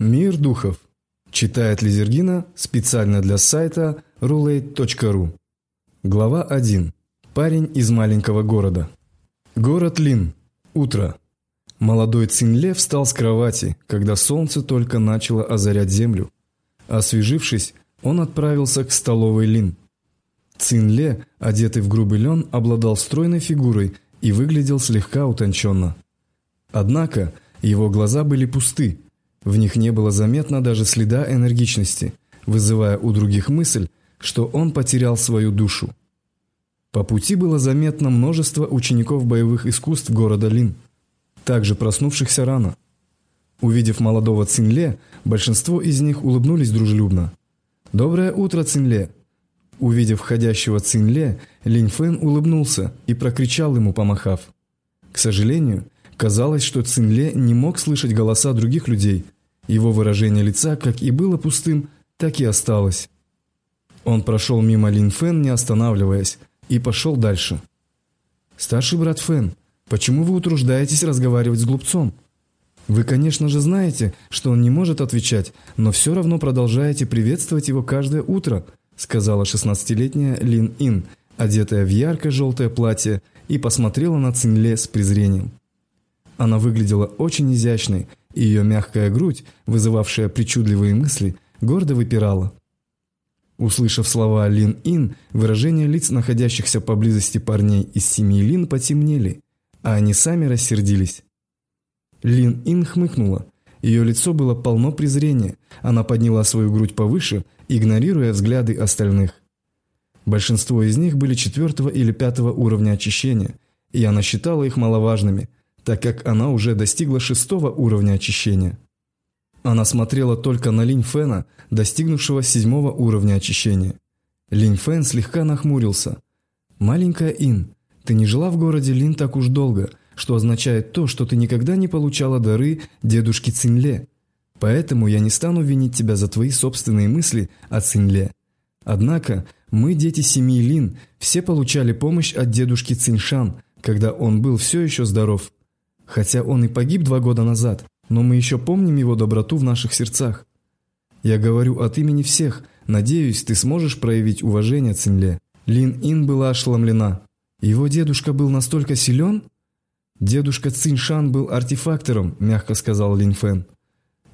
Мир духов. Читает Лизергина специально для сайта roulette.ru. Глава 1. Парень из маленького города. Город Лин. Утро. Молодой Цинле встал с кровати, когда солнце только начало озарять землю. Освежившись, он отправился к столовой Лин. Цинле, одетый в грубый лен, обладал стройной фигурой и выглядел слегка утонченно. Однако его глаза были пусты, в них не было заметно даже следа энергичности, вызывая у других мысль, что он потерял свою душу. По пути было заметно множество учеников боевых искусств города Лин, также проснувшихся рано. Увидев молодого Цинле, большинство из них улыбнулись дружелюбно. «Доброе утро, Цинле!» Увидев входящего Цинле, Линь Фэн улыбнулся и прокричал ему, помахав. К сожалению, Казалось, что Цинле не мог слышать голоса других людей. Его выражение лица, как и было пустым, так и осталось. Он прошел мимо Лин Фэн, не останавливаясь, и пошел дальше. «Старший брат Фэн, почему вы утруждаетесь разговаривать с глупцом? Вы, конечно же, знаете, что он не может отвечать, но все равно продолжаете приветствовать его каждое утро», сказала 16-летняя Лин Ин, одетая в ярко-желтое платье, и посмотрела на Цинле с презрением. Она выглядела очень изящной, и ее мягкая грудь, вызывавшая причудливые мысли, гордо выпирала. Услышав слова Лин Ин, выражения лиц находящихся поблизости парней из семьи Лин потемнели, а они сами рассердились. Лин Ин хмыкнула. Ее лицо было полно презрения. Она подняла свою грудь повыше, игнорируя взгляды остальных. Большинство из них были четвертого или пятого уровня очищения, и она считала их маловажными – так как она уже достигла шестого уровня очищения. Она смотрела только на Линь Фэна, достигнувшего седьмого уровня очищения. Линь Фэн слегка нахмурился. «Маленькая Ин, ты не жила в городе Лин так уж долго, что означает то, что ты никогда не получала дары дедушки Цинле. Поэтому я не стану винить тебя за твои собственные мысли о Цинле. Однако мы, дети семьи Лин, все получали помощь от дедушки Циншан, когда он был все еще здоров. Хотя он и погиб два года назад, но мы еще помним его доброту в наших сердцах. Я говорю от имени всех. Надеюсь, ты сможешь проявить уважение Цинле. Лин Ин была ошеломлена. Его дедушка был настолько силен? Дедушка Циншан был артефактором, мягко сказал Лин Фэн.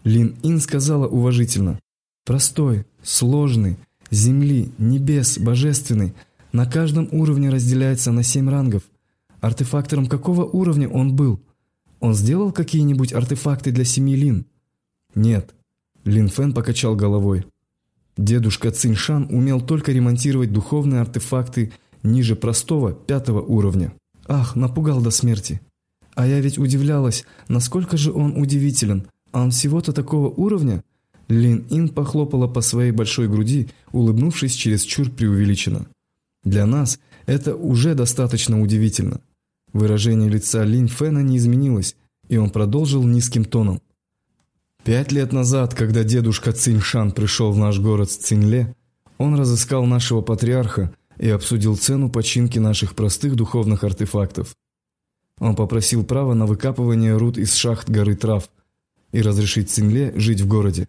Лин Ин сказала уважительно. Простой, сложный, земли, небес, божественный. На каждом уровне разделяется на семь рангов. Артефактором какого уровня он был? Он сделал какие-нибудь артефакты для семьи Лин? Нет. Лин Фэн покачал головой. Дедушка Циншан умел только ремонтировать духовные артефакты ниже простого, пятого уровня. Ах, напугал до смерти. А я ведь удивлялась, насколько же он удивителен. А он всего-то такого уровня? Лин Ин похлопала по своей большой груди, улыбнувшись через чур преувеличенно. Для нас это уже достаточно удивительно. Выражение лица Линь Фэна не изменилось, и он продолжил низким тоном. «Пять лет назад, когда дедушка Циньшан пришел в наш город Цинле, он разыскал нашего патриарха и обсудил цену починки наших простых духовных артефактов. Он попросил права на выкапывание руд из шахт горы Трав и разрешить Цинле жить в городе.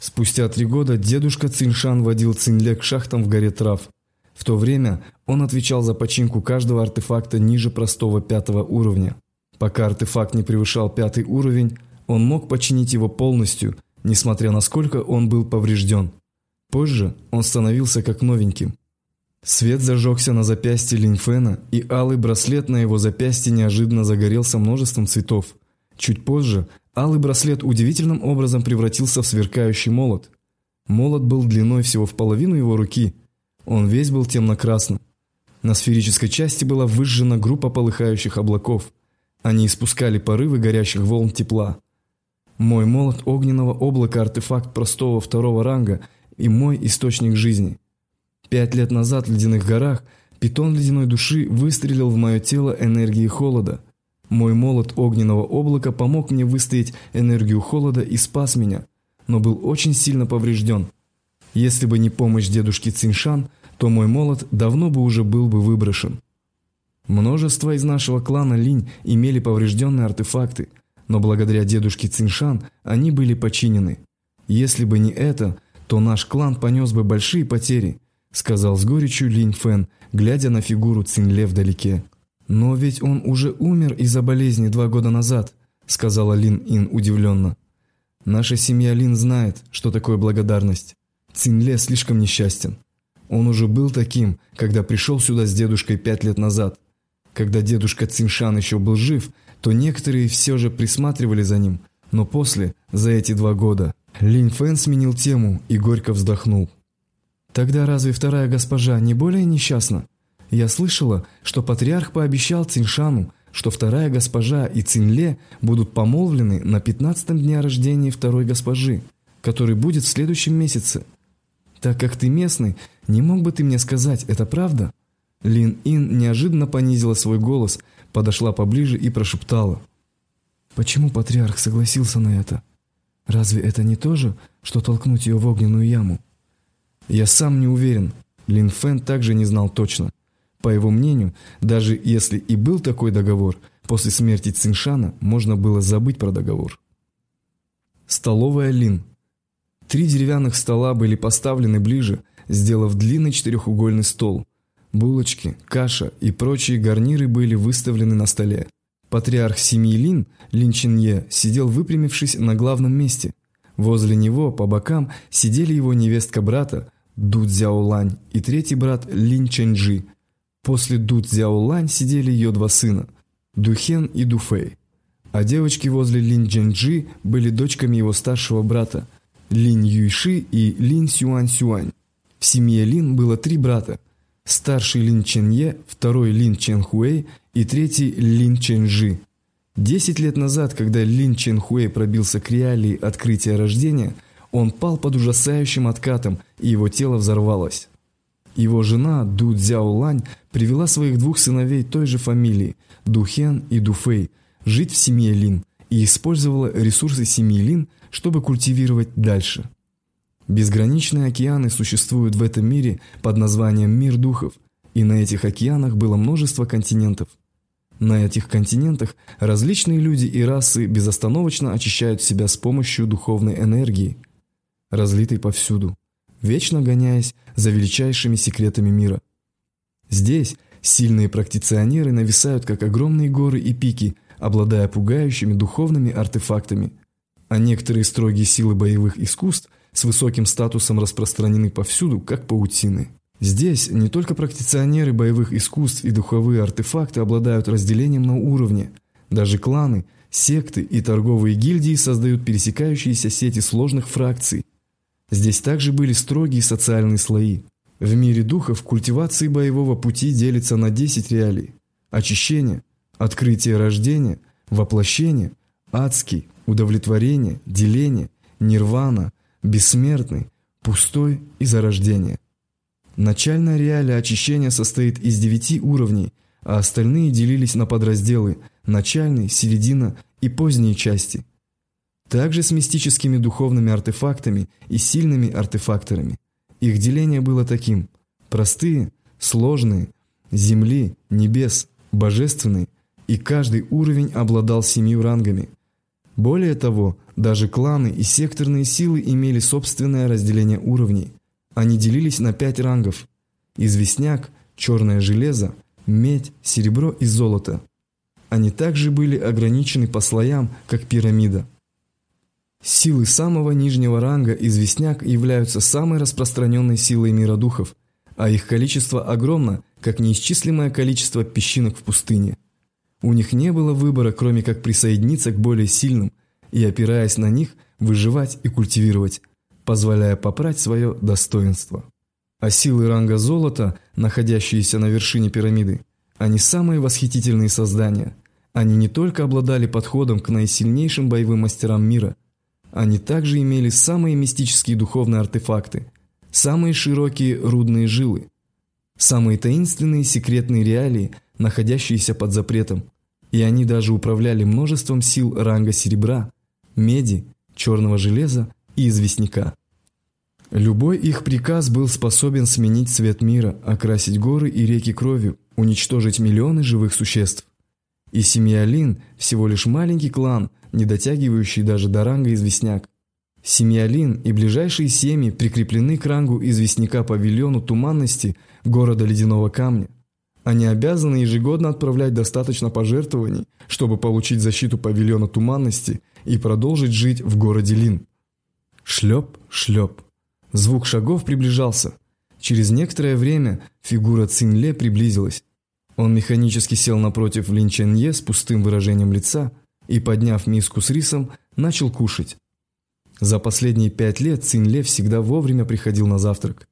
Спустя три года дедушка Циншан водил Цинле к шахтам в горе Трав – в то время он отвечал за починку каждого артефакта ниже простого пятого уровня. Пока артефакт не превышал пятый уровень, он мог починить его полностью, несмотря на сколько он был поврежден. Позже он становился как новеньким. Свет зажегся на запястье Линфена, и алый браслет на его запястье неожиданно загорелся множеством цветов. Чуть позже алый браслет удивительным образом превратился в сверкающий молот. Молот был длиной всего в половину его руки – он весь был темно-красным. На сферической части была выжжена группа полыхающих облаков. Они испускали порывы горящих волн тепла. Мой молот огненного облака – артефакт простого второго ранга и мой источник жизни. Пять лет назад в ледяных горах питон ледяной души выстрелил в мое тело энергией холода. Мой молот огненного облака помог мне выстоять энергию холода и спас меня, но был очень сильно поврежден. Если бы не помощь дедушки Циншан – то мой молот давно бы уже был бы выброшен. Множество из нашего клана Линь имели поврежденные артефакты, но благодаря дедушке Циншан они были починены. Если бы не это, то наш клан понес бы большие потери, сказал с горечью Линь Фэн, глядя на фигуру Цинле вдалеке. Но ведь он уже умер из-за болезни два года назад, сказала Лин Ин удивленно. Наша семья Лин знает, что такое благодарность. Цинле слишком несчастен. Он уже был таким, когда пришел сюда с дедушкой пять лет назад. Когда дедушка Циншан еще был жив, то некоторые все же присматривали за ним, но после, за эти два года, Линь Фэн сменил тему и горько вздохнул. «Тогда разве вторая госпожа не более несчастна? Я слышала, что патриарх пообещал Циншану, что вторая госпожа и Цинле будут помолвлены на пятнадцатом дне рождения второй госпожи, который будет в следующем месяце. Так как ты местный, не мог бы ты мне сказать, это правда?» Лин Ин неожиданно понизила свой голос, подошла поближе и прошептала. «Почему патриарх согласился на это? Разве это не то же, что толкнуть ее в огненную яму?» «Я сам не уверен». Лин Фэн также не знал точно. По его мнению, даже если и был такой договор, после смерти Циншана можно было забыть про договор. Столовая Лин. Три деревянных стола были поставлены ближе, сделав длинный четырехугольный стол. Булочки, каша и прочие гарниры были выставлены на столе. Патриарх семьи Лин, Лин Чинье, сидел выпрямившись на главном месте. Возле него, по бокам, сидели его невестка брата, Ду Цзяолань, и третий брат Лин Чэньджи. После Ду Цзяолань сидели ее два сына, Духен и Дуфэй. А девочки возле Лин Чэньджи были дочками его старшего брата, Лин Юйши и Лин Сюань Сюань. В семье Лин было три брата – старший Лин Ченье, второй Лин Ченхуэй и третий Лин Ченжи. Десять лет назад, когда Лин Ченхуэй пробился к реалии открытия рождения, он пал под ужасающим откатом, и его тело взорвалось. Его жена Ду Цзяолань привела своих двух сыновей той же фамилии, Духен и Дуфэй, жить в семье Лин и использовала ресурсы семьи Лин, чтобы культивировать дальше. Безграничные океаны существуют в этом мире под названием «Мир духов», и на этих океанах было множество континентов. На этих континентах различные люди и расы безостановочно очищают себя с помощью духовной энергии, разлитой повсюду, вечно гоняясь за величайшими секретами мира. Здесь сильные практиционеры нависают как огромные горы и пики, обладая пугающими духовными артефактами, а некоторые строгие силы боевых искусств – с высоким статусом распространены повсюду, как паутины. Здесь не только практиционеры боевых искусств и духовые артефакты обладают разделением на уровне. Даже кланы, секты и торговые гильдии создают пересекающиеся сети сложных фракций. Здесь также были строгие социальные слои. В мире духов культивации боевого пути делится на 10 реалий. Очищение, открытие рождения, воплощение, адский, удовлетворение, деление, нирвана – бессмертный, пустой и зарождение. Начальная реалия очищения состоит из девяти уровней, а остальные делились на подразделы – начальный, середина и поздние части. Также с мистическими духовными артефактами и сильными артефакторами. Их деление было таким – простые, сложные, земли, небес, божественные, и каждый уровень обладал семью рангами – более того, даже кланы и секторные силы имели собственное разделение уровней. Они делились на пять рангов. Известняк, черное железо, медь, серебро и золото. Они также были ограничены по слоям, как пирамида. Силы самого нижнего ранга известняк являются самой распространенной силой мира духов, а их количество огромно, как неисчислимое количество песчинок в пустыне. У них не было выбора, кроме как присоединиться к более сильным и, опираясь на них, выживать и культивировать, позволяя попрать свое достоинство. А силы ранга золота, находящиеся на вершине пирамиды, они самые восхитительные создания. Они не только обладали подходом к наисильнейшим боевым мастерам мира, они также имели самые мистические духовные артефакты, самые широкие рудные жилы, самые таинственные секретные реалии, находящиеся под запретом, и они даже управляли множеством сил ранга серебра, меди, черного железа и известняка. Любой их приказ был способен сменить цвет мира, окрасить горы и реки кровью, уничтожить миллионы живых существ. И семья Лин всего лишь маленький клан, не дотягивающий даже до ранга известняк. Семья Лин и ближайшие семьи прикреплены к рангу известняка павильону туманности города Ледяного Камня. Они обязаны ежегодно отправлять достаточно пожертвований, чтобы получить защиту павильона туманности и продолжить жить в городе Лин. Шлеп, шлеп. Звук шагов приближался. Через некоторое время фигура Цинле приблизилась. Он механически сел напротив Лин Ченье с пустым выражением лица и, подняв миску с рисом, начал кушать. За последние пять лет Цинле всегда вовремя приходил на завтрак.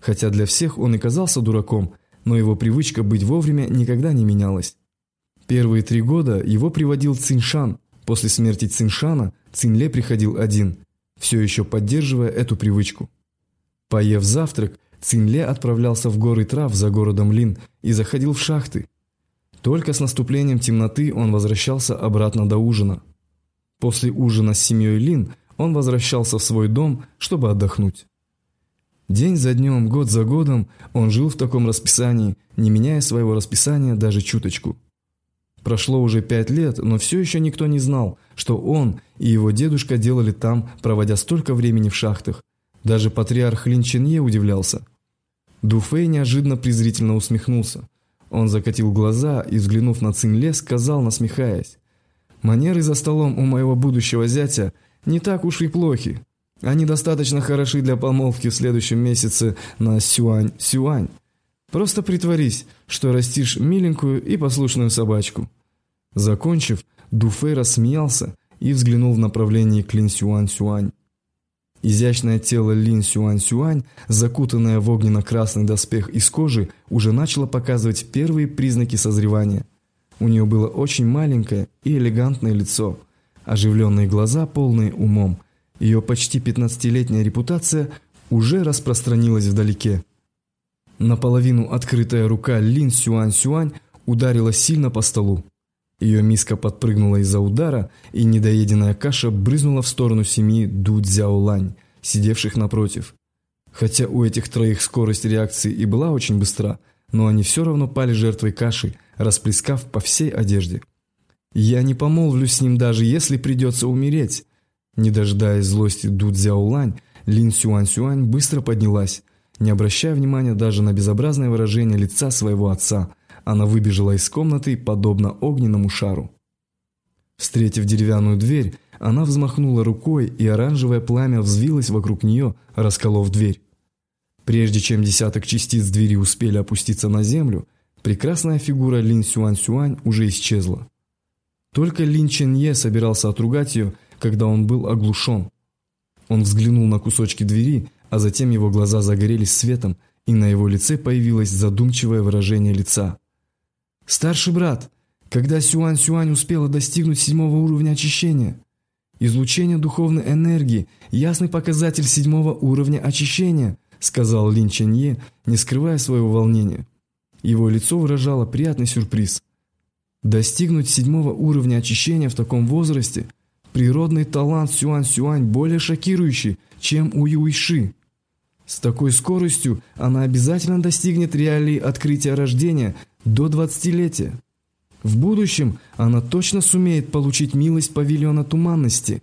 Хотя для всех он и казался дураком – но его привычка быть вовремя никогда не менялась. Первые три года его приводил Циншан. После смерти Циншана Цинле приходил один, все еще поддерживая эту привычку. Поев завтрак, Цинле отправлялся в горы трав за городом Лин и заходил в шахты. Только с наступлением темноты он возвращался обратно до ужина. После ужина с семьей Лин он возвращался в свой дом, чтобы отдохнуть. День за днем, год за годом он жил в таком расписании, не меняя своего расписания даже чуточку. Прошло уже пять лет, но все еще никто не знал, что он и его дедушка делали там, проводя столько времени в шахтах. Даже патриарх Лин Ченье удивлялся. Дуфей неожиданно презрительно усмехнулся. Он закатил глаза и, взглянув на Цинле, сказал, насмехаясь, «Манеры за столом у моего будущего зятя не так уж и плохи. Они достаточно хороши для помолвки в следующем месяце на Сюань-Сюань. Просто притворись, что растишь миленькую и послушную собачку». Закончив, Дуфей рассмеялся и взглянул в направлении к Лин Сюань-Сюань. Изящное тело Лин Сюань-Сюань, закутанное в огненно-красный доспех из кожи, уже начало показывать первые признаки созревания. У нее было очень маленькое и элегантное лицо, оживленные глаза, полные умом – ее почти 15-летняя репутация уже распространилась вдалеке. Наполовину открытая рука Лин Сюань-Сюань ударила сильно по столу. Ее миска подпрыгнула из-за удара, и недоеденная каша брызнула в сторону семьи Ду Цзяолань, сидевших напротив. Хотя у этих троих скорость реакции и была очень быстра, но они все равно пали жертвой каши, расплескав по всей одежде. «Я не помолвлюсь с ним даже если придется умереть», не дожидаясь злости Ду Цзяолань, Лин Сюань Сюань быстро поднялась. Не обращая внимания даже на безобразное выражение лица своего отца, она выбежала из комнаты, подобно огненному шару. Встретив деревянную дверь, она взмахнула рукой, и оранжевое пламя взвилось вокруг нее, расколов дверь. Прежде чем десяток частиц двери успели опуститься на землю, прекрасная фигура Лин Сюань Сюань уже исчезла. Только Лин Чен Е собирался отругать ее, когда он был оглушен. Он взглянул на кусочки двери, а затем его глаза загорелись светом, и на его лице появилось задумчивое выражение лица. «Старший брат, когда Сюань-Сюань успела достигнуть седьмого уровня очищения?» «Излучение духовной энергии – ясный показатель седьмого уровня очищения», сказал Лин Ченье, не скрывая своего волнения. Его лицо выражало приятный сюрприз. Достигнуть седьмого уровня очищения в таком возрасте Природный талант Сюань-Сюань более шокирующий, чем у Юйши. С такой скоростью она обязательно достигнет реалий открытия рождения до 20-летия. В будущем она точно сумеет получить милость павильона туманности.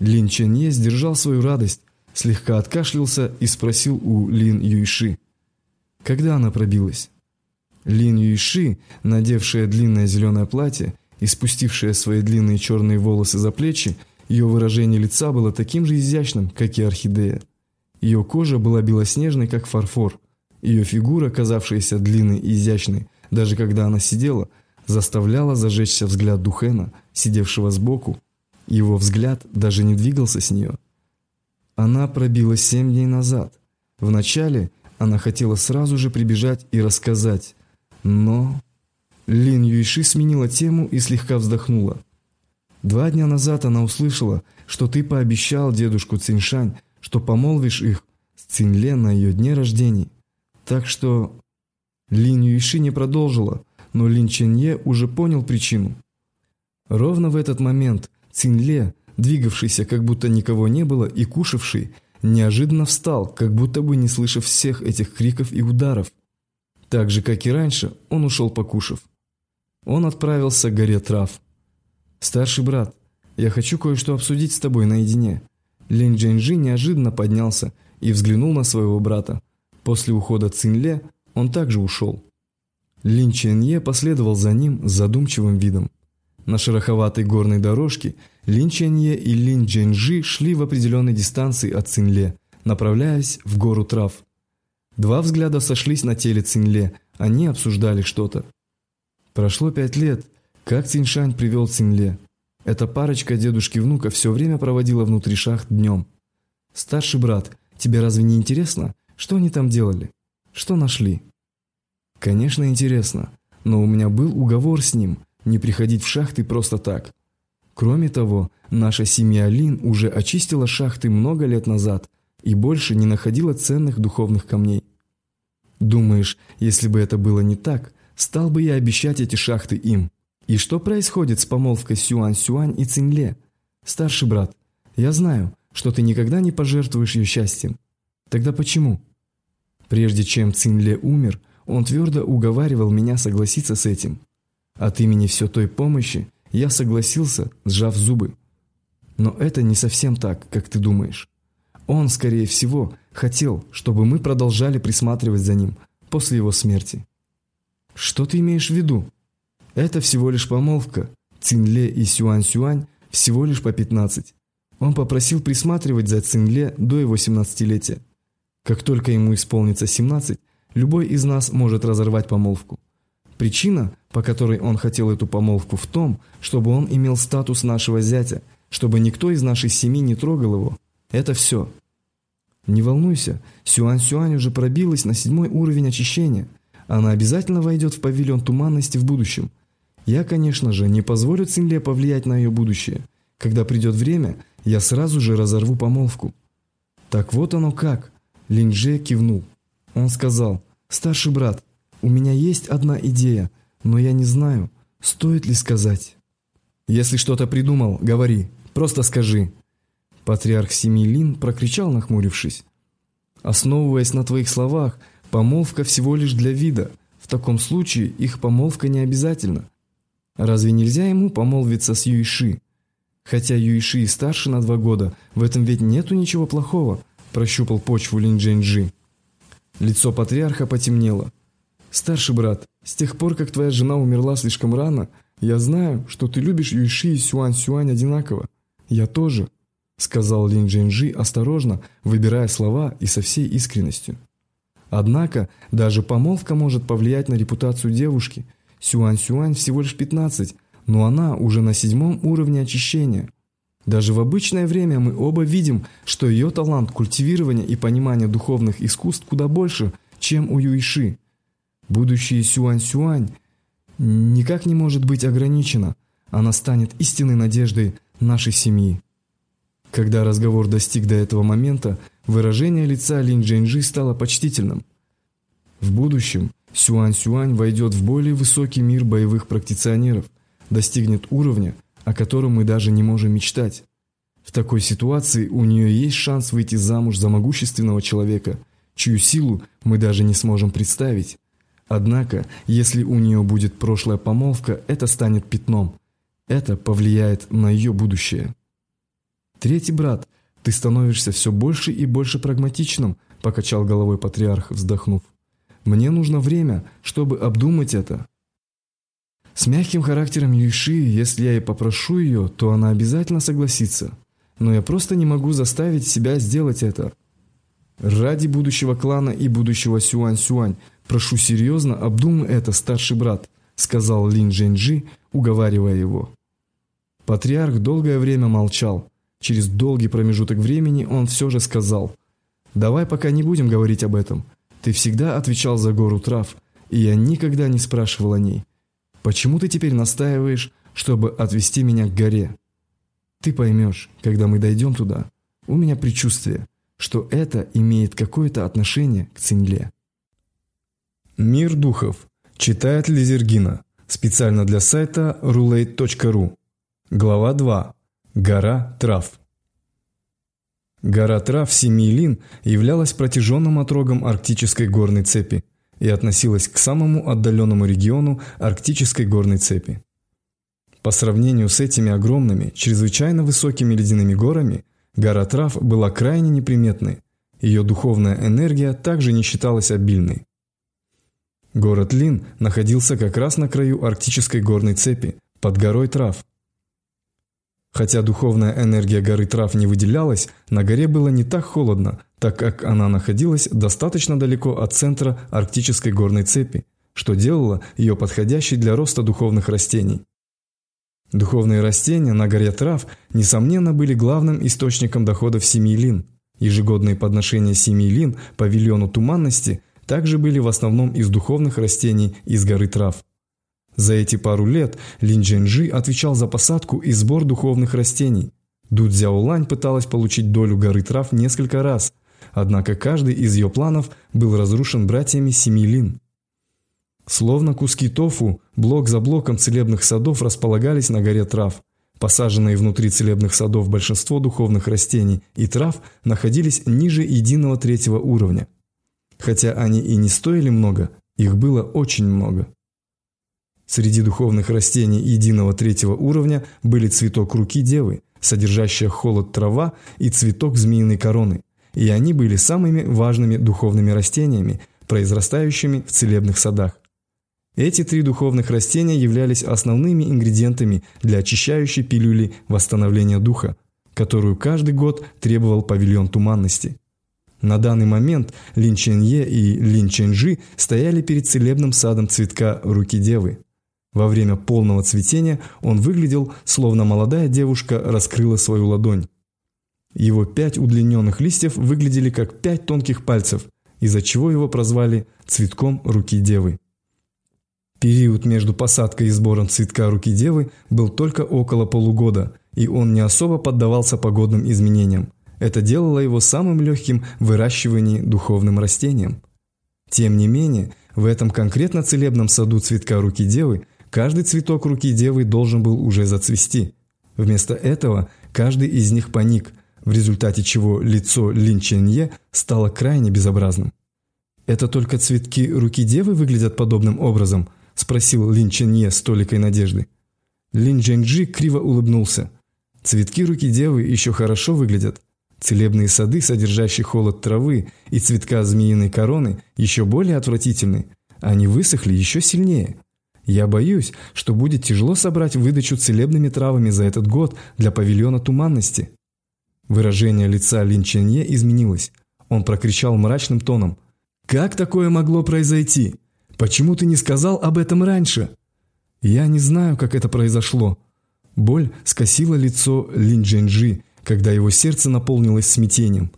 Лин Ченье сдержал свою радость, слегка откашлялся и спросил у Лин Юйши. Когда она пробилась? Лин Юйши, надевшая длинное зеленое платье, и спустившая свои длинные черные волосы за плечи, ее выражение лица было таким же изящным, как и орхидея. Ее кожа была белоснежной, как фарфор. Ее фигура, казавшаяся длинной и изящной, даже когда она сидела, заставляла зажечься взгляд Духена, сидевшего сбоку. Его взгляд даже не двигался с нее. Она пробилась семь дней назад. Вначале она хотела сразу же прибежать и рассказать, но... Лин Юйши сменила тему и слегка вздохнула. Два дня назад она услышала, что ты пообещал дедушку Циншань, что помолвишь их с Цинле на ее дне рождения. Так что... Лин Юйши не продолжила, но Лин Ченье уже понял причину. Ровно в этот момент Цинле, двигавшийся, как будто никого не было, и кушавший, неожиданно встал, как будто бы не слышав всех этих криков и ударов. Так же, как и раньше, он ушел покушав. Он отправился к горе трав. «Старший брат, я хочу кое-что обсудить с тобой наедине». Лин Джэньжи неожиданно поднялся и взглянул на своего брата. После ухода Цинле он также ушел. Лин Чэнье последовал за ним с задумчивым видом. На шероховатой горной дорожке Лин Чэнье и Лин Джэньжи шли в определенной дистанции от Цинле, направляясь в гору трав. Два взгляда сошлись на теле Цинле, они обсуждали что-то. Прошло пять лет, как Циншань привел Цинле. Эта парочка дедушки внука все время проводила внутри шахт днем. «Старший брат, тебе разве не интересно, что они там делали? Что нашли?» «Конечно интересно, но у меня был уговор с ним не приходить в шахты просто так. Кроме того, наша семья Лин уже очистила шахты много лет назад и больше не находила ценных духовных камней. Думаешь, если бы это было не так, стал бы я обещать эти шахты им? И что происходит с помолвкой Сюань-Сюань и Цинле? Старший брат, я знаю, что ты никогда не пожертвуешь ее счастьем. Тогда почему? Прежде чем Цинле умер, он твердо уговаривал меня согласиться с этим. От имени все той помощи я согласился, сжав зубы. Но это не совсем так, как ты думаешь. Он, скорее всего, хотел, чтобы мы продолжали присматривать за ним после его смерти. Что ты имеешь в виду? Это всего лишь помолвка. Цинле и Сюань-Сюань всего лишь по 15. Он попросил присматривать за Цинле до его 17-летия. Как только ему исполнится 17, любой из нас может разорвать помолвку. Причина, по которой он хотел эту помолвку в том, чтобы он имел статус нашего зятя, чтобы никто из нашей семьи не трогал его. Это все. Не волнуйся, Сюань-Сюань уже пробилась на седьмой уровень очищения. Она обязательно войдет в павильон туманности в будущем. Я, конечно же, не позволю Цинле повлиять на ее будущее. Когда придет время, я сразу же разорву помолвку. Так вот оно как. Линдже кивнул. Он сказал, «Старший брат, у меня есть одна идея, но я не знаю, стоит ли сказать». «Если что-то придумал, говори, просто скажи», Патриарх семьи Лин прокричал, нахмурившись. «Основываясь на твоих словах, помолвка всего лишь для вида. В таком случае их помолвка не обязательна. Разве нельзя ему помолвиться с Юиши? Хотя Юиши и старше на два года, в этом ведь нету ничего плохого», прощупал почву Лин Джэньджи. Лицо патриарха потемнело. «Старший брат, с тех пор, как твоя жена умерла слишком рано, я знаю, что ты любишь Юиши и Сюань-Сюань одинаково. Я тоже» сказал Лин Джинжи осторожно, выбирая слова и со всей искренностью. Однако, даже помолвка может повлиять на репутацию девушки. Сюань-Сюань всего лишь 15, но она уже на седьмом уровне очищения. Даже в обычное время мы оба видим, что ее талант культивирования и понимания духовных искусств куда больше, чем у Юиши. Будущее Сюань-Сюань никак не может быть ограничено. Она станет истинной надеждой нашей семьи. Когда разговор достиг до этого момента, выражение лица Лин Джэньжи стало почтительным. В будущем Сюань-Сюань войдет в более высокий мир боевых практиционеров, достигнет уровня, о котором мы даже не можем мечтать. В такой ситуации у нее есть шанс выйти замуж за могущественного человека, чью силу мы даже не сможем представить. Однако, если у нее будет прошлая помолвка, это станет пятном. Это повлияет на ее будущее. Третий брат, ты становишься все больше и больше прагматичным, покачал головой патриарх, вздохнув. Мне нужно время, чтобы обдумать это. С мягким характером Юйши, если я и попрошу ее, то она обязательно согласится. Но я просто не могу заставить себя сделать это. Ради будущего клана и будущего Сюань-Сюань, прошу серьезно обдумай это, старший брат, сказал Лин Джэньджи, уговаривая его. Патриарх долгое время молчал. Через долгий промежуток времени он все же сказал, «Давай пока не будем говорить об этом. Ты всегда отвечал за гору трав, и я никогда не спрашивал о ней. Почему ты теперь настаиваешь, чтобы отвести меня к горе? Ты поймешь, когда мы дойдем туда. У меня предчувствие, что это имеет какое-то отношение к Цинле». Мир духов. Читает Лизергина. Специально для сайта roulette.ru. Глава 2. Гора трав. Гора трав Семилин являлась протяженным отрогом арктической горной цепи. И относилась к самому отдаленному региону арктической горной цепи. По сравнению с этими огромными, чрезвычайно высокими ледяными горами, гора Трав была крайне неприметной, ее духовная энергия также не считалась обильной. Город Лин находился как раз на краю арктической горной цепи, под горой Трав. Хотя духовная энергия горы Трав не выделялась, на горе было не так холодно, так как она находилась достаточно далеко от центра арктической горной цепи, что делало ее подходящей для роста духовных растений. Духовные растения на горе Трав, несомненно, были главным источником доходов семьи Лин. Ежегодные подношения семьи Лин павильону туманности также были в основном из духовных растений из горы Трав. За эти пару лет Лин Джэньжи отвечал за посадку и сбор духовных растений. Ду Цзяолань пыталась получить долю горы трав несколько раз, однако каждый из ее планов был разрушен братьями семьи Лин. Словно куски тофу, блок за блоком целебных садов располагались на горе трав. Посаженные внутри целебных садов большинство духовных растений и трав находились ниже единого третьего уровня. Хотя они и не стоили много, их было очень много. Среди духовных растений единого третьего уровня были цветок руки девы, содержащая холод трава и цветок змеиной короны, и они были самыми важными духовными растениями, произрастающими в целебных садах. Эти три духовных растения являлись основными ингредиентами для очищающей пилюли восстановления духа, которую каждый год требовал павильон туманности. На данный момент Лин Ченье и Лин Ченжи стояли перед целебным садом цветка руки девы. Во время полного цветения он выглядел, словно молодая девушка раскрыла свою ладонь. Его пять удлиненных листьев выглядели как пять тонких пальцев, из-за чего его прозвали «цветком руки девы». Период между посадкой и сбором цветка руки девы был только около полугода, и он не особо поддавался погодным изменениям. Это делало его самым легким в выращивании духовным растением. Тем не менее, в этом конкретно целебном саду цветка руки девы Каждый цветок руки девы должен был уже зацвести. Вместо этого каждый из них паник, в результате чего лицо Лин Ченье стало крайне безобразным. «Это только цветки руки девы выглядят подобным образом?» – спросил Лин Ченье с толикой надежды. Лин Джэньджи криво улыбнулся. «Цветки руки девы еще хорошо выглядят. Целебные сады, содержащие холод травы и цветка змеиной короны, еще более отвратительны. Они высохли еще сильнее». Я боюсь, что будет тяжело собрать выдачу целебными травами за этот год для павильона туманности. Выражение лица Лин Ченье изменилось. Он прокричал мрачным тоном. «Как такое могло произойти? Почему ты не сказал об этом раньше?» «Я не знаю, как это произошло». Боль скосила лицо Лин Джэньджи, когда его сердце наполнилось смятением.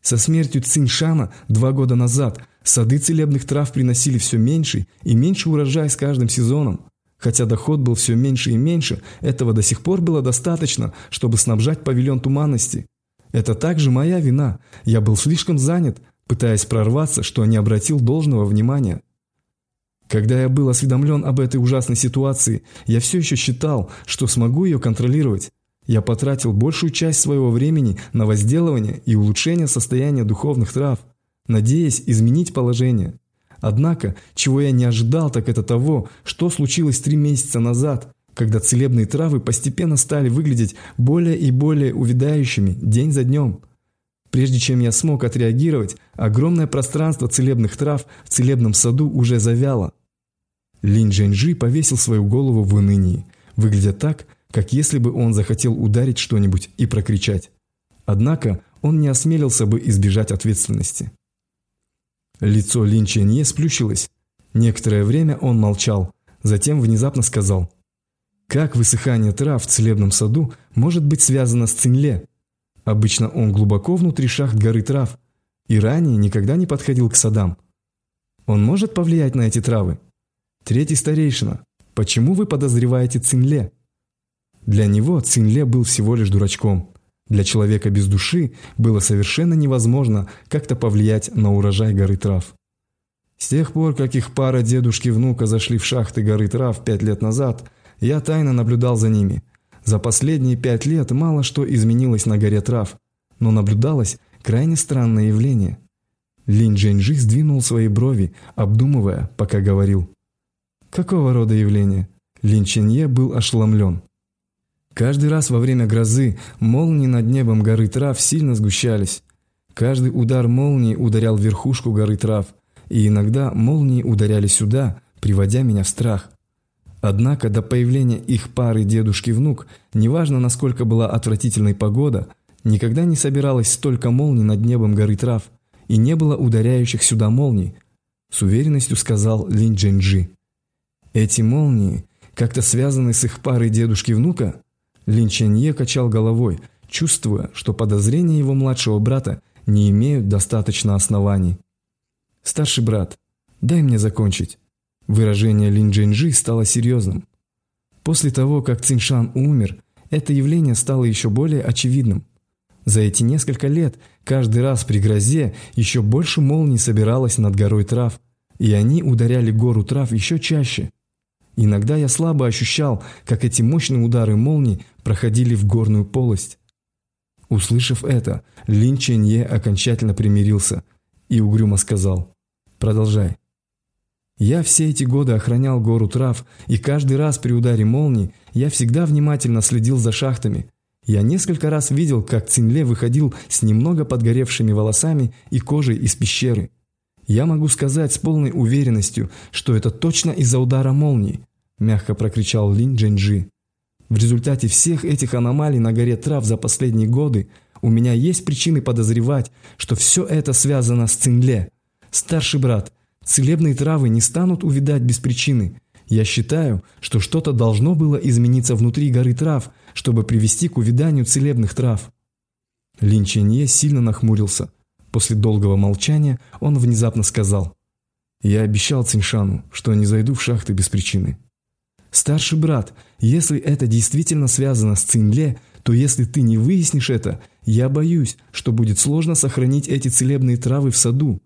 Со смертью Циншана два года назад – Сады целебных трав приносили все меньше и меньше урожай с каждым сезоном. Хотя доход был все меньше и меньше, этого до сих пор было достаточно, чтобы снабжать павильон туманности. Это также моя вина. Я был слишком занят, пытаясь прорваться, что не обратил должного внимания. Когда я был осведомлен об этой ужасной ситуации, я все еще считал, что смогу ее контролировать. Я потратил большую часть своего времени на возделывание и улучшение состояния духовных трав – надеясь изменить положение. Однако, чего я не ожидал, так это того, что случилось три месяца назад, когда целебные травы постепенно стали выглядеть более и более увядающими день за днем. Прежде чем я смог отреагировать, огромное пространство целебных трав в целебном саду уже завяло. Лин Джэньжи повесил свою голову в унынии, выглядя так, как если бы он захотел ударить что-нибудь и прокричать. Однако он не осмелился бы избежать ответственности. Лицо Лин Ченье сплющилось. Некоторое время он молчал, затем внезапно сказал. «Как высыхание трав в целебном саду может быть связано с Цинле? Обычно он глубоко внутри шахт горы трав и ранее никогда не подходил к садам. Он может повлиять на эти травы? Третий старейшина, почему вы подозреваете Цинле?» Для него Цинле был всего лишь дурачком. Для человека без души было совершенно невозможно как-то повлиять на урожай горы трав. С тех пор, как их пара дедушки и внука зашли в шахты горы трав пять лет назад, я тайно наблюдал за ними. За последние пять лет мало что изменилось на горе трав, но наблюдалось крайне странное явление. Лин Джэньжи сдвинул свои брови, обдумывая, пока говорил. Какого рода явление? Лин Ченье был ошеломлен. Каждый раз во время грозы молнии над небом горы трав сильно сгущались. Каждый удар молнии ударял верхушку горы трав, и иногда молнии ударяли сюда, приводя меня в страх. Однако до появления их пары дедушки-внук, неважно насколько была отвратительной погода, никогда не собиралось столько молний над небом горы трав, и не было ударяющих сюда молний, с уверенностью сказал Лин Джэньджи. Эти молнии как-то связаны с их парой дедушки-внука? Лин Чэнье качал головой, чувствуя, что подозрения его младшего брата не имеют достаточно оснований. «Старший брат, дай мне закончить». Выражение Лин Джэньжи стало серьезным. После того, как Циншан умер, это явление стало еще более очевидным. За эти несколько лет каждый раз при грозе еще больше молний собиралось над горой трав, и они ударяли гору трав еще чаще. Иногда я слабо ощущал, как эти мощные удары молний проходили в горную полость. Услышав это, Лин Ченье окончательно примирился и угрюмо сказал «Продолжай». Я все эти годы охранял гору трав, и каждый раз при ударе молнии я всегда внимательно следил за шахтами. Я несколько раз видел, как Цинле выходил с немного подгоревшими волосами и кожей из пещеры. Я могу сказать с полной уверенностью, что это точно из-за удара молнии, мягко прокричал Лин Джэньджи. В результате всех этих аномалий на горе трав за последние годы у меня есть причины подозревать, что все это связано с Цинле. Старший брат, Целебные травы не станут увядать без причины. Я считаю, что что-то должно было измениться внутри горы трав, чтобы привести к увяданию целебных трав. Лин Ченье сильно нахмурился. После долгого молчания он внезапно сказал. «Я обещал Циншану, что не зайду в шахты без причины». «Старший брат, если это действительно связано с Цинле, то если ты не выяснишь это, я боюсь, что будет сложно сохранить эти целебные травы в саду.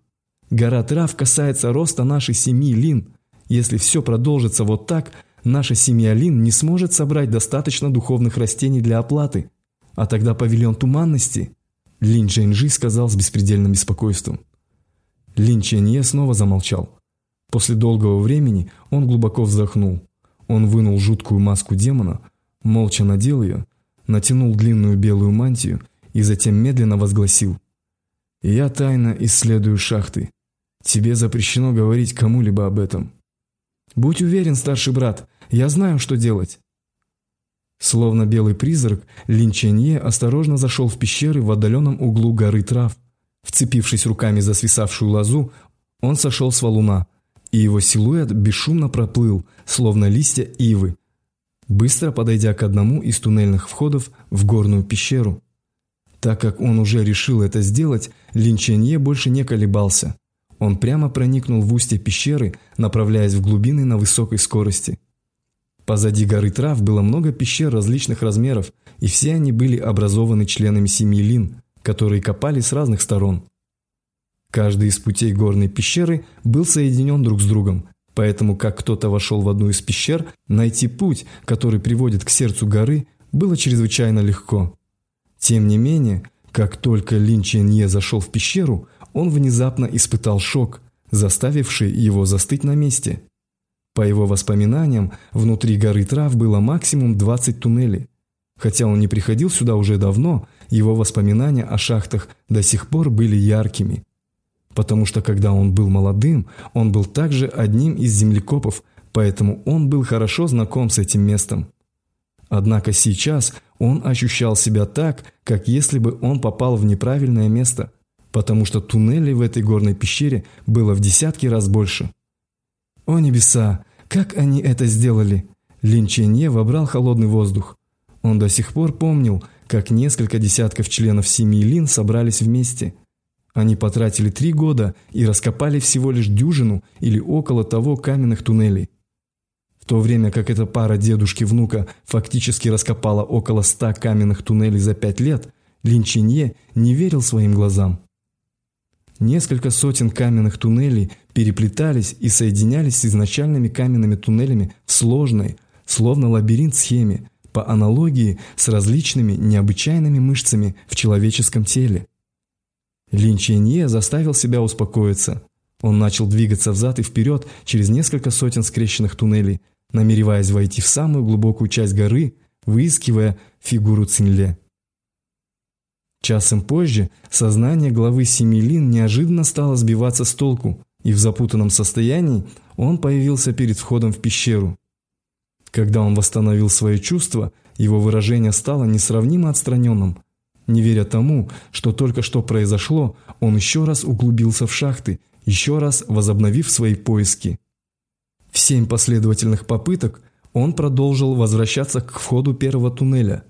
Гора трав касается роста нашей семьи Лин. Если все продолжится вот так, наша семья Лин не сможет собрать достаточно духовных растений для оплаты. А тогда павильон туманности. Лин Чэньжи сказал с беспредельным беспокойством. Лин Чэнье снова замолчал. После долгого времени он глубоко вздохнул. Он вынул жуткую маску демона, молча надел ее, натянул длинную белую мантию и затем медленно возгласил. «Я тайно исследую шахты. Тебе запрещено говорить кому-либо об этом. Будь уверен, старший брат, я знаю, что делать. Словно белый призрак, Лин Ченье осторожно зашел в пещеры в отдаленном углу горы трав. Вцепившись руками за свисавшую лозу, он сошел с валуна, и его силуэт бесшумно проплыл, словно листья ивы, быстро подойдя к одному из туннельных входов в горную пещеру. Так как он уже решил это сделать, Лин Ченье больше не колебался. Он прямо проникнул в устье пещеры, направляясь в глубины на высокой скорости. Позади горы трав было много пещер различных размеров, и все они были образованы членами семьи Лин, которые копали с разных сторон. Каждый из путей горной пещеры был соединен друг с другом, поэтому как кто-то вошел в одну из пещер, найти путь, который приводит к сердцу горы, было чрезвычайно легко. Тем не менее, как только Лин Ченье зашел в пещеру, он внезапно испытал шок, заставивший его застыть на месте. По его воспоминаниям, внутри горы трав было максимум 20 туннелей. Хотя он не приходил сюда уже давно, его воспоминания о шахтах до сих пор были яркими. Потому что когда он был молодым, он был также одним из землекопов, поэтому он был хорошо знаком с этим местом. Однако сейчас он ощущал себя так, как если бы он попал в неправильное место – потому что туннелей в этой горной пещере было в десятки раз больше. О небеса, как они это сделали! Лин Ченье вобрал холодный воздух. Он до сих пор помнил, как несколько десятков членов семьи Лин собрались вместе. Они потратили три года и раскопали всего лишь дюжину или около того каменных туннелей. В то время как эта пара дедушки-внука фактически раскопала около ста каменных туннелей за пять лет, Лин Чинье не верил своим глазам. Несколько сотен каменных туннелей переплетались и соединялись с изначальными каменными туннелями в сложной, словно лабиринт схеме, по аналогии с различными необычайными мышцами в человеческом теле. Лин Ченье заставил себя успокоиться. Он начал двигаться взад и вперед через несколько сотен скрещенных туннелей, намереваясь войти в самую глубокую часть горы, выискивая фигуру Цинле. Часом позже сознание главы Семилин неожиданно стало сбиваться с толку, и в запутанном состоянии он появился перед входом в пещеру. Когда он восстановил свои чувства, его выражение стало несравнимо отстраненным. Не веря тому, что только что произошло, он еще раз углубился в шахты, еще раз возобновив свои поиски. В семь последовательных попыток он продолжил возвращаться к входу первого туннеля.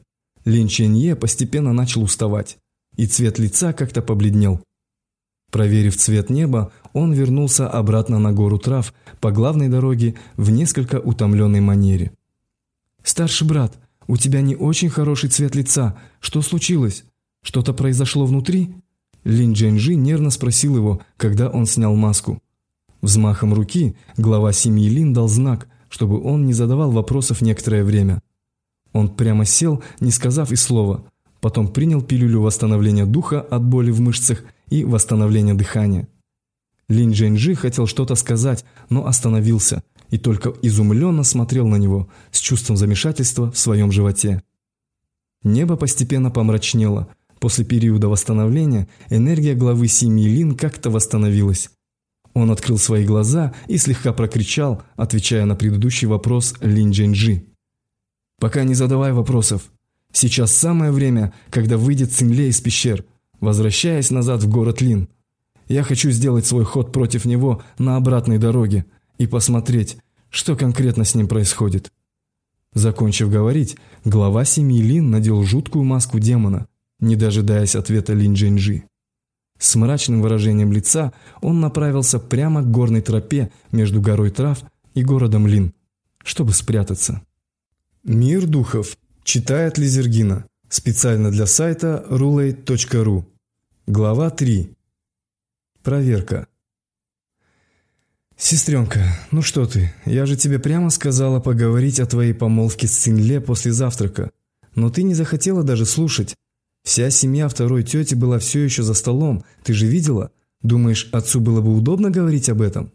Лин Ченье постепенно начал уставать, и цвет лица как-то побледнел. Проверив цвет неба, он вернулся обратно на гору трав по главной дороге в несколько утомленной манере. «Старший брат, у тебя не очень хороший цвет лица. Что случилось? Что-то произошло внутри?» Лин Джэньжи нервно спросил его, когда он снял маску. Взмахом руки глава семьи Лин дал знак, чтобы он не задавал вопросов некоторое время. Он прямо сел, не сказав и слова, потом принял пилюлю восстановления духа от боли в мышцах и восстановления дыхания. Лин Джэньжи хотел что-то сказать, но остановился и только изумленно смотрел на него с чувством замешательства в своем животе. Небо постепенно помрачнело. После периода восстановления энергия главы семьи Лин как-то восстановилась. Он открыл свои глаза и слегка прокричал, отвечая на предыдущий вопрос Лин Джэньжи. «Пока не задавай вопросов. Сейчас самое время, когда выйдет Цинле из пещер, возвращаясь назад в город Лин. Я хочу сделать свой ход против него на обратной дороге и посмотреть, что конкретно с ним происходит». Закончив говорить, глава семьи Лин надел жуткую маску демона, не дожидаясь ответа Лин Джэньжи. С мрачным выражением лица он направился прямо к горной тропе между горой трав и городом Лин, чтобы спрятаться. Мир духов читает Лизергина специально для сайта rulate.ru. Глава 3. Проверка. «Сестренка, ну что ты, я же тебе прямо сказала поговорить о твоей помолвке с Цинле после завтрака, но ты не захотела даже слушать. Вся семья второй тети была все еще за столом, ты же видела? Думаешь, отцу было бы удобно говорить об этом?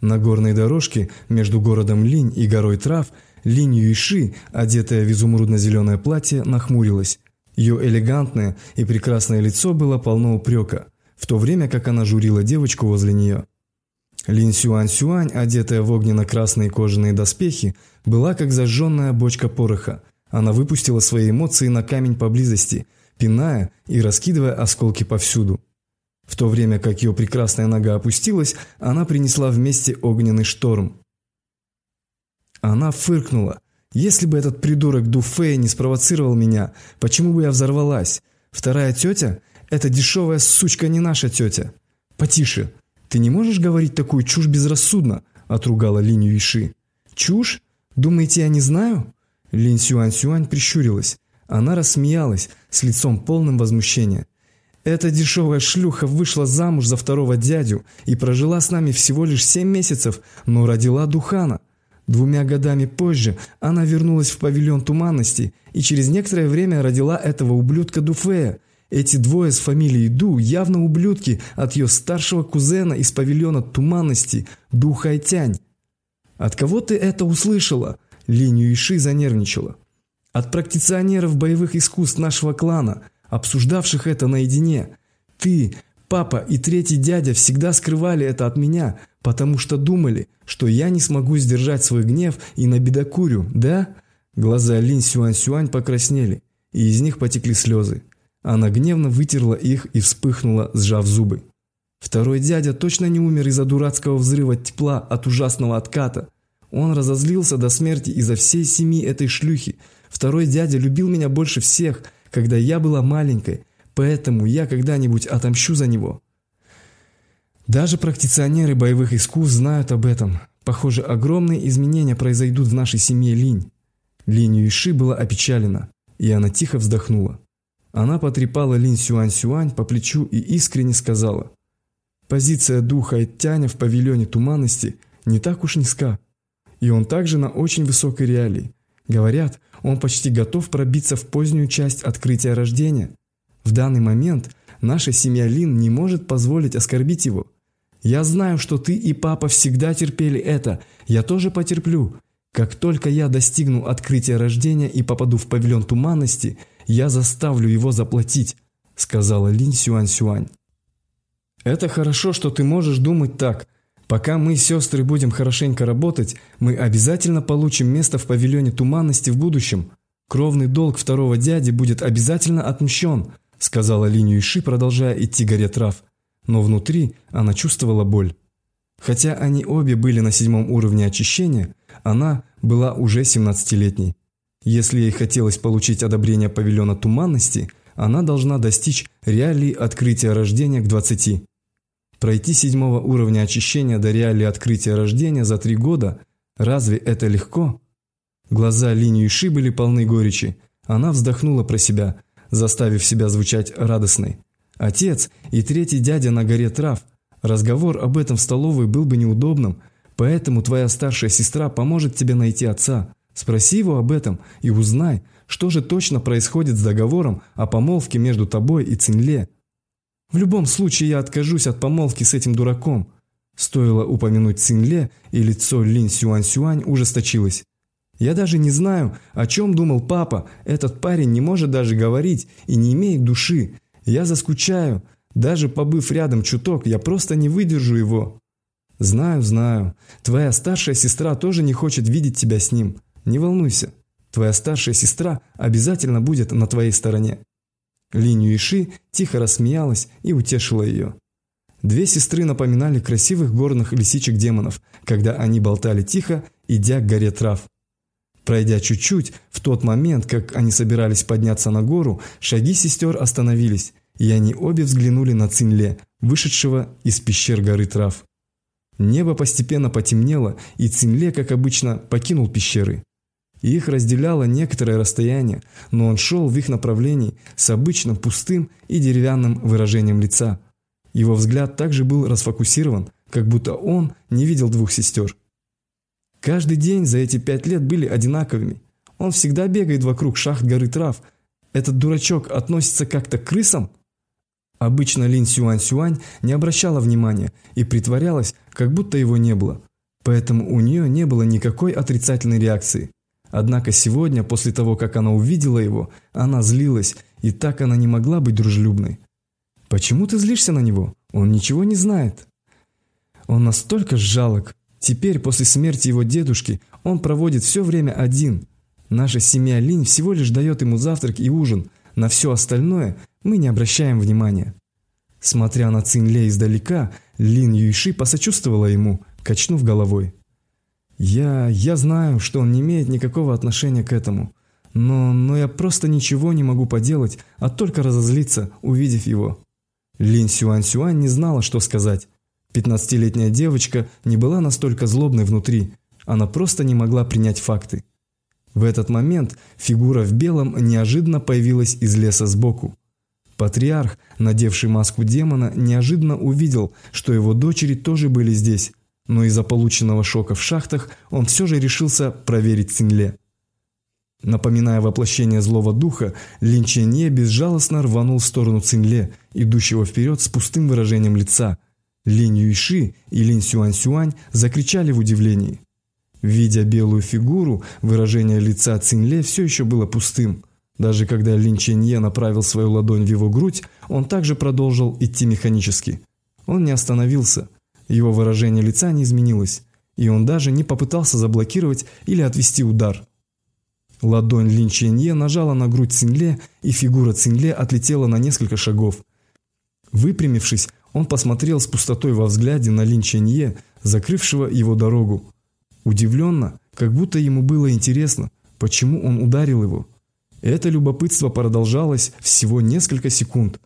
На горной дорожке между городом Линь и горой Трав Линь Юиши, одетая в изумрудно-зеленое платье, нахмурилась. Ее элегантное и прекрасное лицо было полно упрека, в то время как она журила девочку возле нее. Лин Сюань Сюань, одетая в огненно-красные кожаные доспехи, была как зажженная бочка пороха. Она выпустила свои эмоции на камень поблизости – пиная и раскидывая осколки повсюду. В то время как ее прекрасная нога опустилась, она принесла вместе огненный шторм. Она фыркнула. «Если бы этот придурок Дуфей не спровоцировал меня, почему бы я взорвалась? Вторая тетя? Эта дешевая сучка не наша тетя. Потише. Ты не можешь говорить такую чушь безрассудно?» – отругала Линь Юиши. «Чушь? Думаете, я не знаю?» Лин Сюань Сюань прищурилась. Она рассмеялась с лицом полным возмущения. «Эта дешевая шлюха вышла замуж за второго дядю и прожила с нами всего лишь семь месяцев, но родила Духана. Двумя годами позже она вернулась в павильон Туманности и через некоторое время родила этого ублюдка Дуфея. Эти двое с фамилией Ду явно ублюдки от ее старшего кузена из павильона Туманности, Ду Хайтянь. «От кого ты это услышала?» Линию Иши занервничала. От практиционеров боевых искусств нашего клана, обсуждавших это наедине. Ты, папа и третий дядя всегда скрывали это от меня, потому что думали, что я не смогу сдержать свой гнев и набедокурю, да? Глаза Лин Сюань Сюань покраснели, и из них потекли слезы. Она гневно вытерла их и вспыхнула, сжав зубы. Второй дядя точно не умер из-за дурацкого взрыва тепла от ужасного отката. Он разозлился до смерти из-за всей семьи этой шлюхи, Второй дядя любил меня больше всех, когда я была маленькой, поэтому я когда-нибудь отомщу за него. Даже практиционеры боевых искусств знают об этом. Похоже, огромные изменения произойдут в нашей семье Линь. Линь Юиши была опечалена, и она тихо вздохнула. Она потрепала Линь Сюань-Сюань по плечу и искренне сказала, «Позиция духа Тяня в павильоне туманности не так уж низка, и он также на очень высокой реалии. Говорят, он почти готов пробиться в позднюю часть открытия рождения. В данный момент наша семья Лин не может позволить оскорбить его. Я знаю, что ты и папа всегда терпели это. Я тоже потерплю. Как только я достигну открытия рождения и попаду в павильон туманности, я заставлю его заплатить», – сказала Лин Сюань Сюань. «Это хорошо, что ты можешь думать так. Пока мы, сестры, будем хорошенько работать, мы обязательно получим место в павильоне туманности в будущем. Кровный долг второго дяди будет обязательно отмщен», – сказала Линь Юйши, продолжая идти горе трав но внутри она чувствовала боль. Хотя они обе были на седьмом уровне очищения, она была уже 17-летней. Если ей хотелось получить одобрение павильона туманности, она должна достичь реалии открытия рождения к 20. Пройти седьмого уровня очищения до реалии открытия рождения за три года – разве это легко? Глаза Линь Ши были полны горечи. Она вздохнула про себя, заставив себя звучать радостной. Отец и третий дядя на горе трав. Разговор об этом в столовой был бы неудобным, поэтому твоя старшая сестра поможет тебе найти отца. Спроси его об этом и узнай, что же точно происходит с договором о помолвке между тобой и Цинле. В любом случае я откажусь от помолвки с этим дураком. Стоило упомянуть Цинле, и лицо Лин Сюань Сюань ужесточилось. Я даже не знаю, о чем думал папа. Этот парень не может даже говорить и не имеет души. Я заскучаю. Даже побыв рядом чуток, я просто не выдержу его. Знаю, знаю. Твоя старшая сестра тоже не хочет видеть тебя с ним. Не волнуйся. Твоя старшая сестра обязательно будет на твоей стороне. Линь Юиши тихо рассмеялась и утешила ее. Две сестры напоминали красивых горных лисичек-демонов, когда они болтали тихо, идя к горе трав. Пройдя чуть-чуть, в тот момент, как они собирались подняться на гору, шаги сестер остановились, и они обе взглянули на Цинле, вышедшего из пещер горы трав. Небо постепенно потемнело, и Цинле, как обычно, покинул пещеры. Их разделяло некоторое расстояние, но он шел в их направлении с обычным пустым и деревянным выражением лица. Его взгляд также был расфокусирован, как будто он не видел двух сестер. Каждый день за эти пять лет были одинаковыми. Он всегда бегает вокруг шахт горы трав. Этот дурачок относится как-то к крысам? Обычно Лин Сюань Сюань не обращала внимания и притворялась, как будто его не было. Поэтому у нее не было никакой отрицательной реакции. Однако сегодня, после того, как она увидела его, она злилась, и так она не могла быть дружелюбной. «Почему ты злишься на него? Он ничего не знает». «Он настолько жалок. Теперь, после смерти его дедушки, он проводит все время один. Наша семья Линь всего лишь дает ему завтрак и ужин. На все остальное мы не обращаем внимания. Смотря на Цинле издалека, Лин Юйши посочувствовала ему, качнув головой. «Я... я знаю, что он не имеет никакого отношения к этому. Но... но я просто ничего не могу поделать, а только разозлиться, увидев его». Лин Сюань Сюань не знала, что сказать. Пятнадцатилетняя девочка не была настолько злобной внутри, она просто не могла принять факты. В этот момент фигура в белом неожиданно появилась из леса сбоку. Патриарх, надевший маску демона, неожиданно увидел, что его дочери тоже были здесь, но из-за полученного шока в шахтах он все же решился проверить Цинле. Напоминая воплощение злого духа, Линченье безжалостно рванул в сторону Цинле, идущего вперед с пустым выражением лица – Линь Юйши и Линь Сюань Сюань закричали в удивлении. Видя белую фигуру, выражение лица Цинле все еще было пустым. Даже когда Лин Ченье направил свою ладонь в его грудь, он также продолжил идти механически. Он не остановился. Его выражение лица не изменилось, и он даже не попытался заблокировать или отвести удар. Ладонь Лин Ченье нажала на грудь Цинле, и фигура Цинле отлетела на несколько шагов. Выпрямившись, он посмотрел с пустотой во взгляде на Линчанье, закрывшего его дорогу. Удивленно, как будто ему было интересно, почему он ударил его. Это любопытство продолжалось всего несколько секунд.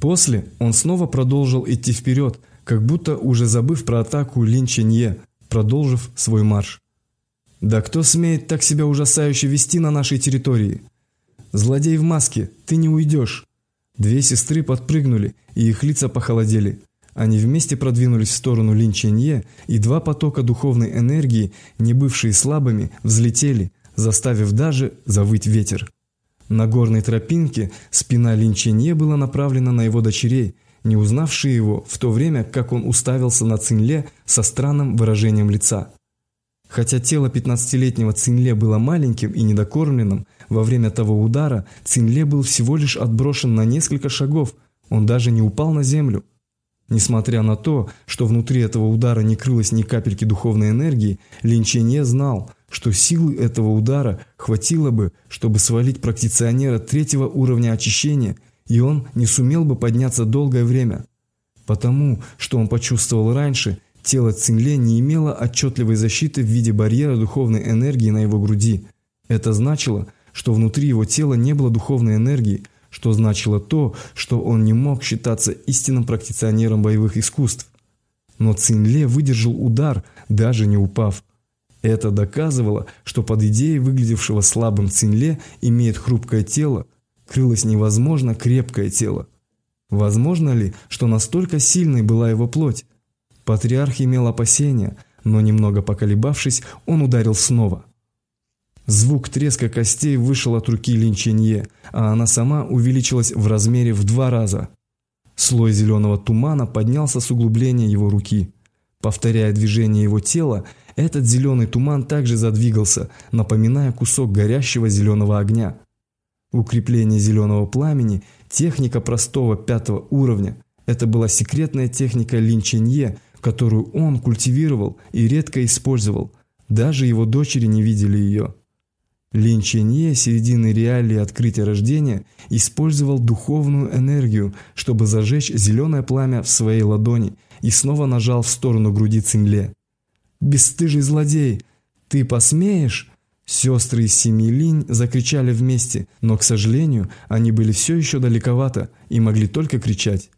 После он снова продолжил идти вперед, как будто уже забыв про атаку Линчанье, продолжив свой марш. «Да кто смеет так себя ужасающе вести на нашей территории? Злодей в маске, ты не уйдешь!» Две сестры подпрыгнули, и их лица похолодели. Они вместе продвинулись в сторону Линченье, и два потока духовной энергии, не бывшие слабыми, взлетели, заставив даже завыть ветер. На горной тропинке спина Линченье была направлена на его дочерей, не узнавшие его в то время, как он уставился на Цинле со странным выражением лица. Хотя тело 15-летнего Цинле было маленьким и недокормленным, во время того удара Цинле был всего лишь отброшен на несколько шагов, он даже не упал на землю. Несмотря на то, что внутри этого удара не крылось ни капельки духовной энергии, Линченье знал, что силы этого удара хватило бы, чтобы свалить практиционера третьего уровня очищения, и он не сумел бы подняться долгое время. Потому, что он почувствовал раньше, тело Цинле не имело отчетливой защиты в виде барьера духовной энергии на его груди. Это значило, что внутри его тела не было духовной энергии, что значило то, что он не мог считаться истинным практиционером боевых искусств. Но Цинле выдержал удар, даже не упав. Это доказывало, что под идеей выглядевшего слабым Цинле имеет хрупкое тело, крылось невозможно крепкое тело. Возможно ли, что настолько сильной была его плоть? Патриарх имел опасения, но немного поколебавшись, он ударил снова. Звук треска костей вышел от руки Линченье, а она сама увеличилась в размере в два раза. Слой зеленого тумана поднялся с углубления его руки. Повторяя движение его тела, этот зеленый туман также задвигался, напоминая кусок горящего зеленого огня. Укрепление зеленого пламени – техника простого пятого уровня. Это была секретная техника Линченье, которую он культивировал и редко использовал. Даже его дочери не видели ее. Линченье середины реалии открытия рождения использовал духовную энергию, чтобы зажечь зеленое пламя в своей ладони и снова нажал в сторону груди Цинле бесстыжий злодей! Ты посмеешь?» Сестры из семьи Линь закричали вместе, но, к сожалению, они были все еще далековато и могли только кричать.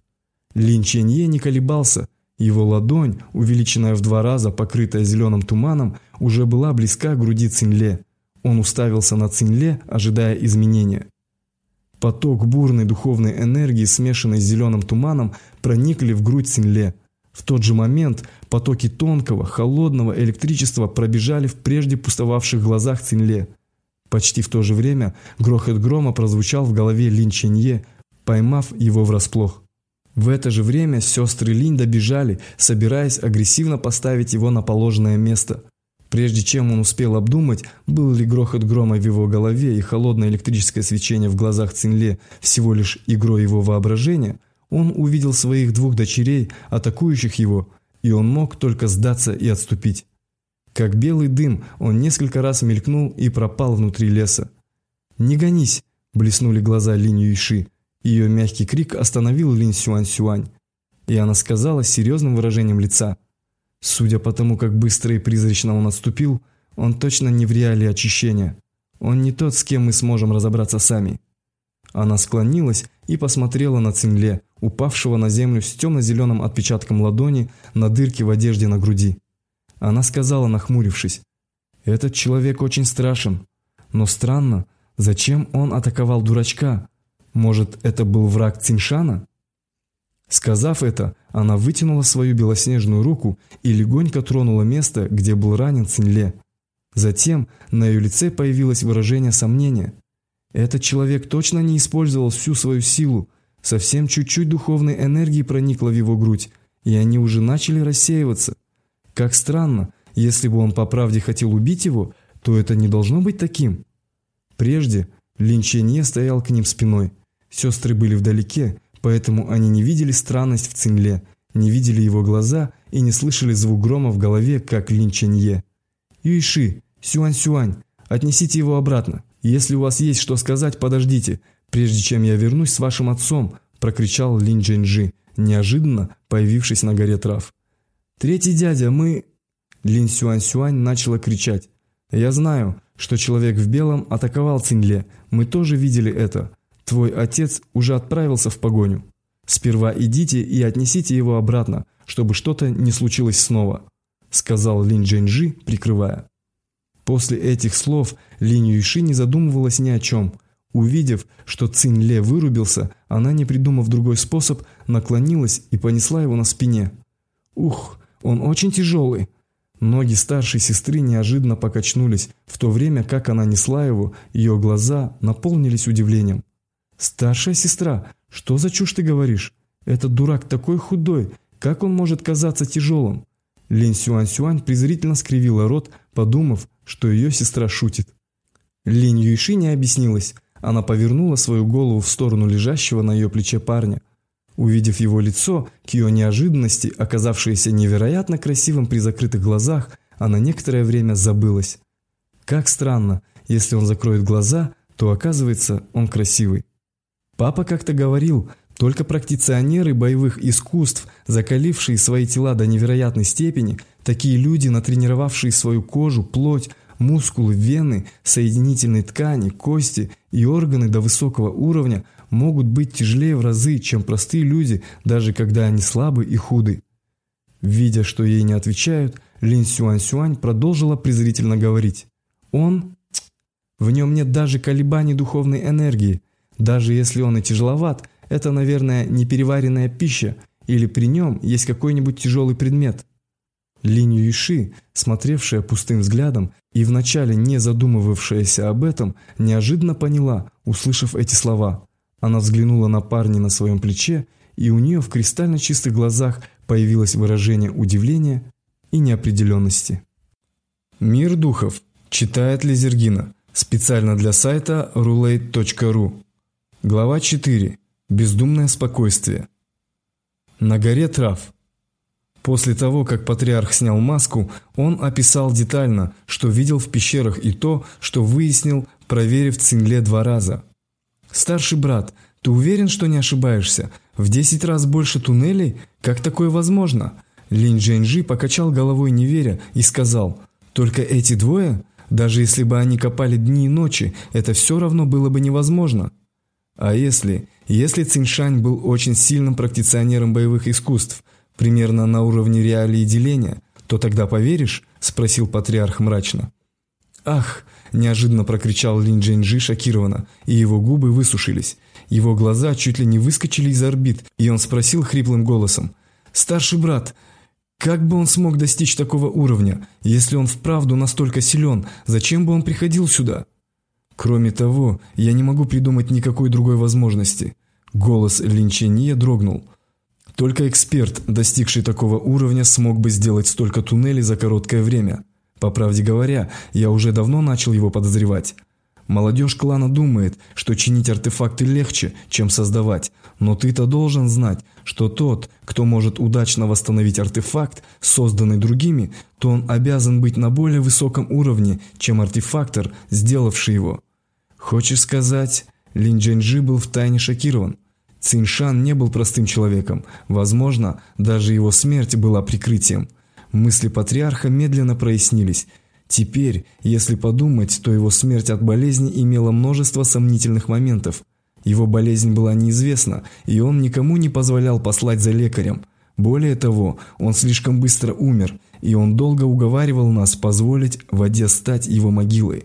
Лин Ченье не колебался. Его ладонь, увеличенная в два раза, покрытая зеленым туманом, уже была близка к груди Цинле. Он уставился на Цинле, ожидая изменения. Поток бурной духовной энергии, смешанной с зеленым туманом, проникли в грудь Цинле. В тот же момент потоки тонкого, холодного электричества пробежали в прежде пустовавших глазах Цинле. Почти в то же время грохот грома прозвучал в голове Лин Ченье, поймав его врасплох. В это же время сестры Линь добежали, собираясь агрессивно поставить его на положенное место. Прежде чем он успел обдумать, был ли грохот грома в его голове и холодное электрическое свечение в глазах Цинле всего лишь игрой его воображения – он увидел своих двух дочерей, атакующих его, и он мог только сдаться и отступить. Как белый дым, он несколько раз мелькнул и пропал внутри леса. «Не гонись!» – блеснули глаза Линь Юйши. Ее мягкий крик остановил Линь Сюань-Сюань. И она сказала с серьезным выражением лица. Судя по тому, как быстро и призрачно он отступил, он точно не в реале очищения. Он не тот, с кем мы сможем разобраться сами. Она склонилась и посмотрела на Цинле, упавшего на землю с темно-зеленым отпечатком ладони на дырке в одежде на груди. Она сказала, нахмурившись, «Этот человек очень страшен. Но странно, зачем он атаковал дурачка? Может, это был враг Циншана?» Сказав это, она вытянула свою белоснежную руку и легонько тронула место, где был ранен Цинле. Затем на ее лице появилось выражение сомнения – этот человек точно не использовал всю свою силу, совсем чуть-чуть духовной энергии проникло в его грудь, и они уже начали рассеиваться. Как странно, если бы он по правде хотел убить его, то это не должно быть таким. Прежде Линченье стоял к ним спиной. Сестры были вдалеке, поэтому они не видели странность в Цинле, не видели его глаза и не слышали звук грома в голове, как Линченье. «Юйши, Сюань-Сюань, отнесите его обратно». «Если у вас есть что сказать, подождите, прежде чем я вернусь с вашим отцом», – прокричал Лин Джинджи, неожиданно появившись на горе трав. «Третий дядя, мы...» Лин Сюань-Сюань начала кричать. «Я знаю, что человек в белом атаковал Цинле. Мы тоже видели это. Твой отец уже отправился в погоню. Сперва идите и отнесите его обратно, чтобы что-то не случилось снова», сказал Лин Джинджи, прикрывая. После этих слов Линь Юйши не задумывалась ни о чем. Увидев, что Цинь Ле вырубился, она, не придумав другой способ, наклонилась и понесла его на спине. «Ух, он очень тяжелый!» Ноги старшей сестры неожиданно покачнулись, в то время как она несла его, ее глаза наполнились удивлением. «Старшая сестра, что за чушь ты говоришь? Этот дурак такой худой, как он может казаться тяжелым?» Лин Сюань-Сюань презрительно скривила рот, подумав, что ее сестра шутит. Линь Юйши не объяснилась. Она повернула свою голову в сторону лежащего на ее плече парня. Увидев его лицо, к ее неожиданности, оказавшееся невероятно красивым при закрытых глазах, она некоторое время забылась. Как странно, если он закроет глаза, то оказывается он красивый. Папа как-то говорил, только практиционеры боевых искусств, закалившие свои тела до невероятной степени, такие люди, натренировавшие свою кожу, плоть, мускулы, вены, соединительные ткани, кости и органы до высокого уровня, могут быть тяжелее в разы, чем простые люди, даже когда они слабы и худы. Видя, что ей не отвечают, Лин Сюань-Сюань продолжила презрительно говорить. «Он? В нем нет даже колебаний духовной энергии. Даже если он и тяжеловат, это, наверное, непереваренная пища, или при нем есть какой-нибудь тяжелый предмет». Линь Юиши, смотревшая пустым взглядом и вначале не задумывавшаяся об этом, неожиданно поняла, услышав эти слова. Она взглянула на парня на своем плече, и у нее в кристально чистых глазах появилось выражение удивления и неопределенности. Мир духов. Читает Лизергина. Специально для сайта roulette.ru. Глава 4. Бездумное спокойствие. На горе трав. После того, как патриарх снял маску, он описал детально, что видел в пещерах и то, что выяснил, проверив Цинле два раза – «Старший брат, ты уверен, что не ошибаешься? В десять раз больше туннелей? Как такое возможно?» Линь Джэньжи покачал головой не веря и сказал, «Только эти двое? Даже если бы они копали дни и ночи, это все равно было бы невозможно». А если, если Циншань был очень сильным практиционером боевых искусств, примерно на уровне реалии деления, то тогда поверишь? Спросил патриарх мрачно. Ах, Неожиданно прокричал Лин Джэньжи шокированно, и его губы высушились. Его глаза чуть ли не выскочили из орбит, и он спросил хриплым голосом. «Старший брат, как бы он смог достичь такого уровня? Если он вправду настолько силен, зачем бы он приходил сюда?» «Кроме того, я не могу придумать никакой другой возможности». Голос Линченье дрогнул. Только эксперт, достигший такого уровня, смог бы сделать столько туннелей за короткое время. По правде говоря, я уже давно начал его подозревать. Молодежь клана думает, что чинить артефакты легче, чем создавать, но ты-то должен знать, что тот, кто может удачно восстановить артефакт, созданный другими, то он обязан быть на более высоком уровне, чем артефактор, сделавший его. Хочешь сказать, Лин Джэньжи был втайне шокирован. Циншан не был простым человеком, возможно, даже его смерть была прикрытием – Мысли патриарха медленно прояснились. Теперь, если подумать, то его смерть от болезни имела множество сомнительных моментов. Его болезнь была неизвестна, и он никому не позволял послать за лекарем. Более того, он слишком быстро умер, и он долго уговаривал нас позволить воде стать его могилой.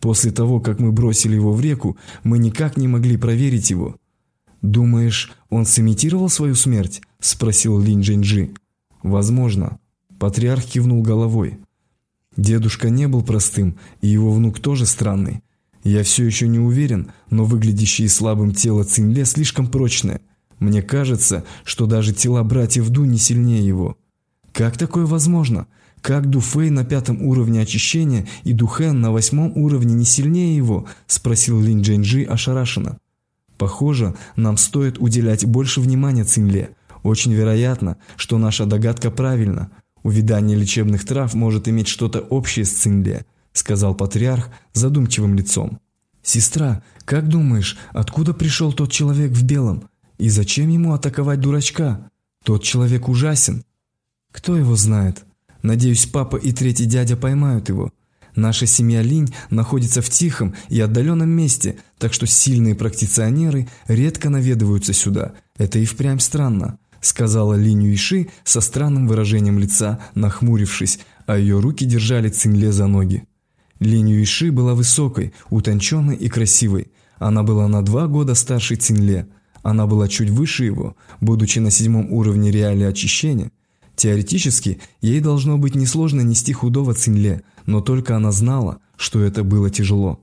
После того, как мы бросили его в реку, мы никак не могли проверить его. «Думаешь, он сымитировал свою смерть?» – спросил Лин Джинджи. «Возможно». Патриарх кивнул головой. Дедушка не был простым, и его внук тоже странный. Я все еще не уверен, но выглядящее слабым тело Цинле слишком прочное. Мне кажется, что даже тела братьев Ду не сильнее его. Как такое возможно? Как Дуфэй на пятом уровне очищения и Духэн на восьмом уровне не сильнее его? Спросил Лин Джэньджи ошарашенно. Похоже, нам стоит уделять больше внимания Цинле. Очень вероятно, что наша догадка правильна. Увидание лечебных трав может иметь что-то общее с Цинле, сказал патриарх задумчивым лицом. Сестра, как думаешь, откуда пришел тот человек в белом? И зачем ему атаковать дурачка? Тот человек ужасен. Кто его знает? Надеюсь, папа и третий дядя поймают его. Наша семья Линь находится в тихом и отдаленном месте, так что сильные практиционеры редко наведываются сюда. Это и впрямь странно сказала Линь Юйши со странным выражением лица, нахмурившись, а ее руки держали Цинле за ноги. Линь Юйши была высокой, утонченной и красивой. Она была на два года старше Цинле. Она была чуть выше его, будучи на седьмом уровне реалии очищения. Теоретически, ей должно быть несложно нести худого Цинле, но только она знала, что это было тяжело.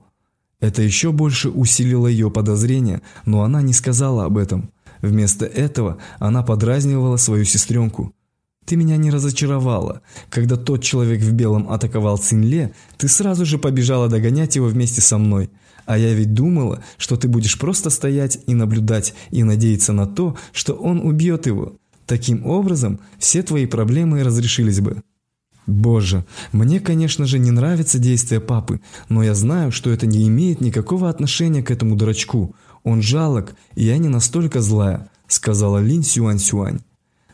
Это еще больше усилило ее подозрения, но она не сказала об этом. Вместо этого она подразнивала свою сестренку. «Ты меня не разочаровала. Когда тот человек в белом атаковал Цинле, ты сразу же побежала догонять его вместе со мной. А я ведь думала, что ты будешь просто стоять и наблюдать и надеяться на то, что он убьет его. Таким образом, все твои проблемы разрешились бы». Боже, мне, конечно же, не нравится действие папы, но я знаю, что это не имеет никакого отношения к этому дурачку. Он жалок, и я не настолько злая, сказала Лин Сюань Сюань.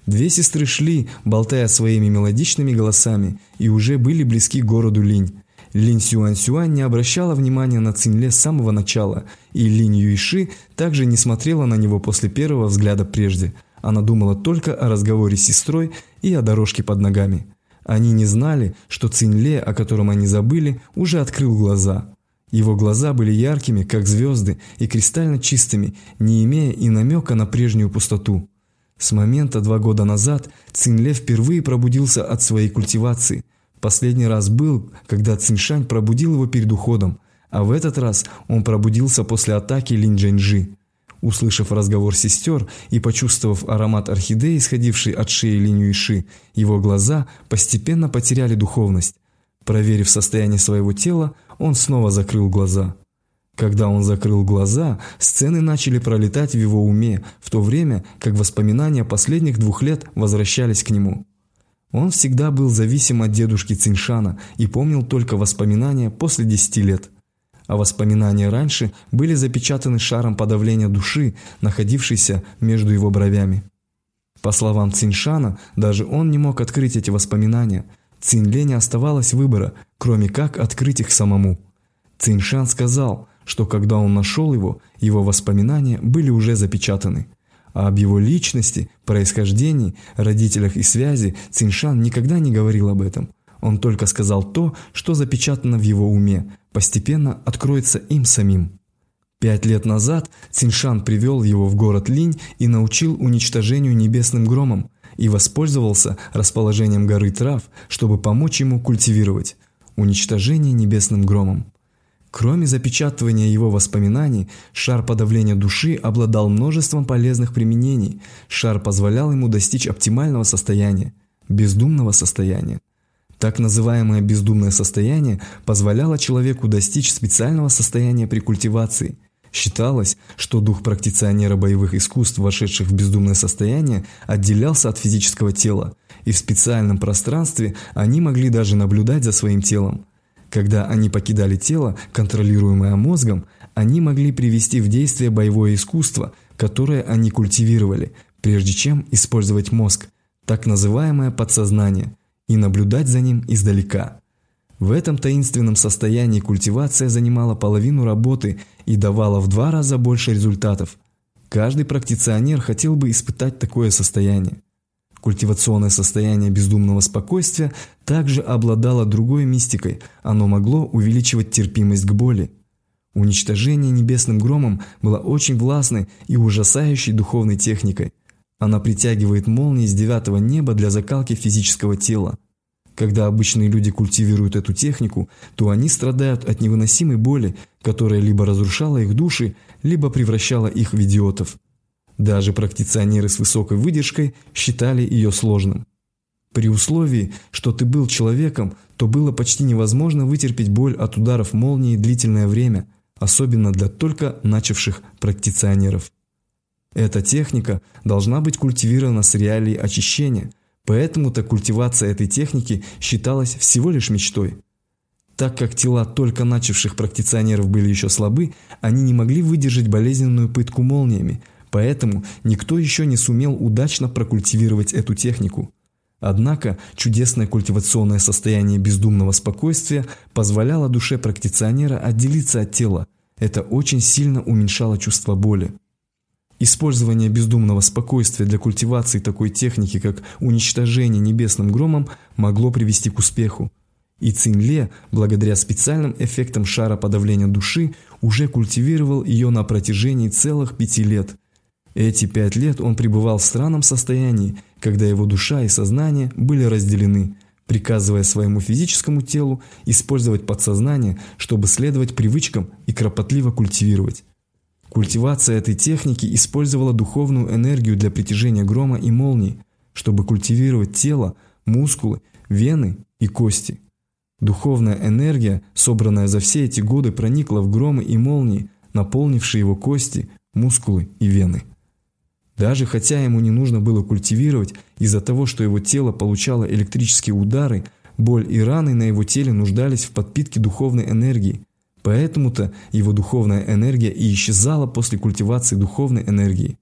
Две сестры шли, болтая своими мелодичными голосами, и уже были близки к городу Линь. Линь Сюань Сюань не обращала внимания на Цинле с самого начала, и Линь Юйши также не смотрела на него после первого взгляда прежде. Она думала только о разговоре с сестрой и о дорожке под ногами. Они не знали, что Цинле, о котором они забыли, уже открыл глаза. Его глаза были яркими, как звезды, и кристально чистыми, не имея и намека на прежнюю пустоту. С момента два года назад Цинле впервые пробудился от своей культивации. Последний раз был, когда Циншань пробудил его перед уходом, а в этот раз он пробудился после атаки Линь Джэньжи. Услышав разговор сестер и почувствовав аромат орхидеи, исходивший от шеи Линь Иши, его глаза постепенно потеряли духовность. Проверив состояние своего тела, он снова закрыл глаза. Когда он закрыл глаза, сцены начали пролетать в его уме, в то время как воспоминания последних двух лет возвращались к нему. Он всегда был зависим от дедушки Циншана и помнил только воспоминания после десяти лет – а воспоминания раньше были запечатаны шаром подавления души, находившейся между его бровями. По словам Циншана, даже он не мог открыть эти воспоминания. Цинле не оставалось выбора, кроме как открыть их самому. Циншан сказал, что когда он нашел его, его воспоминания были уже запечатаны. А об его личности, происхождении, родителях и связи Циншан никогда не говорил об этом – он только сказал то, что запечатано в его уме, постепенно откроется им самим. Пять лет назад Циншан привел его в город Линь и научил уничтожению небесным громом и воспользовался расположением горы трав, чтобы помочь ему культивировать уничтожение небесным громом. Кроме запечатывания его воспоминаний, шар подавления души обладал множеством полезных применений. Шар позволял ему достичь оптимального состояния, бездумного состояния. Так называемое бездумное состояние позволяло человеку достичь специального состояния при культивации. Считалось, что дух практиционера боевых искусств, вошедших в бездумное состояние, отделялся от физического тела, и в специальном пространстве они могли даже наблюдать за своим телом. Когда они покидали тело, контролируемое мозгом, они могли привести в действие боевое искусство, которое они культивировали, прежде чем использовать мозг, так называемое подсознание – и наблюдать за ним издалека. В этом таинственном состоянии культивация занимала половину работы и давала в два раза больше результатов. Каждый практиционер хотел бы испытать такое состояние. Культивационное состояние бездумного спокойствия также обладало другой мистикой, оно могло увеличивать терпимость к боли. Уничтожение небесным громом было очень властной и ужасающей духовной техникой. Она притягивает молнии с девятого неба для закалки физического тела. Когда обычные люди культивируют эту технику, то они страдают от невыносимой боли, которая либо разрушала их души, либо превращала их в идиотов. Даже практиционеры с высокой выдержкой считали ее сложным. При условии, что ты был человеком, то было почти невозможно вытерпеть боль от ударов молнии длительное время, особенно для только начавших практиционеров. Эта техника должна быть культивирована с реалией очищения, поэтому-то культивация этой техники считалась всего лишь мечтой. Так как тела только начавших практиционеров были еще слабы, они не могли выдержать болезненную пытку молниями, поэтому никто еще не сумел удачно прокультивировать эту технику. Однако чудесное культивационное состояние бездумного спокойствия позволяло душе практиционера отделиться от тела. Это очень сильно уменьшало чувство боли. Использование бездумного спокойствия для культивации такой техники, как уничтожение небесным громом, могло привести к успеху. И Цинле, благодаря специальным эффектам шара подавления души, уже культивировал ее на протяжении целых пяти лет. Эти пять лет он пребывал в странном состоянии, когда его душа и сознание были разделены, приказывая своему физическому телу использовать подсознание, чтобы следовать привычкам и кропотливо культивировать. Культивация этой техники использовала духовную энергию для притяжения грома и молнии, чтобы культивировать тело, мускулы, вены и кости. Духовная энергия, собранная за все эти годы, проникла в громы и молнии, наполнившие его кости, мускулы и вены. Даже хотя ему не нужно было культивировать, из-за того, что его тело получало электрические удары, боль и раны на его теле нуждались в подпитке духовной энергии, Поэтому-то его духовная энергия и исчезала после культивации духовной энергии.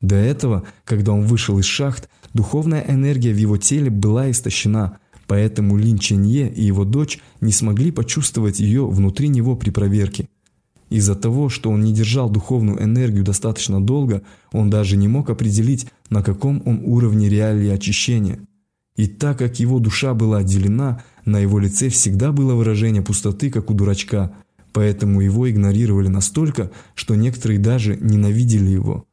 До этого, когда он вышел из шахт, духовная энергия в его теле была истощена, поэтому Лин Ченье и его дочь не смогли почувствовать ее внутри него при проверке. Из-за того, что он не держал духовную энергию достаточно долго, он даже не мог определить, на каком он уровне реалии очищения. И так как его душа была отделена, на его лице всегда было выражение пустоты, как у дурачка – поэтому его игнорировали настолько, что некоторые даже ненавидели его.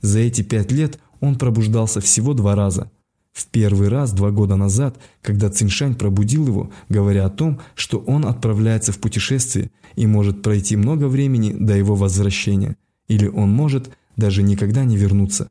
За эти пять лет он пробуждался всего два раза. В первый раз два года назад, когда Циншань пробудил его, говоря о том, что он отправляется в путешествие и может пройти много времени до его возвращения, или он может даже никогда не вернуться.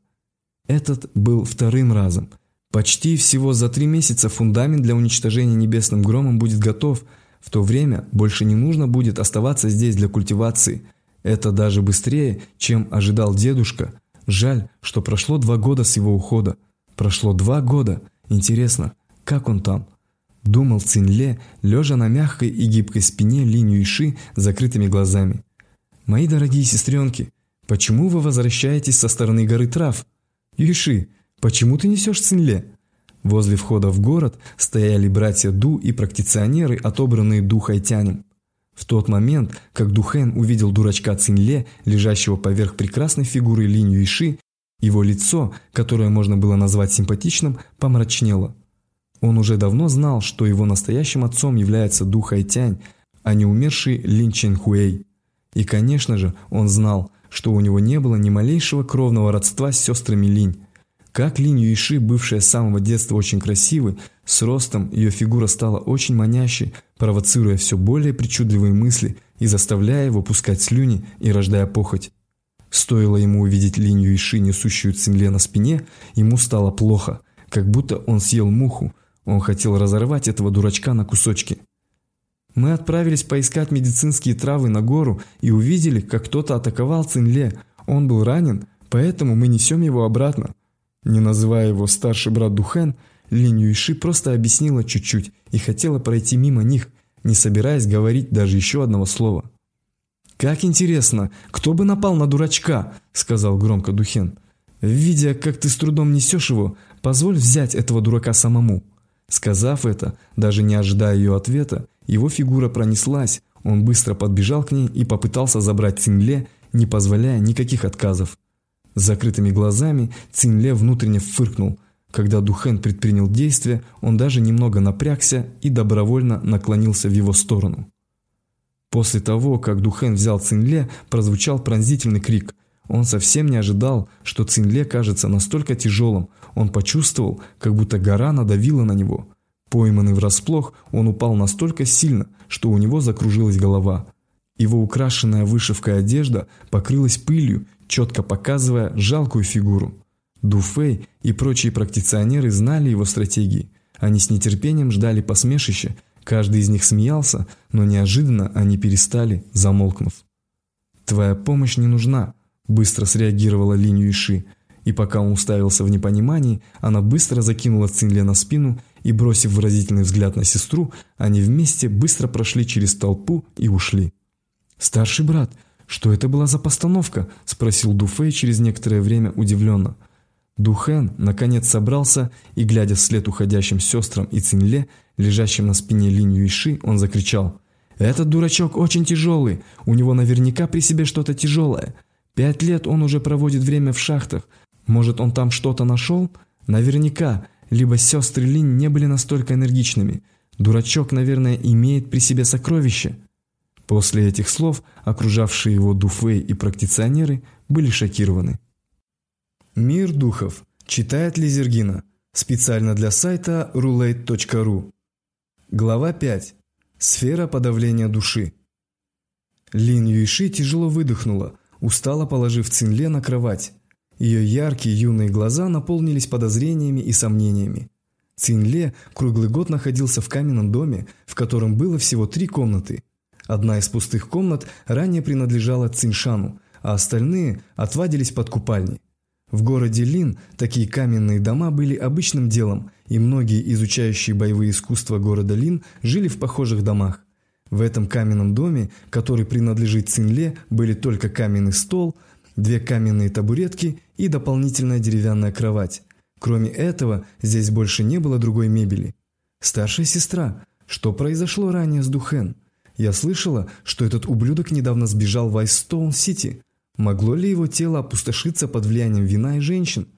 Этот был вторым разом. Почти всего за три месяца фундамент для уничтожения небесным громом будет готов – в то время больше не нужно будет оставаться здесь для культивации. Это даже быстрее, чем ожидал дедушка. Жаль, что прошло два года с его ухода. Прошло два года. Интересно, как он там? Думал Цинле, лежа на мягкой и гибкой спине Линь Юйши с закрытыми глазами. «Мои дорогие сестренки, почему вы возвращаетесь со стороны горы трав? Юйши, почему ты несешь Цинле?» Возле входа в город стояли братья Ду и практиционеры, отобранные Ду Хайтянем. В тот момент, как Духен увидел дурачка Цинле, лежащего поверх прекрасной фигуры Линь Юйши, его лицо, которое можно было назвать симпатичным, помрачнело. Он уже давно знал, что его настоящим отцом является Ду Хайтянь, а не умерший Лин Чен Хуэй. И, конечно же, он знал, что у него не было ни малейшего кровного родства с сестрами Линь. Как Линь Юйши, бывшая с самого детства очень красивой, с ростом ее фигура стала очень манящей, провоцируя все более причудливые мысли и заставляя его пускать слюни и рождая похоть. Стоило ему увидеть Линь Юйши, несущую Цинле на спине, ему стало плохо, как будто он съел муху. Он хотел разорвать этого дурачка на кусочки. Мы отправились поискать медицинские травы на гору и увидели, как кто-то атаковал Цинле. Он был ранен, поэтому мы несем его обратно. Не называя его старший брат Духен, Линь Юйши просто объяснила чуть-чуть и хотела пройти мимо них, не собираясь говорить даже еще одного слова. «Как интересно, кто бы напал на дурачка?» – сказал громко Духен. «Видя, как ты с трудом несешь его, позволь взять этого дурака самому». Сказав это, даже не ожидая ее ответа, его фигура пронеслась, он быстро подбежал к ней и попытался забрать Цинле, не позволяя никаких отказов. Закрытыми глазами Цинле внутренне фыркнул. Когда Духен предпринял действие, он даже немного напрягся и добровольно наклонился в его сторону. После того, как Духен взял Цинле, прозвучал пронзительный крик. Он совсем не ожидал, что Цинле кажется настолько тяжелым. Он почувствовал, как будто гора надавила на него. Пойманный врасплох, он упал настолько сильно, что у него закружилась голова. Его украшенная вышивкой одежда покрылась пылью четко показывая жалкую фигуру. Дуфей и прочие практиционеры знали его стратегии. Они с нетерпением ждали посмешища, каждый из них смеялся, но неожиданно они перестали, замолкнув. «Твоя помощь не нужна», – быстро среагировала Линь Иши, и пока он уставился в непонимании, она быстро закинула Цинле на спину и, бросив выразительный взгляд на сестру, они вместе быстро прошли через толпу и ушли. «Старший брат, «Что это была за постановка?» – спросил Дуфей через некоторое время удивленно. Духен наконец собрался и, глядя вслед уходящим сестрам и Цинле, лежащим на спине линию Иши, он закричал. «Этот дурачок очень тяжелый, у него наверняка при себе что-то тяжелое. Пять лет он уже проводит время в шахтах. Может, он там что-то нашел? Наверняка, либо сестры Линь не были настолько энергичными. Дурачок, наверное, имеет при себе сокровище». После этих слов окружавшие его дуфей и практиционеры были шокированы. Мир духов. Читает Лизергина. Специально для сайта roulette.ru. Глава 5. Сфера подавления души. Лин Юйши тяжело выдохнула, устало положив Цинле на кровать. Ее яркие юные глаза наполнились подозрениями и сомнениями. Цинле круглый год находился в каменном доме, в котором было всего три комнаты. Одна из пустых комнат ранее принадлежала Циншану, а остальные отвадились под купальни. В городе Лин такие каменные дома были обычным делом, и многие изучающие боевые искусства города Лин жили в похожих домах. В этом каменном доме, который принадлежит Цинле, были только каменный стол, две каменные табуретки и дополнительная деревянная кровать. Кроме этого, здесь больше не было другой мебели. «Старшая сестра, что произошло ранее с Духен? Я слышала, что этот ублюдок недавно сбежал в Айстоун-Сити. Могло ли его тело опустошиться под влиянием вина и женщин?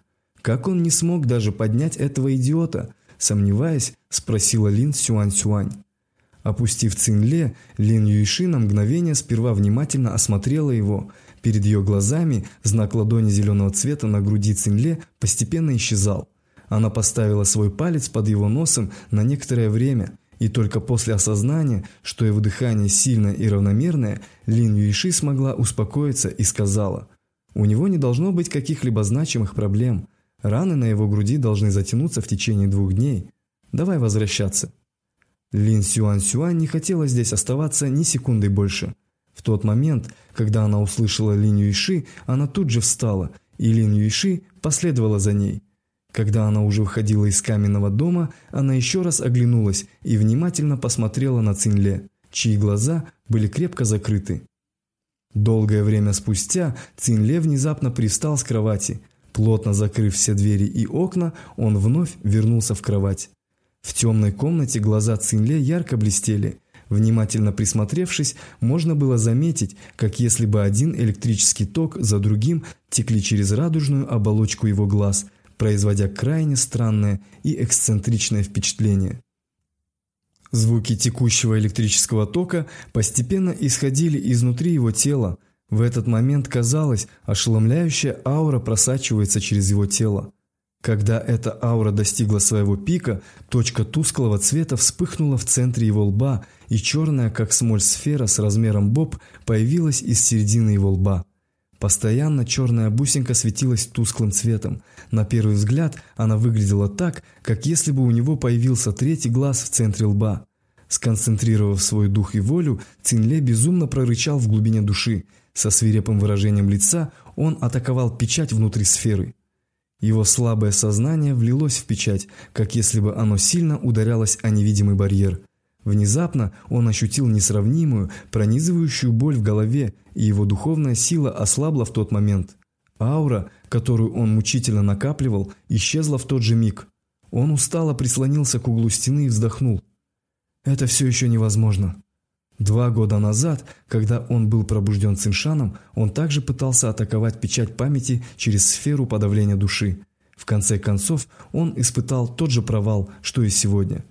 Как он не смог даже поднять этого идиота? Сомневаясь, спросила Лин Сюань-Сюань. Опустив Цинле, Лин Юйши на мгновение сперва внимательно осмотрела его. Перед ее глазами знак ладони зеленого цвета на груди Цинле постепенно исчезал. Она поставила свой палец под его носом на некоторое время – и только после осознания, что его дыхание сильное и равномерное, Лин Юиши смогла успокоиться и сказала, «У него не должно быть каких-либо значимых проблем. Раны на его груди должны затянуться в течение двух дней. Давай возвращаться». Лин Сюань Сюань не хотела здесь оставаться ни секунды больше. В тот момент, когда она услышала Лин Юиши, она тут же встала, и Лин Юиши последовала за ней – когда она уже выходила из каменного дома, она еще раз оглянулась и внимательно посмотрела на Цинле, чьи глаза были крепко закрыты. Долгое время спустя Цинле внезапно привстал с кровати. Плотно закрыв все двери и окна, он вновь вернулся в кровать. В темной комнате глаза Цинле ярко блестели. Внимательно присмотревшись, можно было заметить, как если бы один электрический ток за другим текли через радужную оболочку его глаз – производя крайне странное и эксцентричное впечатление. Звуки текущего электрического тока постепенно исходили изнутри его тела. В этот момент казалось, ошеломляющая аура просачивается через его тело. Когда эта аура достигла своего пика, точка тусклого цвета вспыхнула в центре его лба, и черная, как смоль сфера с размером боб, появилась из середины его лба. Постоянно черная бусинка светилась тусклым цветом. На первый взгляд она выглядела так, как если бы у него появился третий глаз в центре лба. Сконцентрировав свой дух и волю, Цинле безумно прорычал в глубине души. Со свирепым выражением лица он атаковал печать внутри сферы. Его слабое сознание влилось в печать, как если бы оно сильно ударялось о невидимый барьер. Внезапно он ощутил несравнимую, пронизывающую боль в голове, и его духовная сила ослабла в тот момент. Аура, которую он мучительно накапливал, исчезла в тот же миг. Он устало прислонился к углу стены и вздохнул. Это все еще невозможно. Два года назад, когда он был пробужден Циншаном, он также пытался атаковать печать памяти через сферу подавления души. В конце концов, он испытал тот же провал, что и сегодня.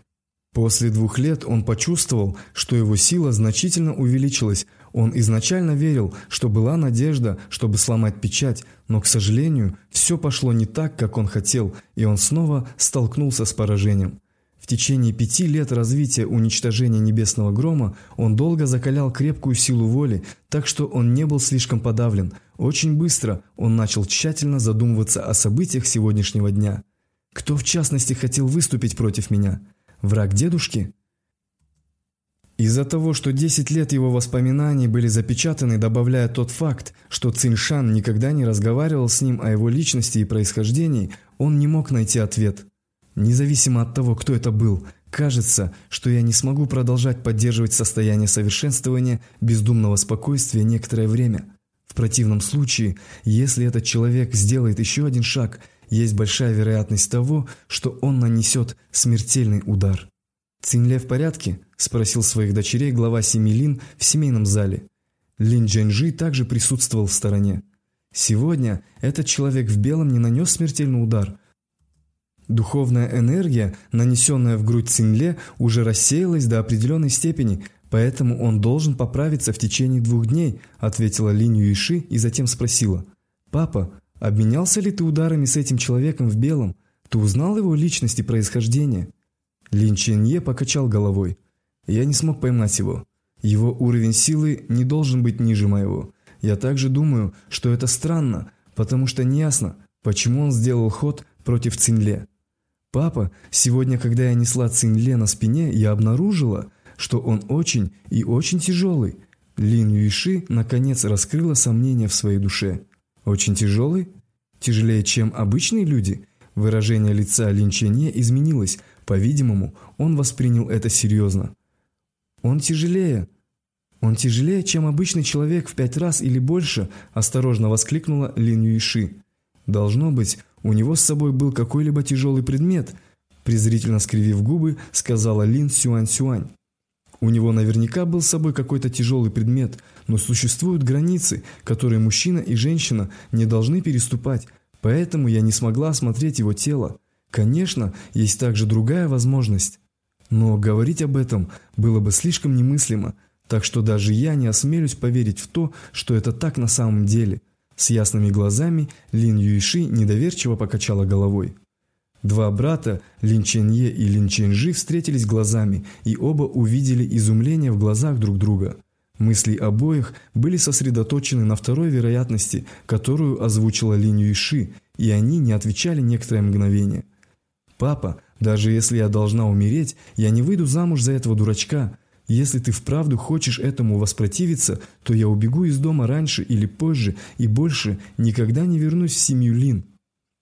После двух лет он почувствовал, что его сила значительно увеличилась. Он изначально верил, что была надежда, чтобы сломать печать, но, к сожалению, все пошло не так, как он хотел, и он снова столкнулся с поражением. В течение пяти лет развития уничтожения небесного грома он долго закалял крепкую силу воли, так что он не был слишком подавлен. Очень быстро он начал тщательно задумываться о событиях сегодняшнего дня. Кто в частности хотел выступить против меня? Враг дедушки? Из-за того, что 10 лет его воспоминаний были запечатаны, добавляя тот факт, что Циншан никогда не разговаривал с ним о его личности и происхождении, он не мог найти ответ. Независимо от того, кто это был, кажется, что я не смогу продолжать поддерживать состояние совершенствования бездумного спокойствия некоторое время. В противном случае, если этот человек сделает еще один шаг – есть большая вероятность того, что он нанесет смертельный удар. «Цинле в порядке?» – спросил своих дочерей глава семьи Лин в семейном зале. Лин Джэньжи также присутствовал в стороне. Сегодня этот человек в белом не нанес смертельный удар. Духовная энергия, нанесенная в грудь Цинле, уже рассеялась до определенной степени, поэтому он должен поправиться в течение двух дней, ответила Лин Юиши и затем спросила. «Папа, Обменялся ли ты ударами с этим человеком в белом? Ты узнал его личность и происхождение?» Лин Ченье покачал головой. «Я не смог поймать его. Его уровень силы не должен быть ниже моего. Я также думаю, что это странно, потому что неясно, почему он сделал ход против Цинле. Папа, сегодня, когда я несла Цинле на спине, я обнаружила, что он очень и очень тяжелый. Лин Юиши наконец раскрыла сомнения в своей душе. Очень тяжелый? Тяжелее, чем обычные люди? Выражение лица Лин Ченье изменилось. По-видимому, он воспринял это серьезно. Он тяжелее. Он тяжелее, чем обычный человек в пять раз или больше, осторожно воскликнула Лин Юиши. Должно быть, у него с собой был какой-либо тяжелый предмет, презрительно скривив губы, сказала Лин Сюань Сюань. У него наверняка был с собой какой-то тяжелый предмет, но существуют границы, которые мужчина и женщина не должны переступать, поэтому я не смогла осмотреть его тело. Конечно, есть также другая возможность. Но говорить об этом было бы слишком немыслимо, так что даже я не осмелюсь поверить в то, что это так на самом деле. С ясными глазами Лин Юиши недоверчиво покачала головой. Два брата, Лин Ченье и Лин Ченжи, встретились глазами, и оба увидели изумление в глазах друг друга. Мысли обоих были сосредоточены на второй вероятности, которую озвучила Лин Юиши, и они не отвечали некоторое мгновение. «Папа, даже если я должна умереть, я не выйду замуж за этого дурачка. Если ты вправду хочешь этому воспротивиться, то я убегу из дома раньше или позже и больше никогда не вернусь в семью Лин».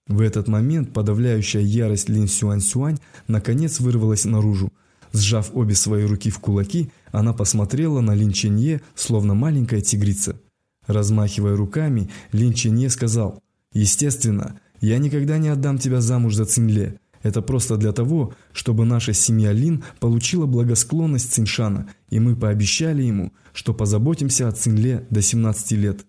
В этот момент подавляющая ярость Лин Сюань-Сюань наконец вырвалась наружу. Сжав обе свои руки в кулаки, она посмотрела на Лин Ченье, словно маленькая тигрица. Размахивая руками, Лин Ченье сказал, «Естественно, я никогда не отдам тебя замуж за Цинле. Это просто для того, чтобы наша семья Лин получила благосклонность Циншана, и мы пообещали ему, что позаботимся о Цинле до 17 лет.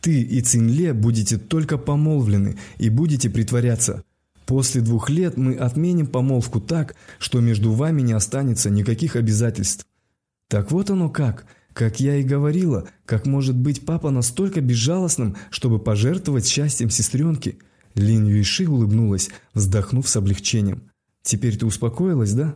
Ты и Цинле будете только помолвлены и будете притворяться. После двух лет мы отменим помолвку так, что между вами не останется никаких обязательств. Так вот оно как. Как я и говорила, как может быть папа настолько безжалостным, чтобы пожертвовать счастьем сестренки? Лин Юиши улыбнулась, вздохнув с облегчением. «Теперь ты успокоилась, да?»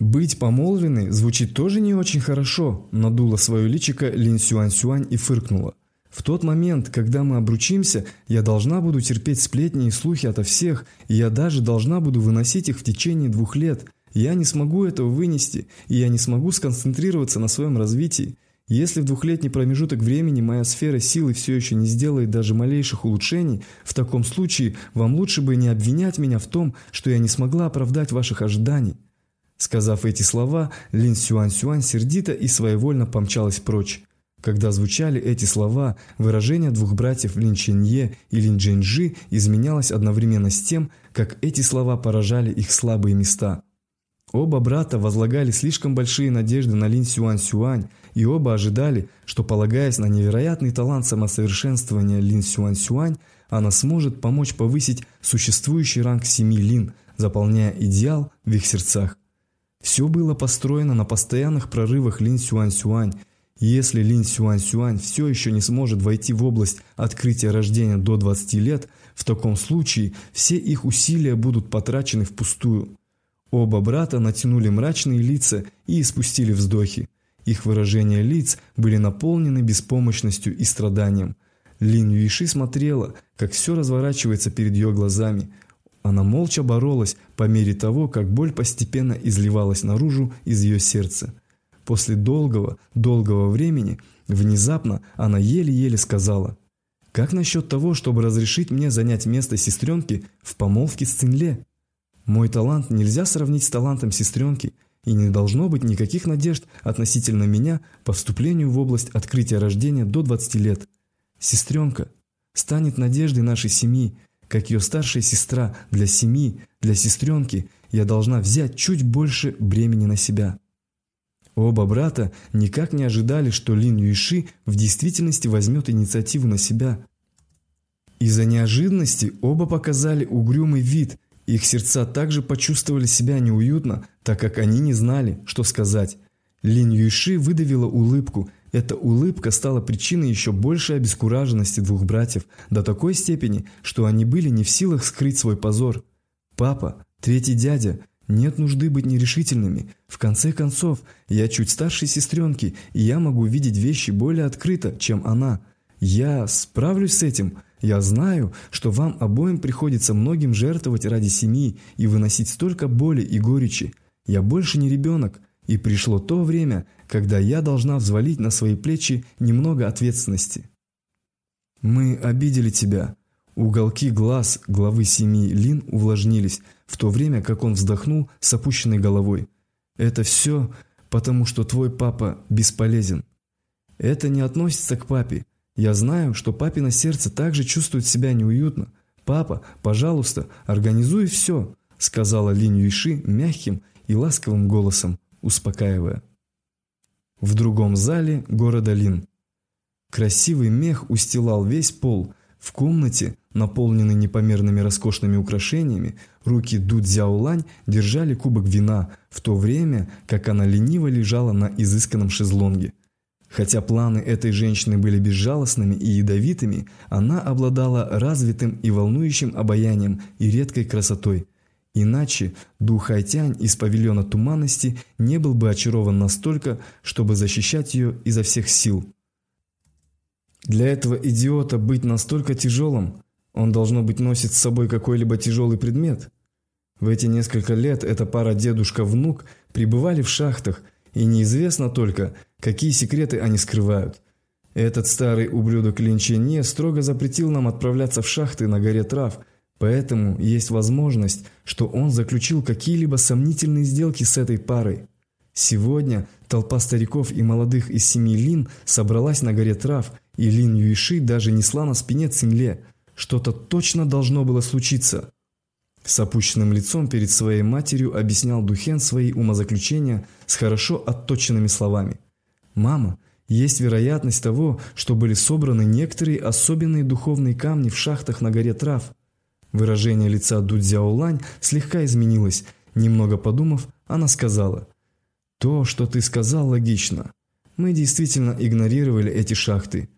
«Быть помолвленной звучит тоже не очень хорошо», надула свое личико Лин Сюань Сюань и фыркнула. В тот момент, когда мы обручимся, я должна буду терпеть сплетни и слухи ото всех, и я даже должна буду выносить их в течение двух лет. Я не смогу этого вынести, и я не смогу сконцентрироваться на своем развитии. Если в двухлетний промежуток времени моя сфера силы все еще не сделает даже малейших улучшений, в таком случае вам лучше бы не обвинять меня в том, что я не смогла оправдать ваших ожиданий». Сказав эти слова, Лин Сюань Сюань сердито и своевольно помчалась прочь. Когда звучали эти слова, выражение двух братьев Лин Ченье и Лин Джэньжи изменялось одновременно с тем, как эти слова поражали их слабые места. Оба брата возлагали слишком большие надежды на Лин Сюань Сюань, и оба ожидали, что, полагаясь на невероятный талант самосовершенствования Лин Сюань Сюань, она сможет помочь повысить существующий ранг семи Лин, заполняя идеал в их сердцах. Все было построено на постоянных прорывах Лин Сюань Сюань, если Лин Сюань Сюань все еще не сможет войти в область открытия рождения до 20 лет, в таком случае все их усилия будут потрачены впустую. Оба брата натянули мрачные лица и испустили вздохи. Их выражения лиц были наполнены беспомощностью и страданием. Лин Юиши смотрела, как все разворачивается перед ее глазами. Она молча боролась по мере того, как боль постепенно изливалась наружу из ее сердца. После долгого, долгого времени, внезапно она еле-еле сказала, «Как насчет того, чтобы разрешить мне занять место сестренки в помолвке с Цинле? Мой талант нельзя сравнить с талантом сестренки, и не должно быть никаких надежд относительно меня по вступлению в область открытия рождения до 20 лет. Сестренка станет надеждой нашей семьи, как ее старшая сестра для семьи, для сестренки я должна взять чуть больше бремени на себя». Оба брата никак не ожидали, что Лин Юиши в действительности возьмет инициативу на себя. Из-за неожиданности оба показали угрюмый вид, их сердца также почувствовали себя неуютно, так как они не знали, что сказать. Лин Юиши выдавила улыбку, Эта улыбка стала причиной еще большей обескураженности двух братьев до такой степени, что они были не в силах скрыть свой позор. «Папа, третий дядя, нет нужды быть нерешительными. В конце концов, я чуть старше сестренки, и я могу видеть вещи более открыто, чем она. Я справлюсь с этим. Я знаю, что вам обоим приходится многим жертвовать ради семьи и выносить столько боли и горечи. Я больше не ребенок, и пришло то время, когда я должна взвалить на свои плечи немного ответственности. Мы обидели тебя. Уголки глаз главы семьи Лин увлажнились, в то время как он вздохнул с опущенной головой. Это все потому, что твой папа бесполезен. Это не относится к папе. Я знаю, что папино сердце также чувствует себя неуютно. Папа, пожалуйста, организуй все, сказала Лин Юйши мягким и ласковым голосом, успокаивая. В другом зале города Лин. Красивый мех устилал весь пол. В комнате, наполненной непомерными роскошными украшениями, руки Ду Цзяолань держали кубок вина, в то время как она лениво лежала на изысканном шезлонге. Хотя планы этой женщины были безжалостными и ядовитыми, она обладала развитым и волнующим обаянием и редкой красотой. Иначе дух Хайтянь из павильона туманности не был бы очарован настолько, чтобы защищать ее изо всех сил. Для этого идиота быть настолько тяжелым, он должно быть носит с собой какой-либо тяжелый предмет. В эти несколько лет эта пара дедушка-внук пребывали в шахтах, и неизвестно только, какие секреты они скрывают. Этот старый ублюдок Линченье строго запретил нам отправляться в шахты на горе трав – Поэтому есть возможность, что он заключил какие-либо сомнительные сделки с этой парой. Сегодня толпа стариков и молодых из семьи Лин собралась на горе трав, и Лин Юиши даже несла на спине Цинле. Что-то точно должно было случиться. С опущенным лицом перед своей матерью объяснял Духен свои умозаключения с хорошо отточенными словами. «Мама, есть вероятность того, что были собраны некоторые особенные духовные камни в шахтах на горе трав. Выражение лица Дудзяолань слегка изменилось. Немного подумав, она сказала, «То, что ты сказал, логично. Мы действительно игнорировали эти шахты.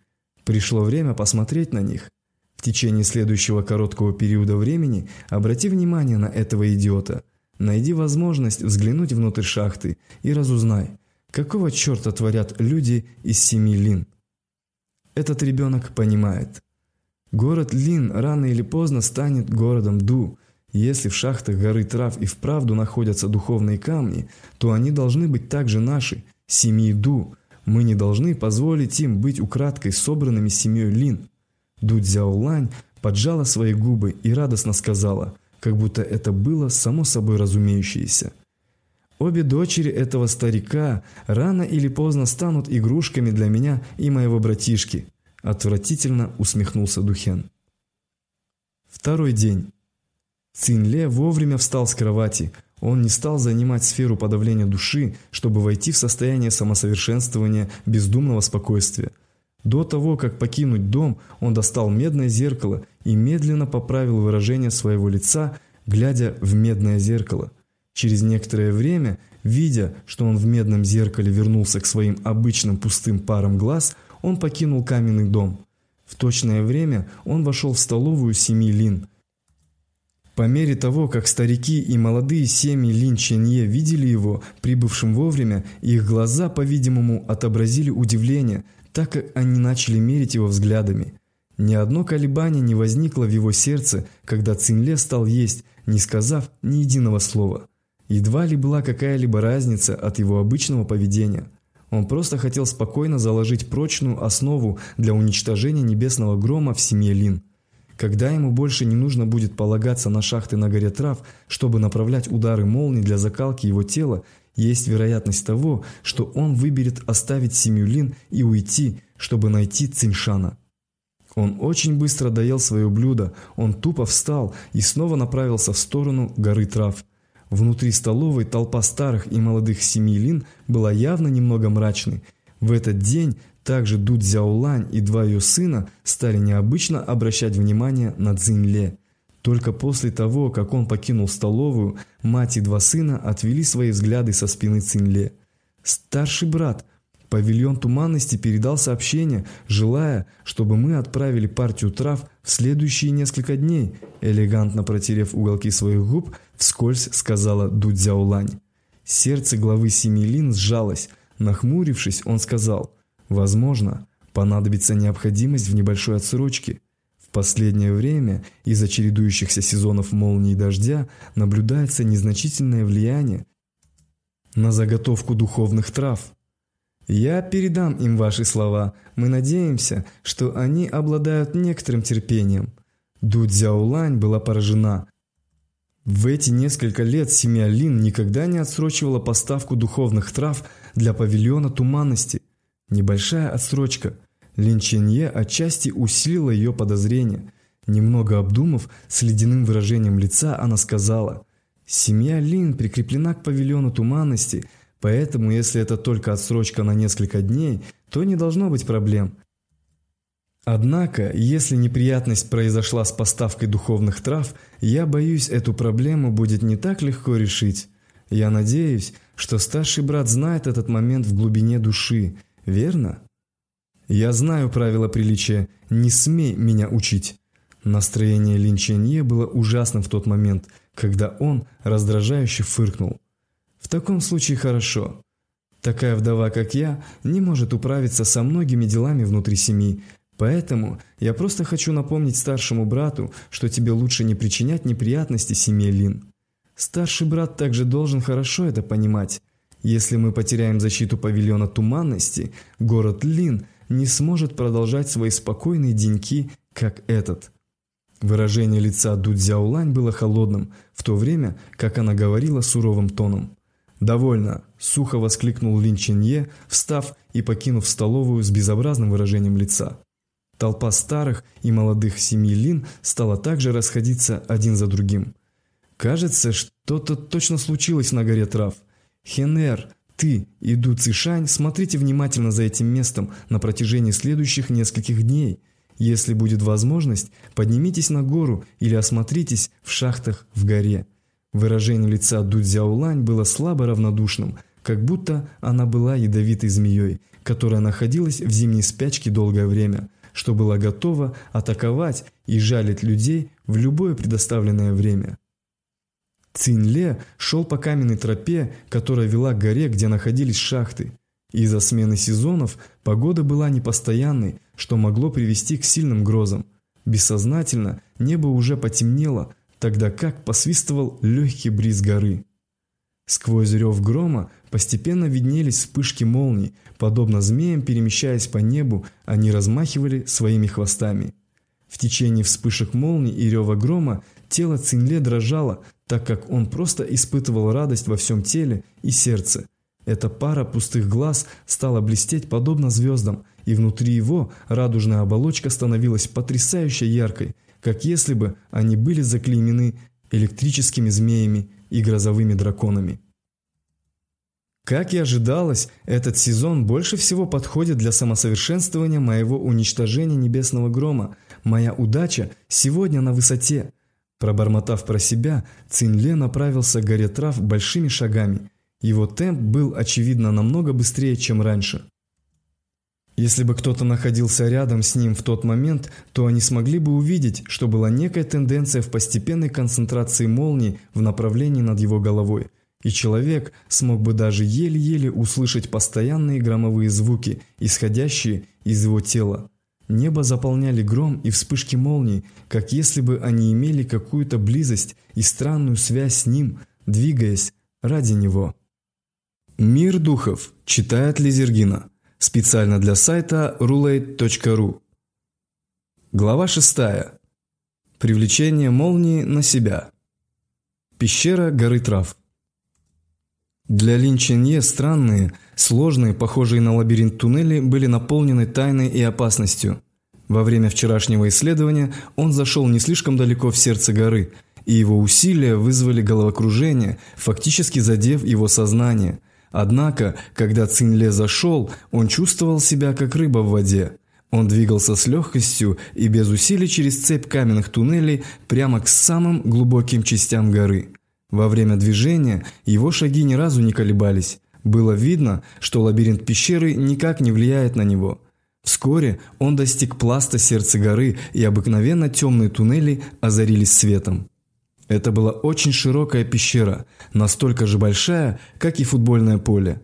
Пришло время посмотреть на них. В течение следующего короткого периода времени обрати внимание на этого идиота. Найди возможность взглянуть внутрь шахты и разузнай, какого черта творят люди из семи лин. Этот ребенок понимает». Город Лин рано или поздно станет городом Ду. Если в шахтах горы трав и вправду находятся духовные камни, то они должны быть также наши, семьи Ду. Мы не должны позволить им быть украдкой собранными семьей Лин. Ду Цзяолань поджала свои губы и радостно сказала, как будто это было само собой разумеющееся. Обе дочери этого старика рано или поздно станут игрушками для меня и моего братишки. Отвратительно усмехнулся Духен. Второй день. Цинле вовремя встал с кровати. Он не стал занимать сферу подавления души, чтобы войти в состояние самосовершенствования бездумного спокойствия. До того, как покинуть дом, он достал медное зеркало и медленно поправил выражение своего лица, глядя в медное зеркало. Через некоторое время, видя, что он в медном зеркале вернулся к своим обычным пустым парам глаз, он покинул каменный дом. В точное время он вошел в столовую семьи Лин. По мере того, как старики и молодые семьи Лин Ченье видели его, прибывшим вовремя, их глаза, по-видимому, отобразили удивление, так как они начали мерить его взглядами. Ни одно колебание не возникло в его сердце, когда Цинле стал есть, не сказав ни единого слова. Едва ли была какая-либо разница от его обычного поведения – он просто хотел спокойно заложить прочную основу для уничтожения небесного грома в семье Лин. Когда ему больше не нужно будет полагаться на шахты на горе трав, чтобы направлять удары молний для закалки его тела, есть вероятность того, что он выберет оставить семью Лин и уйти, чтобы найти Циншана. Он очень быстро доел свое блюдо, он тупо встал и снова направился в сторону горы трав – Внутри столовой толпа старых и молодых семьи была явно немного мрачной. В этот день также Ду Цзяолань и два ее сына стали необычно обращать внимание на Цзиньле. Только после того, как он покинул столовую, мать и два сына отвели свои взгляды со спины Цинле. «Старший брат, павильон туманности передал сообщение, желая, чтобы мы отправили партию трав в следующие несколько дней, элегантно протерев уголки своих губ, вскользь сказала Дудзяулань. Сердце главы семи лин сжалось. Нахмурившись, он сказал, «Возможно, понадобится необходимость в небольшой отсрочке». В последнее время из-за чередующихся сезонов молнии и дождя наблюдается незначительное влияние на заготовку духовных трав. Я передам им ваши слова. Мы надеемся, что они обладают некоторым терпением. Дудзяулань была поражена. В эти несколько лет семья Лин никогда не отсрочивала поставку духовных трав для павильона туманности. Небольшая отсрочка. Лин Ченье отчасти усилила ее подозрения. Немного обдумав, с ледяным выражением лица она сказала, «Семья Лин прикреплена к павильону туманности, поэтому если это только отсрочка на несколько дней, то не должно быть проблем. Однако, если неприятность произошла с поставкой духовных трав, я боюсь, эту проблему будет не так легко решить. Я надеюсь, что старший брат знает этот момент в глубине души, верно? Я знаю правила приличия, не смей меня учить. Настроение Линченье было ужасным в тот момент, когда он раздражающе фыркнул. В таком случае хорошо. Такая вдова, как я, не может управиться со многими делами внутри семьи, Поэтому я просто хочу напомнить старшему брату, что тебе лучше не причинять неприятности семье Лин. Старший брат также должен хорошо это понимать. Если мы потеряем защиту павильона туманности, город Лин не сможет продолжать свои спокойные деньки, как этот. Выражение лица Дудзяулань было холодным, в то время, как она говорила суровым тоном. «Довольно!» – сухо воскликнул Лин Чинье, встав и покинув столовую с безобразным выражением лица. Толпа старых и молодых семьи Лин стала также расходиться один за другим. Кажется, что-то точно случилось на горе трав. Хенер, ты и Ду Цишань смотрите внимательно за этим местом на протяжении следующих нескольких дней. Если будет возможность, поднимитесь на гору или осмотритесь в шахтах в горе. Выражение лица Дудзяулань было слабо равнодушным, как будто она была ядовитой змеей, которая находилась в зимней спячке долгое время – что была готова атаковать и жалить людей в любое предоставленное время. Цинле шел по каменной тропе, которая вела к горе, где находились шахты. Из-за смены сезонов погода была непостоянной, что могло привести к сильным грозам. Бессознательно небо уже потемнело, тогда как посвистывал легкий бриз горы. Сквозь рев грома постепенно виднелись вспышки молний, подобно змеям перемещаясь по небу, они размахивали своими хвостами. В течение вспышек молний и рева грома тело Цинле дрожало, так как он просто испытывал радость во всем теле и сердце. Эта пара пустых глаз стала блестеть подобно звездам, и внутри его радужная оболочка становилась потрясающе яркой, как если бы они были заклеймены электрическими змеями и грозовыми драконами. Как и ожидалось, этот сезон больше всего подходит для самосовершенствования моего уничтожения небесного грома. Моя удача сегодня на высоте. Пробормотав про себя, Цинле направился к горе трав большими шагами. Его темп был, очевидно, намного быстрее, чем раньше. Если бы кто-то находился рядом с ним в тот момент, то они смогли бы увидеть, что была некая тенденция в постепенной концентрации молний в направлении над его головой. И человек смог бы даже еле-еле услышать постоянные громовые звуки, исходящие из его тела. Небо заполняли гром и вспышки молний, как если бы они имели какую-то близость и странную связь с ним, двигаясь ради него. Мир духов читает Лизергина. Специально для сайта roulette.ru. Глава 6. Привлечение молнии на себя. Пещера горы трав. Для Лин Ченье странные, сложные, похожие на лабиринт туннели были наполнены тайной и опасностью. Во время вчерашнего исследования он зашел не слишком далеко в сердце горы, и его усилия вызвали головокружение, фактически задев его сознание – Однако, когда Цинле зашел, он чувствовал себя как рыба в воде. Он двигался с легкостью и без усилий через цепь каменных туннелей прямо к самым глубоким частям горы. Во время движения его шаги ни разу не колебались. Было видно, что лабиринт пещеры никак не влияет на него. Вскоре он достиг пласта сердца горы, и обыкновенно темные туннели озарились светом. Это была очень широкая пещера, настолько же большая, как и футбольное поле.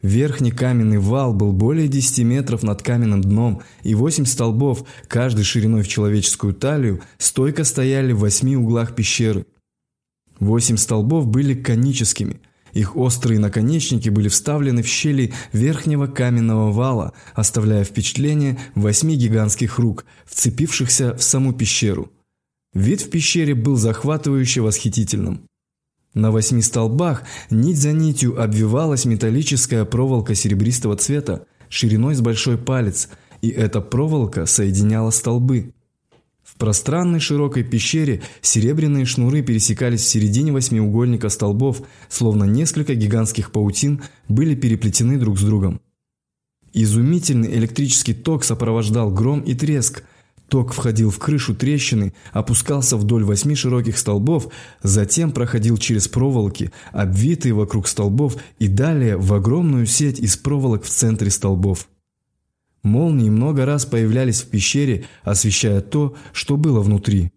Верхний каменный вал был более 10 метров над каменным дном, и восемь столбов, каждый шириной в человеческую талию, стойко стояли в восьми углах пещеры. Восемь столбов были коническими. Их острые наконечники были вставлены в щели верхнего каменного вала, оставляя впечатление восьми гигантских рук, вцепившихся в саму пещеру. Вид в пещере был захватывающе восхитительным. На восьми столбах нить за нитью обвивалась металлическая проволока серебристого цвета, шириной с большой палец, и эта проволока соединяла столбы. В пространной широкой пещере серебряные шнуры пересекались в середине восьмиугольника столбов, словно несколько гигантских паутин были переплетены друг с другом. Изумительный электрический ток сопровождал гром и треск – Ток входил в крышу трещины, опускался вдоль восьми широких столбов, затем проходил через проволоки, обвитые вокруг столбов, и далее в огромную сеть из проволок в центре столбов. Молнии много раз появлялись в пещере, освещая то, что было внутри.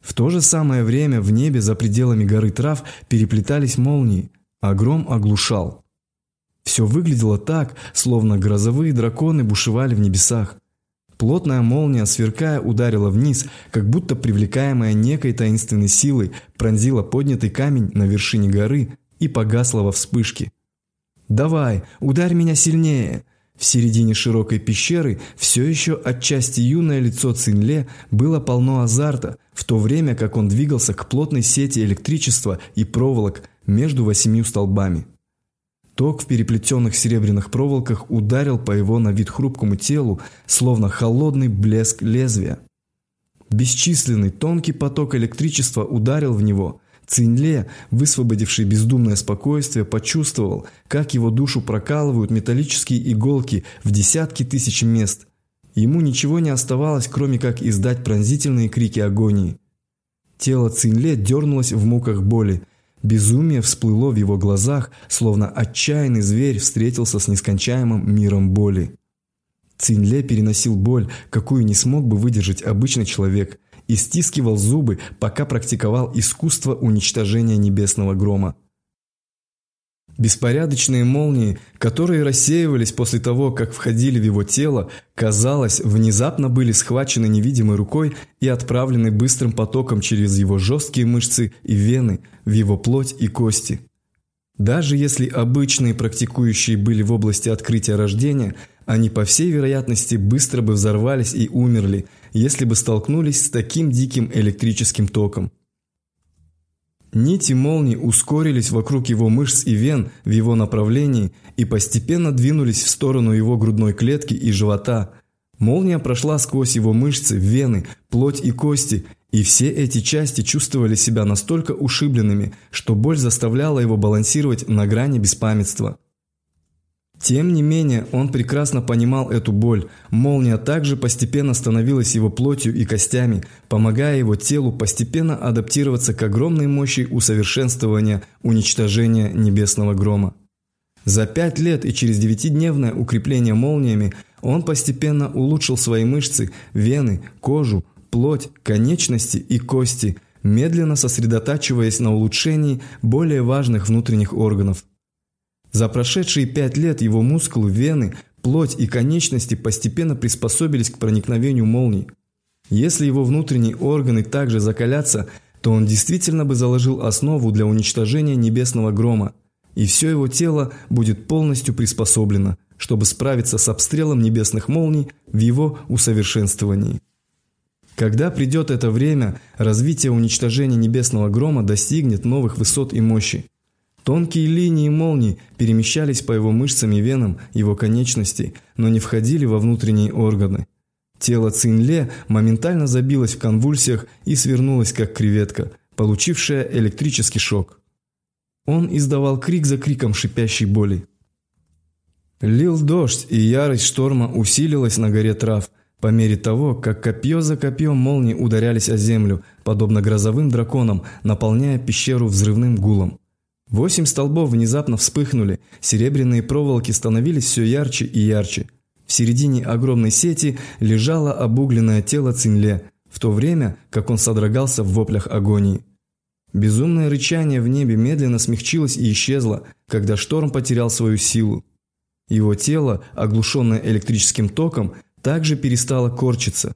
В то же самое время в небе за пределами горы трав переплетались молнии, а гром оглушал. Все выглядело так, словно грозовые драконы бушевали в небесах. Плотная молния, сверкая, ударила вниз, как будто привлекаемая некой таинственной силой, пронзила поднятый камень на вершине горы и погасла во вспышке. «Давай, ударь меня сильнее!» В середине широкой пещеры все еще отчасти юное лицо Цинле было полно азарта, в то время как он двигался к плотной сети электричества и проволок между восемью столбами. Ток в переплетенных серебряных проволоках ударил по его на вид хрупкому телу, словно холодный блеск лезвия. Бесчисленный тонкий поток электричества ударил в него. Цинле, высвободивший бездумное спокойствие, почувствовал, как его душу прокалывают металлические иголки в десятки тысяч мест. Ему ничего не оставалось, кроме как издать пронзительные крики агонии. Тело Цинле дернулось в муках боли – Безумие всплыло в его глазах, словно отчаянный зверь встретился с нескончаемым миром боли. Цинле переносил боль, какую не смог бы выдержать обычный человек, и стискивал зубы, пока практиковал искусство уничтожения небесного грома. Беспорядочные молнии, которые рассеивались после того, как входили в его тело, казалось, внезапно были схвачены невидимой рукой и отправлены быстрым потоком через его жесткие мышцы и вены, в его плоть и кости. Даже если обычные практикующие были в области открытия рождения, они по всей вероятности быстро бы взорвались и умерли, если бы столкнулись с таким диким электрическим током. Нити молний ускорились вокруг его мышц и вен в его направлении и постепенно двинулись в сторону его грудной клетки и живота. Молния прошла сквозь его мышцы, вены, плоть и кости, и все эти части чувствовали себя настолько ушибленными, что боль заставляла его балансировать на грани беспамятства. Тем не менее, он прекрасно понимал эту боль. Молния также постепенно становилась его плотью и костями, помогая его телу постепенно адаптироваться к огромной мощи усовершенствования уничтожения небесного грома. За пять лет и через девятидневное укрепление молниями он постепенно улучшил свои мышцы, вены, кожу, плоть, конечности и кости, медленно сосредотачиваясь на улучшении более важных внутренних органов – за прошедшие пять лет его мускулы, вены, плоть и конечности постепенно приспособились к проникновению молний. Если его внутренние органы также закалятся, то он действительно бы заложил основу для уничтожения небесного грома, и все его тело будет полностью приспособлено, чтобы справиться с обстрелом небесных молний в его усовершенствовании. Когда придет это время, развитие уничтожения небесного грома достигнет новых высот и мощи. Тонкие линии молний перемещались по его мышцам и венам его конечностей, но не входили во внутренние органы. Тело Цинле моментально забилось в конвульсиях и свернулось, как креветка, получившая электрический шок. Он издавал крик за криком шипящей боли. Лил дождь, и ярость шторма усилилась на горе трав, по мере того, как копье за копьем молнии ударялись о землю, подобно грозовым драконам, наполняя пещеру взрывным гулом. Восемь столбов внезапно вспыхнули, серебряные проволоки становились все ярче и ярче. В середине огромной сети лежало обугленное тело Цинле, в то время, как он содрогался в воплях агонии. Безумное рычание в небе медленно смягчилось и исчезло, когда шторм потерял свою силу. Его тело, оглушенное электрическим током, также перестало корчиться.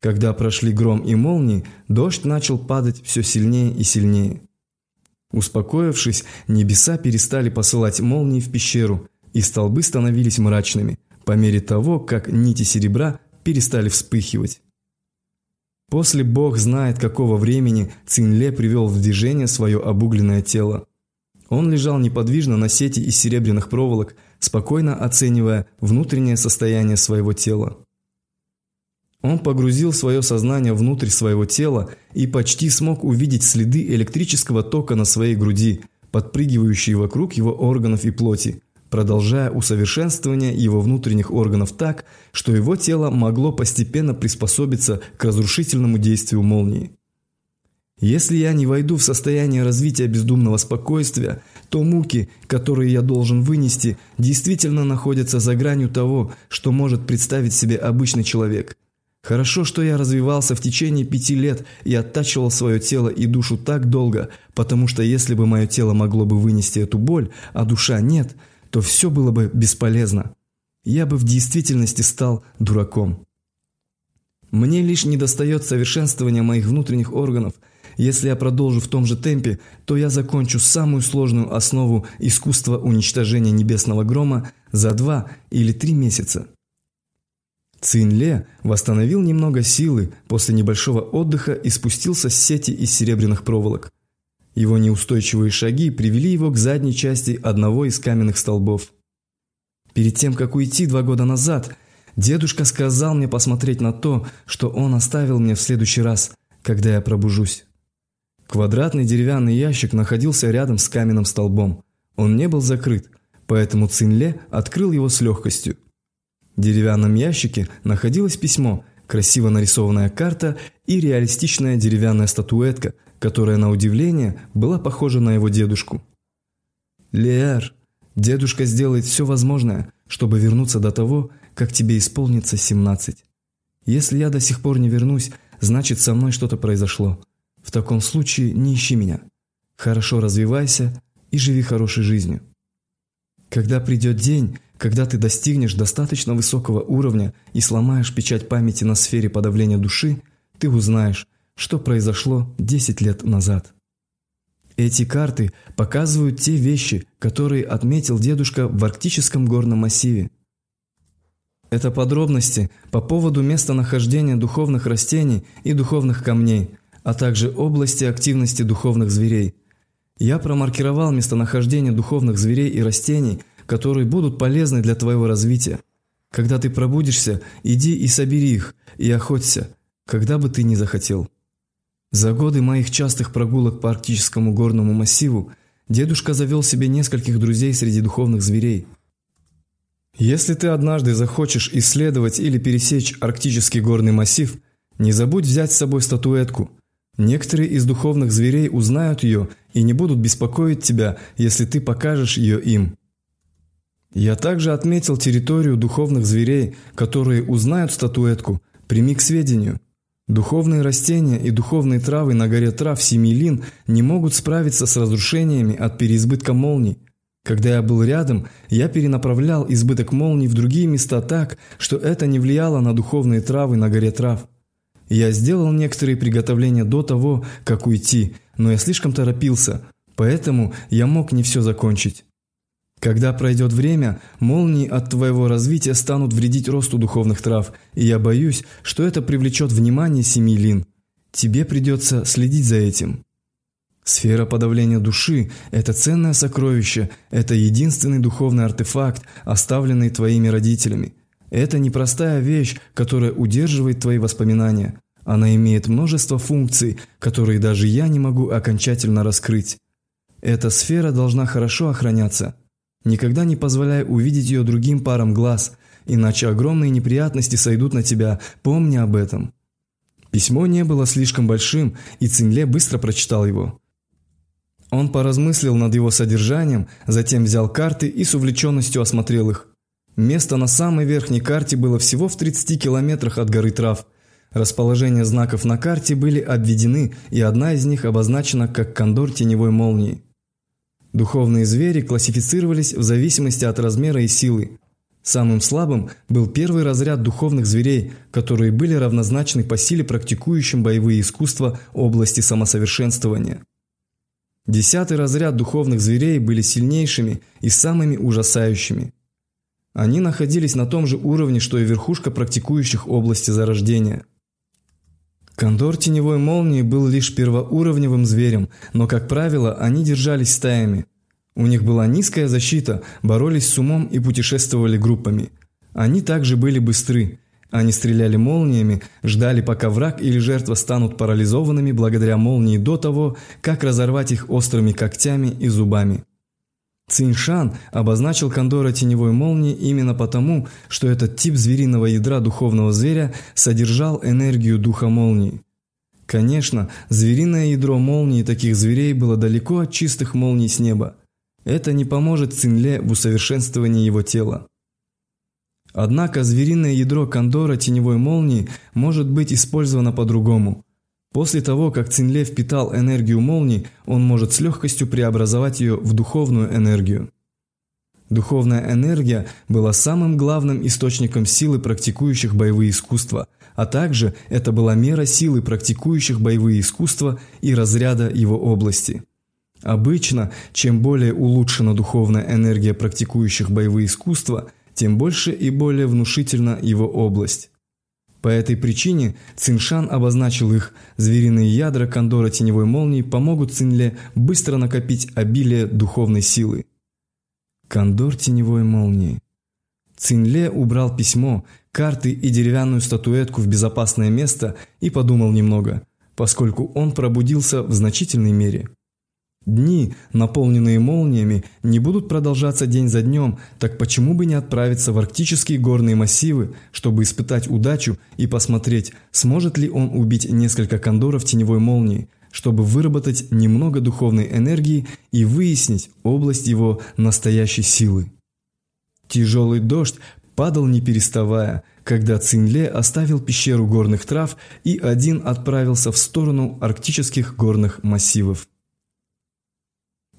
Когда прошли гром и молнии, дождь начал падать все сильнее и сильнее. Успокоившись, небеса перестали посылать молнии в пещеру, и столбы становились мрачными, по мере того, как нити серебра перестали вспыхивать. После Бог знает какого времени Цинле привел в движение свое обугленное тело. Он лежал неподвижно на сети из серебряных проволок, спокойно оценивая внутреннее состояние своего тела. Он погрузил свое сознание внутрь своего тела и почти смог увидеть следы электрического тока на своей груди, подпрыгивающие вокруг его органов и плоти, продолжая усовершенствование его внутренних органов так, что его тело могло постепенно приспособиться к разрушительному действию молнии. Если я не войду в состояние развития бездумного спокойствия, то муки, которые я должен вынести, действительно находятся за гранью того, что может представить себе обычный человек. Хорошо, что я развивался в течение пяти лет и оттачивал свое тело и душу так долго, потому что если бы мое тело могло бы вынести эту боль, а душа нет, то все было бы бесполезно. Я бы в действительности стал дураком. Мне лишь недостает совершенствования моих внутренних органов – если я продолжу в том же темпе, то я закончу самую сложную основу искусства уничтожения небесного грома за два или три месяца. Цинле восстановил немного силы после небольшого отдыха и спустился с сети из серебряных проволок. Его неустойчивые шаги привели его к задней части одного из каменных столбов. Перед тем, как уйти два года назад, дедушка сказал мне посмотреть на то, что он оставил мне в следующий раз, когда я пробужусь. Квадратный деревянный ящик находился рядом с каменным столбом. Он не был закрыт, поэтому Цинле открыл его с легкостью. В деревянном ящике находилось письмо, красиво нарисованная карта и реалистичная деревянная статуэтка, которая, на удивление, была похожа на его дедушку. «Леар, дедушка сделает все возможное, чтобы вернуться до того, как тебе исполнится 17. Если я до сих пор не вернусь, значит со мной что-то произошло. В таком случае не ищи меня. Хорошо развивайся и живи хорошей жизнью. Когда придет день, когда ты достигнешь достаточно высокого уровня и сломаешь печать памяти на сфере подавления души, ты узнаешь, что произошло 10 лет назад. Эти карты показывают те вещи, которые отметил дедушка в арктическом горном массиве. Это подробности по поводу местонахождения духовных растений и духовных камней – а также области активности духовных зверей. Я промаркировал местонахождение духовных зверей и растений, которые будут полезны для твоего развития. Когда ты пробудишься, иди и собери их, и охоться, когда бы ты ни захотел. За годы моих частых прогулок по арктическому горному массиву дедушка завел себе нескольких друзей среди духовных зверей. Если ты однажды захочешь исследовать или пересечь арктический горный массив, не забудь взять с собой статуэтку – Некоторые из духовных зверей узнают ее и не будут беспокоить тебя, если ты покажешь ее им. Я также отметил территорию духовных зверей, которые узнают статуэтку, прими к сведению. Духовные растения и духовные травы на горе трав Семилин не могут справиться с разрушениями от переизбытка молний. Когда я был рядом, я перенаправлял избыток молний в другие места так, что это не влияло на духовные травы на горе трав. Я сделал некоторые приготовления до того, как уйти, но я слишком торопился, поэтому я мог не все закончить. Когда пройдет время, молнии от твоего развития станут вредить росту духовных трав, и я боюсь, что это привлечет внимание семи лин. Тебе придется следить за этим. Сфера подавления души – это ценное сокровище, это единственный духовный артефакт, оставленный твоими родителями – это непростая вещь, которая удерживает твои воспоминания. Она имеет множество функций, которые даже я не могу окончательно раскрыть. Эта сфера должна хорошо охраняться. Никогда не позволяй увидеть ее другим парам глаз, иначе огромные неприятности сойдут на тебя, помни об этом. Письмо не было слишком большим, и Цинле быстро прочитал его. Он поразмыслил над его содержанием, затем взял карты и с увлеченностью осмотрел их. Место на самой верхней карте было всего в 30 километрах от горы Трав. Расположение знаков на карте были обведены, и одна из них обозначена как кондор теневой молнии. Духовные звери классифицировались в зависимости от размера и силы. Самым слабым был первый разряд духовных зверей, которые были равнозначны по силе практикующим боевые искусства области самосовершенствования. Десятый разряд духовных зверей были сильнейшими и самыми ужасающими. Они находились на том же уровне, что и верхушка практикующих области зарождения. Кондор теневой молнии был лишь первоуровневым зверем, но, как правило, они держались стаями – у них была низкая защита, боролись с умом и путешествовали группами. Они также были быстры. Они стреляли молниями, ждали, пока враг или жертва станут парализованными благодаря молнии до того, как разорвать их острыми когтями и зубами. Циншан обозначил кондора теневой молнии именно потому, что этот тип звериного ядра духовного зверя содержал энергию духа молнии. Конечно, звериное ядро молнии таких зверей было далеко от чистых молний с неба. Это не поможет Цинле в усовершенствовании его тела. Однако звериное ядро кондора теневой молнии может быть использовано по-другому. После того, как Цинле впитал энергию молнии, он может с легкостью преобразовать ее в духовную энергию. Духовная энергия была самым главным источником силы практикующих боевые искусства, а также это была мера силы практикующих боевые искусства и разряда его области. Обычно, чем более улучшена духовная энергия практикующих боевые искусства, тем больше и более внушительна его область. По этой причине Циншан обозначил их, звериные ядра кондора теневой молнии помогут Цинле быстро накопить обилие духовной силы. Кондор теневой молнии. Цинле убрал письмо, карты и деревянную статуэтку в безопасное место и подумал немного, поскольку он пробудился в значительной мере. Дни, наполненные молниями, не будут продолжаться день за днем, так почему бы не отправиться в арктические горные массивы, чтобы испытать удачу и посмотреть, сможет ли он убить несколько кондоров теневой молнии, чтобы выработать немного духовной энергии и выяснить область его настоящей силы. Тяжелый дождь падал не переставая, когда Цинле оставил пещеру горных трав и один отправился в сторону арктических горных массивов.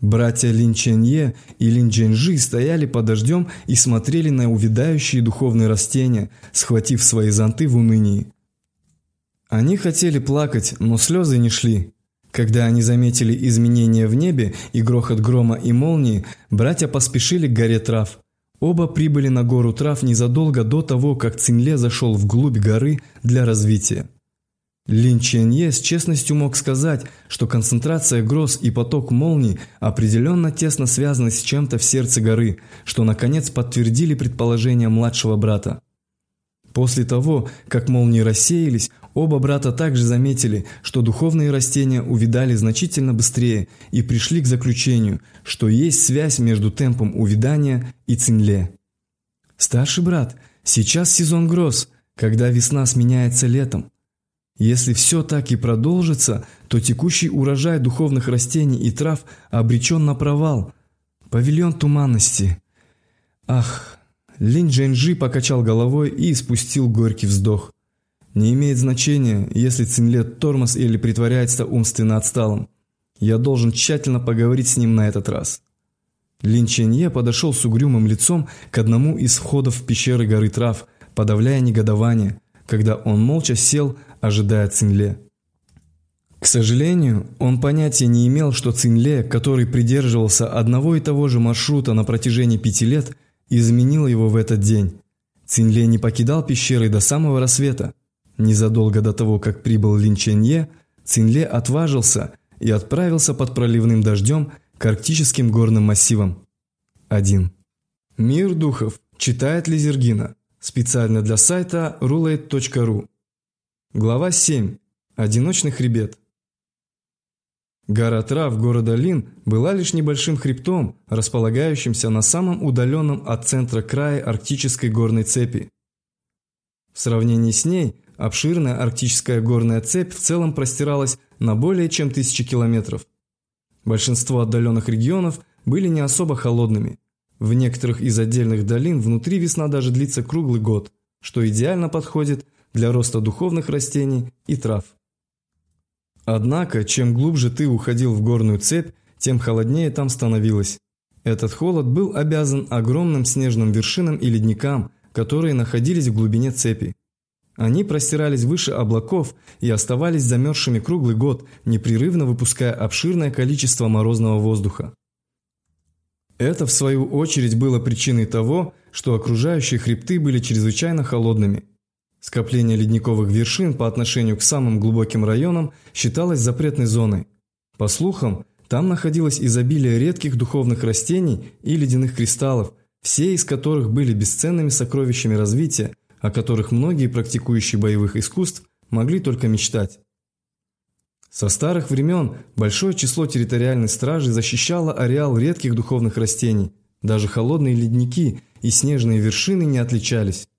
Братья Линченье и Линченжи стояли под дождем и смотрели на увядающие духовные растения, схватив свои зонты в унынии. Они хотели плакать, но слезы не шли. Когда они заметили изменения в небе и грохот грома и молнии, братья поспешили к горе трав. Оба прибыли на гору трав незадолго до того, как Цинле зашел вглубь горы для развития. Лин Ченье с честностью мог сказать, что концентрация гроз и поток молний определенно тесно связаны с чем-то в сердце горы, что наконец подтвердили предположения младшего брата. После того, как молнии рассеялись, оба брата также заметили, что духовные растения увидали значительно быстрее и пришли к заключению, что есть связь между темпом увядания и цинле. «Старший брат, сейчас сезон гроз, когда весна сменяется летом. Если все так и продолжится, то текущий урожай духовных растений и трав обречен на провал. Павильон туманности. Ах, Лин Джэньжи покачал головой и испустил горький вздох. Не имеет значения, если Цинлет тормоз или притворяется умственно отсталым. Я должен тщательно поговорить с ним на этот раз. Лин Ченье подошел с угрюмым лицом к одному из входов в пещеры горы трав, подавляя негодование, когда он молча сел ожидая Цинле. К сожалению, он понятия не имел, что Цинле, который придерживался одного и того же маршрута на протяжении пяти лет, изменил его в этот день. Цинле не покидал пещеры до самого рассвета. Незадолго до того, как прибыл Лин Ченье, Цинле отважился и отправился под проливным дождем к арктическим горным массивам. 1. Мир духов читает Лизергина. Специально для сайта roulette.ru. Глава 7. Одиночный хребет. Гора трав города Лин была лишь небольшим хребтом, располагающимся на самом удаленном от центра края арктической горной цепи. В сравнении с ней, обширная арктическая горная цепь в целом простиралась на более чем тысячи километров. Большинство отдаленных регионов были не особо холодными. В некоторых из отдельных долин внутри весна даже длится круглый год, что идеально подходит для роста духовных растений и трав. Однако, чем глубже ты уходил в горную цепь, тем холоднее там становилось. Этот холод был обязан огромным снежным вершинам и ледникам, которые находились в глубине цепи. Они простирались выше облаков и оставались замерзшими круглый год, непрерывно выпуская обширное количество морозного воздуха. Это, в свою очередь, было причиной того, что окружающие хребты были чрезвычайно холодными. Скопление ледниковых вершин по отношению к самым глубоким районам считалось запретной зоной. По слухам, там находилось изобилие редких духовных растений и ледяных кристаллов, все из которых были бесценными сокровищами развития, о которых многие практикующие боевых искусств могли только мечтать. Со старых времен большое число территориальной стражи защищало ареал редких духовных растений, даже холодные ледники и снежные вершины не отличались.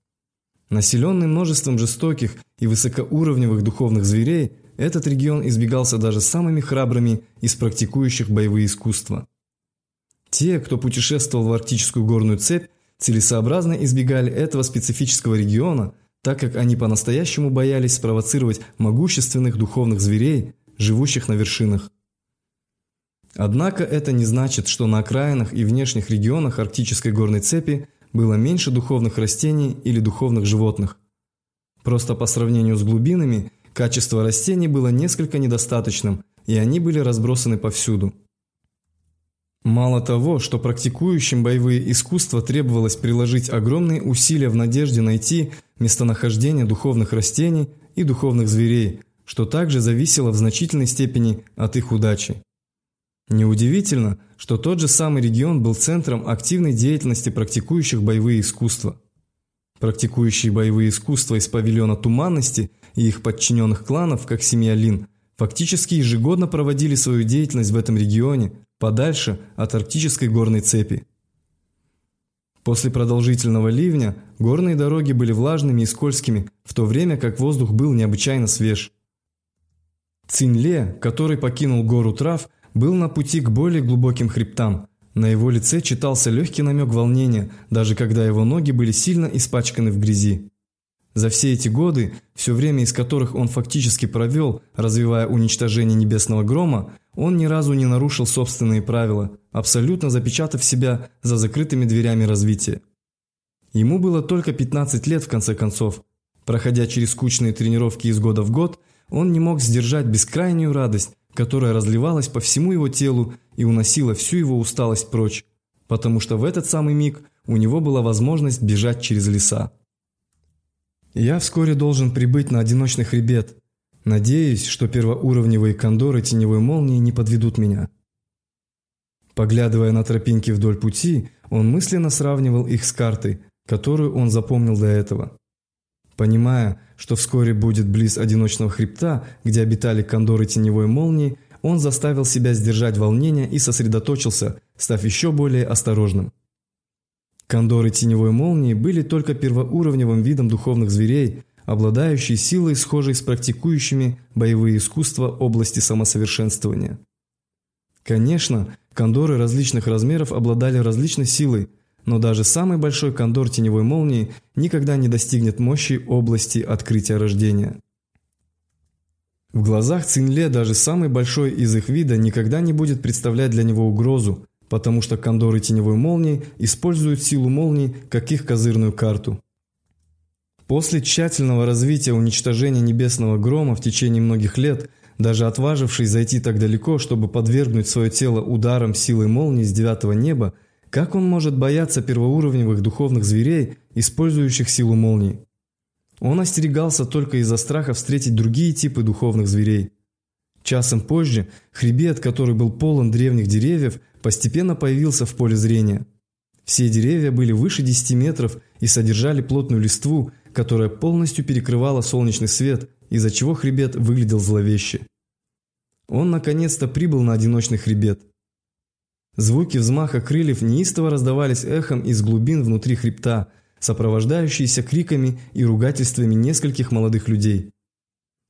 Населенный множеством жестоких и высокоуровневых духовных зверей, этот регион избегался даже самыми храбрыми из практикующих боевые искусства. Те, кто путешествовал в арктическую горную цепь, целесообразно избегали этого специфического региона, так как они по-настоящему боялись спровоцировать могущественных духовных зверей, живущих на вершинах. Однако это не значит, что на окраинах и внешних регионах арктической горной цепи было меньше духовных растений или духовных животных. Просто по сравнению с глубинами, качество растений было несколько недостаточным, и они были разбросаны повсюду. Мало того, что практикующим боевые искусства требовалось приложить огромные усилия в надежде найти местонахождение духовных растений и духовных зверей, что также зависело в значительной степени от их удачи. Неудивительно, что тот же самый регион был центром активной деятельности практикующих боевые искусства. Практикующие боевые искусства из павильона Туманности и их подчиненных кланов, как семья Лин, фактически ежегодно проводили свою деятельность в этом регионе, подальше от арктической горной цепи. После продолжительного ливня горные дороги были влажными и скользкими, в то время как воздух был необычайно свеж. Цинле, который покинул гору трав, был на пути к более глубоким хребтам. На его лице читался легкий намек волнения, даже когда его ноги были сильно испачканы в грязи. За все эти годы, все время из которых он фактически провел, развивая уничтожение небесного грома, он ни разу не нарушил собственные правила, абсолютно запечатав себя за закрытыми дверями развития. Ему было только 15 лет в конце концов. Проходя через скучные тренировки из года в год, он не мог сдержать бескрайнюю радость, которая разливалась по всему его телу и уносила всю его усталость прочь, потому что в этот самый миг у него была возможность бежать через леса. Я вскоре должен прибыть на одиночный хребет. Надеюсь, что первоуровневые кондоры теневой молнии не подведут меня. Поглядывая на тропинки вдоль пути, он мысленно сравнивал их с картой, которую он запомнил до этого. Понимая, что вскоре будет близ одиночного хребта, где обитали кондоры теневой молнии, он заставил себя сдержать волнение и сосредоточился, став еще более осторожным. Кондоры теневой молнии были только первоуровневым видом духовных зверей, обладающие силой, схожей с практикующими боевые искусства области самосовершенствования. Конечно, кондоры различных размеров обладали различной силой, но даже самый большой кондор теневой молнии никогда не достигнет мощи области открытия рождения. В глазах Цинле даже самый большой из их вида никогда не будет представлять для него угрозу, потому что кондоры теневой молнии используют силу молнии как их козырную карту. После тщательного развития уничтожения небесного грома в течение многих лет, даже отважившись зайти так далеко, чтобы подвергнуть свое тело ударам силы молнии с девятого неба, как он может бояться первоуровневых духовных зверей, использующих силу молнии? Он остерегался только из-за страха встретить другие типы духовных зверей. Часом позже хребет, который был полон древних деревьев, постепенно появился в поле зрения. Все деревья были выше 10 метров и содержали плотную листву, которая полностью перекрывала солнечный свет, из-за чего хребет выглядел зловеще. Он наконец-то прибыл на одиночный хребет. Звуки взмаха крыльев неистово раздавались эхом из глубин внутри хребта, сопровождающиеся криками и ругательствами нескольких молодых людей.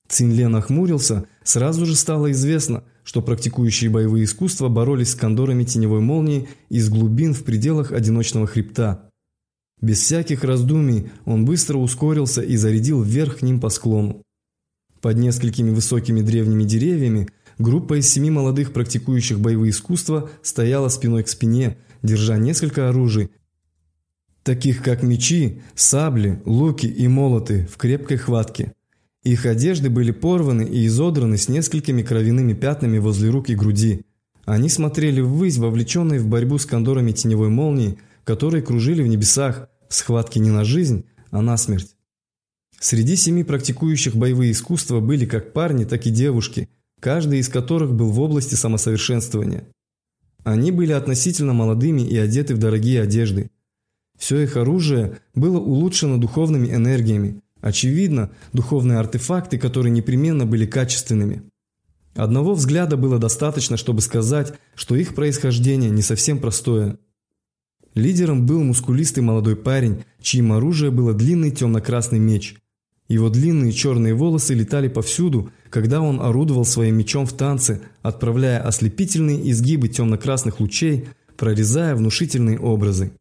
Цинле нахмурился, сразу же стало известно, что практикующие боевые искусства боролись с кондорами теневой молнии из глубин в пределах одиночного хребта. Без всяких раздумий он быстро ускорился и зарядил вверх к ним по склону. Под несколькими высокими древними деревьями группа из семи молодых практикующих боевые искусства стояла спиной к спине, держа несколько оружий, таких как мечи, сабли, луки и молоты в крепкой хватке. Их одежды были порваны и изодраны с несколькими кровяными пятнами возле рук и груди. Они смотрели ввысь, вовлеченные в борьбу с кондорами теневой молнии, которые кружили в небесах, в схватке не на жизнь, а на смерть. Среди семи практикующих боевые искусства были как парни, так и девушки, каждый из которых был в области самосовершенствования. Они были относительно молодыми и одеты в дорогие одежды. Все их оружие было улучшено духовными энергиями, Очевидно, духовные артефакты, которые непременно были качественными. Одного взгляда было достаточно, чтобы сказать, что их происхождение не совсем простое. Лидером был мускулистый молодой парень, чьим оружием было длинный темно-красный меч. Его длинные черные волосы летали повсюду, когда он орудовал своим мечом в танце, отправляя ослепительные изгибы темно-красных лучей, прорезая внушительные образы.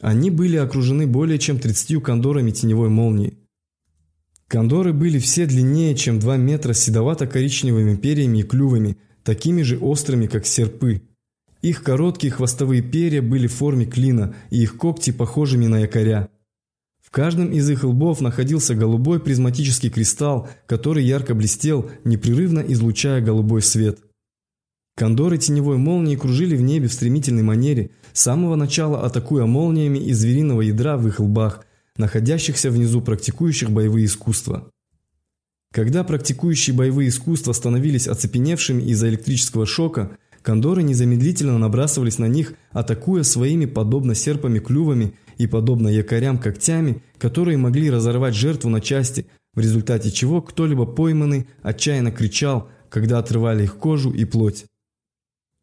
Они были окружены более чем 30 кондорами теневой молнии. Кондоры были все длиннее, чем 2 метра седовато-коричневыми перьями и клювами, такими же острыми, как серпы. Их короткие хвостовые перья были в форме клина, и их когти похожими на якоря. Каждом из их лбов находился голубой призматический кристалл, который ярко блестел, непрерывно излучая голубой свет. Кондоры теневой молнии кружили в небе в стремительной манере, с самого начала атакуя молниями из звериного ядра в их лбах – находящихся внизу практикующих боевые искусства. Когда практикующие боевые искусства становились оцепеневшими из-за электрического шока, кондоры незамедлительно набрасывались на них, атакуя своими подобно серпами клювами и подобно якорям когтями, которые могли разорвать жертву на части, в результате чего кто-либо пойманный отчаянно кричал, когда отрывали их кожу и плоть.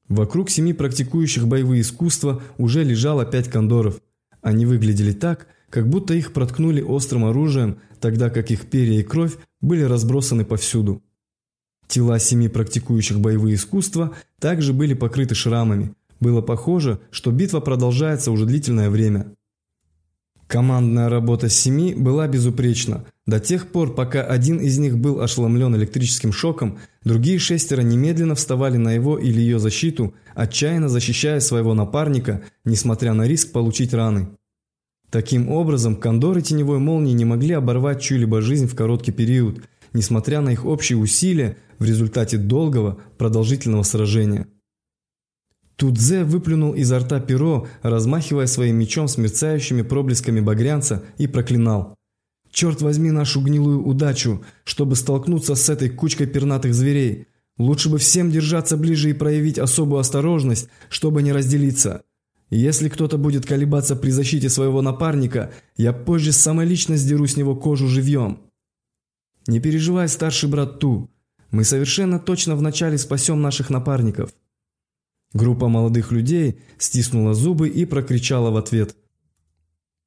Вокруг семи практикующих боевые искусства уже лежало пять кондоров. Они выглядели так, как будто их проткнули острым оружием, тогда как их перья и кровь были разбросаны повсюду. Тела семи практикующих боевые искусства также были покрыты шрамами. Было похоже, что битва продолжается уже длительное время. Командная работа семи была безупречна. До тех пор, пока один из них был ошеломлен электрическим шоком, другие шестеро немедленно вставали на его или ее защиту, отчаянно защищая своего напарника, несмотря на риск получить раны. Таким образом, кондоры теневой молнии не могли оборвать чью-либо жизнь в короткий период, несмотря на их общие усилия в результате долгого, продолжительного сражения. Тудзе выплюнул изо рта перо, размахивая своим мечом с мерцающими проблесками багрянца и проклинал. «Черт возьми нашу гнилую удачу, чтобы столкнуться с этой кучкой пернатых зверей! Лучше бы всем держаться ближе и проявить особую осторожность, чтобы не разделиться!» Если кто-то будет колебаться при защите своего напарника, я позже самолично сдеру с него кожу живьем. Не переживай, старший брат Ту. Мы совершенно точно вначале спасем наших напарников. Группа молодых людей стиснула зубы и прокричала в ответ.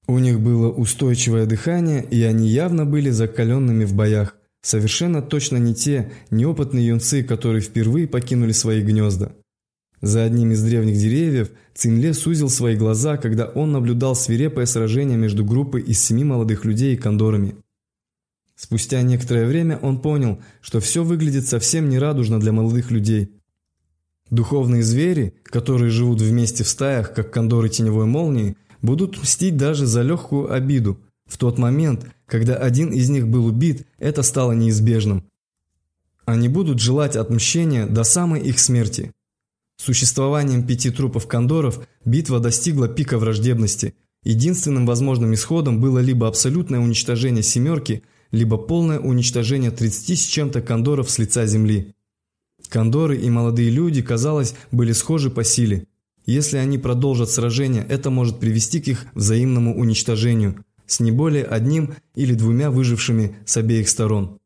У них было устойчивое дыхание, и они явно были закаленными в боях. Совершенно точно не те неопытные юнцы, которые впервые покинули свои гнезда. За одним из древних деревьев Цинле сузил свои глаза, когда он наблюдал свирепое сражение между группой из семи молодых людей и кондорами. Спустя некоторое время он понял, что все выглядит совсем нерадужно для молодых людей. Духовные звери, которые живут вместе в стаях, как кондоры теневой молнии, будут мстить даже за легкую обиду. В тот момент, когда один из них был убит, это стало неизбежным. Они будут желать отмщения до самой их смерти. Существованием пяти трупов кондоров битва достигла пика враждебности. Единственным возможным исходом было либо абсолютное уничтожение «семерки», либо полное уничтожение 30 с чем-то кондоров с лица земли. Кондоры и молодые люди, казалось, были схожи по силе. Если они продолжат сражение, это может привести к их взаимному уничтожению с не более одним или двумя выжившими с обеих сторон.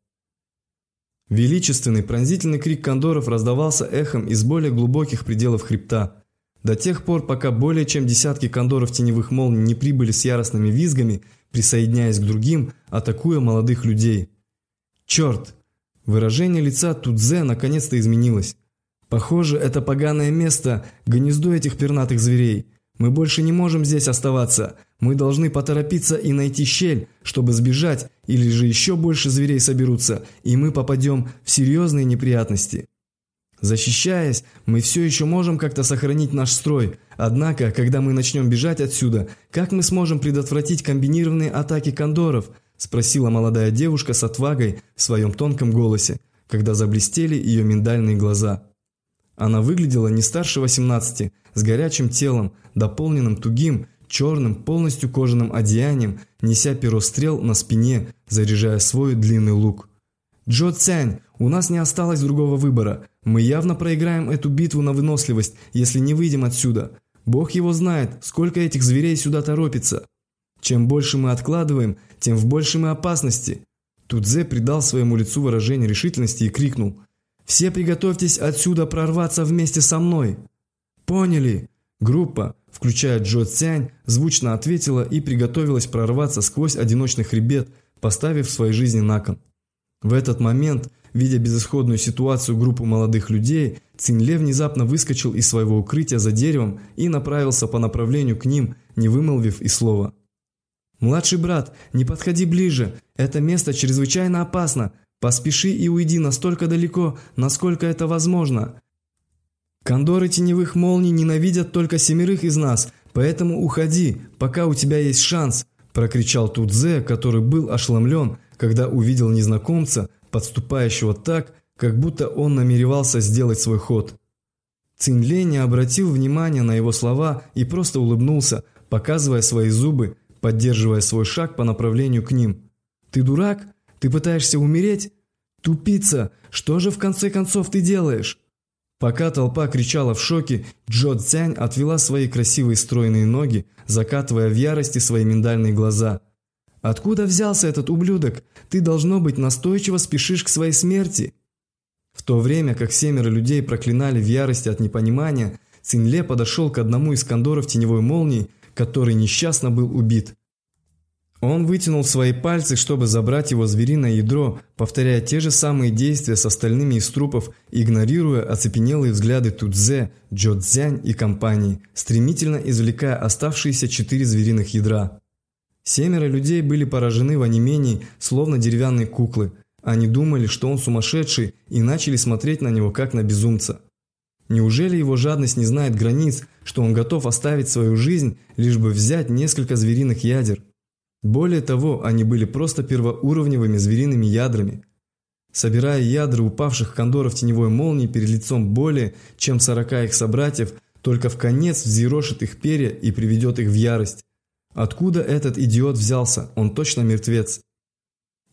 Величественный пронзительный крик кондоров раздавался эхом из более глубоких пределов хребта. До тех пор, пока более чем десятки кондоров теневых молний не прибыли с яростными визгами, присоединяясь к другим, атакуя молодых людей. Черт! Выражение лица Тудзе наконец-то изменилось. Похоже, это поганое место – гнездо этих пернатых зверей. Мы больше не можем здесь оставаться. Мы должны поторопиться и найти щель, чтобы сбежать, или же еще больше зверей соберутся, и мы попадем в серьезные неприятности. Защищаясь, мы все еще можем как-то сохранить наш строй. Однако, когда мы начнем бежать отсюда, как мы сможем предотвратить комбинированные атаки кондоров? Спросила молодая девушка с отвагой в своем тонком голосе, когда заблестели ее миндальные глаза. Она выглядела не старше 18, с горячим телом, дополненным тугим, черным, полностью кожаным одеянием, неся перо стрел на спине, заряжая свой длинный лук. «Джо Цянь, у нас не осталось другого выбора. Мы явно проиграем эту битву на выносливость, если не выйдем отсюда. Бог его знает, сколько этих зверей сюда торопится. Чем больше мы откладываем, тем в большей мы опасности». Тудзе придал своему лицу выражение решительности и крикнул «Все приготовьтесь отсюда прорваться вместе со мной!» «Поняли!» Группа, включая Джо Цянь, звучно ответила и приготовилась прорваться сквозь одиночный хребет, поставив свои жизни на кон. В этот момент, видя безысходную ситуацию группы молодых людей, Цинле внезапно выскочил из своего укрытия за деревом и направился по направлению к ним, не вымолвив и слова. «Младший брат, не подходи ближе, это место чрезвычайно опасно, поспеши и уйди настолько далеко, насколько это возможно. Кондоры теневых молний ненавидят только семерых из нас, поэтому уходи, пока у тебя есть шанс», – прокричал Тудзе, который был ошеломлен, когда увидел незнакомца, подступающего так, как будто он намеревался сделать свой ход. Цинле не обратил внимания на его слова и просто улыбнулся, показывая свои зубы, поддерживая свой шаг по направлению к ним. «Ты дурак? Ты пытаешься умереть? Тупица! Что же в конце концов ты делаешь?» Пока толпа кричала в шоке, Джо Цянь отвела свои красивые стройные ноги, закатывая в ярости свои миндальные глаза. «Откуда взялся этот ублюдок? Ты, должно быть, настойчиво спешишь к своей смерти!» В то время, как семеро людей проклинали в ярости от непонимания, Цинле подошел к одному из кондоров теневой молнии, который несчастно был убит. Он вытянул свои пальцы, чтобы забрать его звериное ядро, повторяя те же самые действия с остальными из трупов, игнорируя оцепенелые взгляды Тудзе, Джо Цзянь и компании, стремительно извлекая оставшиеся четыре звериных ядра. Семеро людей были поражены в онемении, словно деревянные куклы. Они думали, что он сумасшедший, и начали смотреть на него как на безумца. Неужели его жадность не знает границ, что он готов оставить свою жизнь, лишь бы взять несколько звериных ядер? Более того, они были просто первоуровневыми звериными ядрами. Собирая ядра упавших кондоров теневой молнии перед лицом более чем 40 их собратьев, только в конец взъерошит их перья и приведет их в ярость. Откуда этот идиот взялся? Он точно мертвец.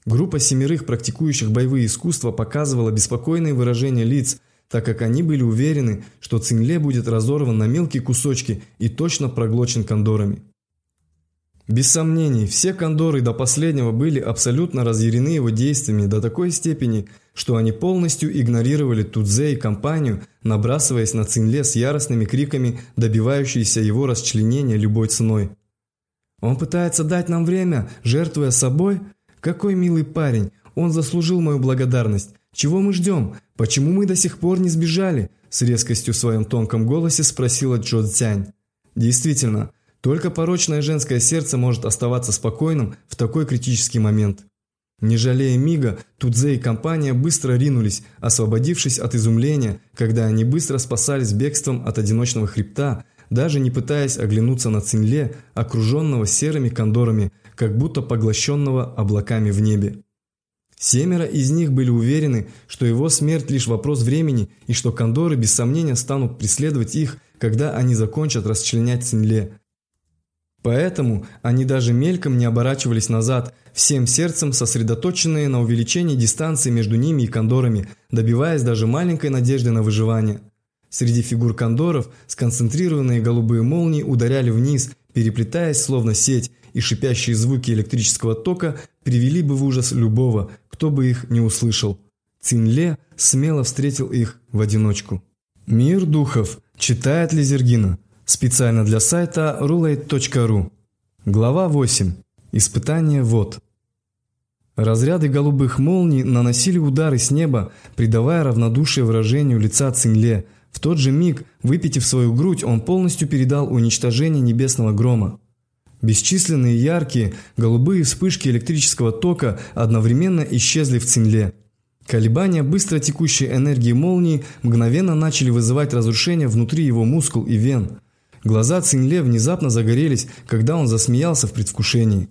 Группа семерых, практикующих боевые искусства, показывала беспокойные выражения лиц, так как они были уверены, что Цинле будет разорван на мелкие кусочки и точно проглочен кондорами. Без сомнений, все кондоры до последнего были абсолютно разъярены его действиями до такой степени, что они полностью игнорировали Тудзе и компанию, набрасываясь на Цинле с яростными криками, добивающиеся его расчленения любой ценой. «Он пытается дать нам время, жертвуя собой? Какой милый парень! Он заслужил мою благодарность! Чего мы ждем? Почему мы до сих пор не сбежали?» С резкостью в своем тонком голосе спросила Джо Цянь. «Действительно, только порочное женское сердце может оставаться спокойным в такой критический момент. Не жалея мига, Тудзе и компания быстро ринулись, освободившись от изумления, когда они быстро спасались бегством от одиночного хребта, даже не пытаясь оглянуться на Цинле, окруженного серыми кондорами, как будто поглощенного облаками в небе. Семеро из них были уверены, что его смерть лишь вопрос времени и что кондоры без сомнения станут преследовать их, когда они закончат расчленять Цинле. Поэтому они даже мельком не оборачивались назад, всем сердцем сосредоточенные на увеличении дистанции между ними и кондорами, добиваясь даже маленькой надежды на выживание. Среди фигур кондоров сконцентрированные голубые молнии ударяли вниз, переплетаясь словно сеть, и шипящие звуки электрического тока привели бы в ужас любого, кто бы их не услышал. Цинле смело встретил их в одиночку. «Мир духов» читает Лизергина. Специально для сайта roulette.ru. Глава 8. Испытание вод. Разряды голубых молний наносили удары с неба, придавая равнодушие выражению лица Цинле. В тот же миг, выпитив свою грудь, он полностью передал уничтожение небесного грома. Бесчисленные яркие, голубые вспышки электрического тока одновременно исчезли в Цинле. Колебания быстро текущей энергии молнии мгновенно начали вызывать разрушение внутри его мускул и вен. Глаза Цинле внезапно загорелись, когда он засмеялся в предвкушении.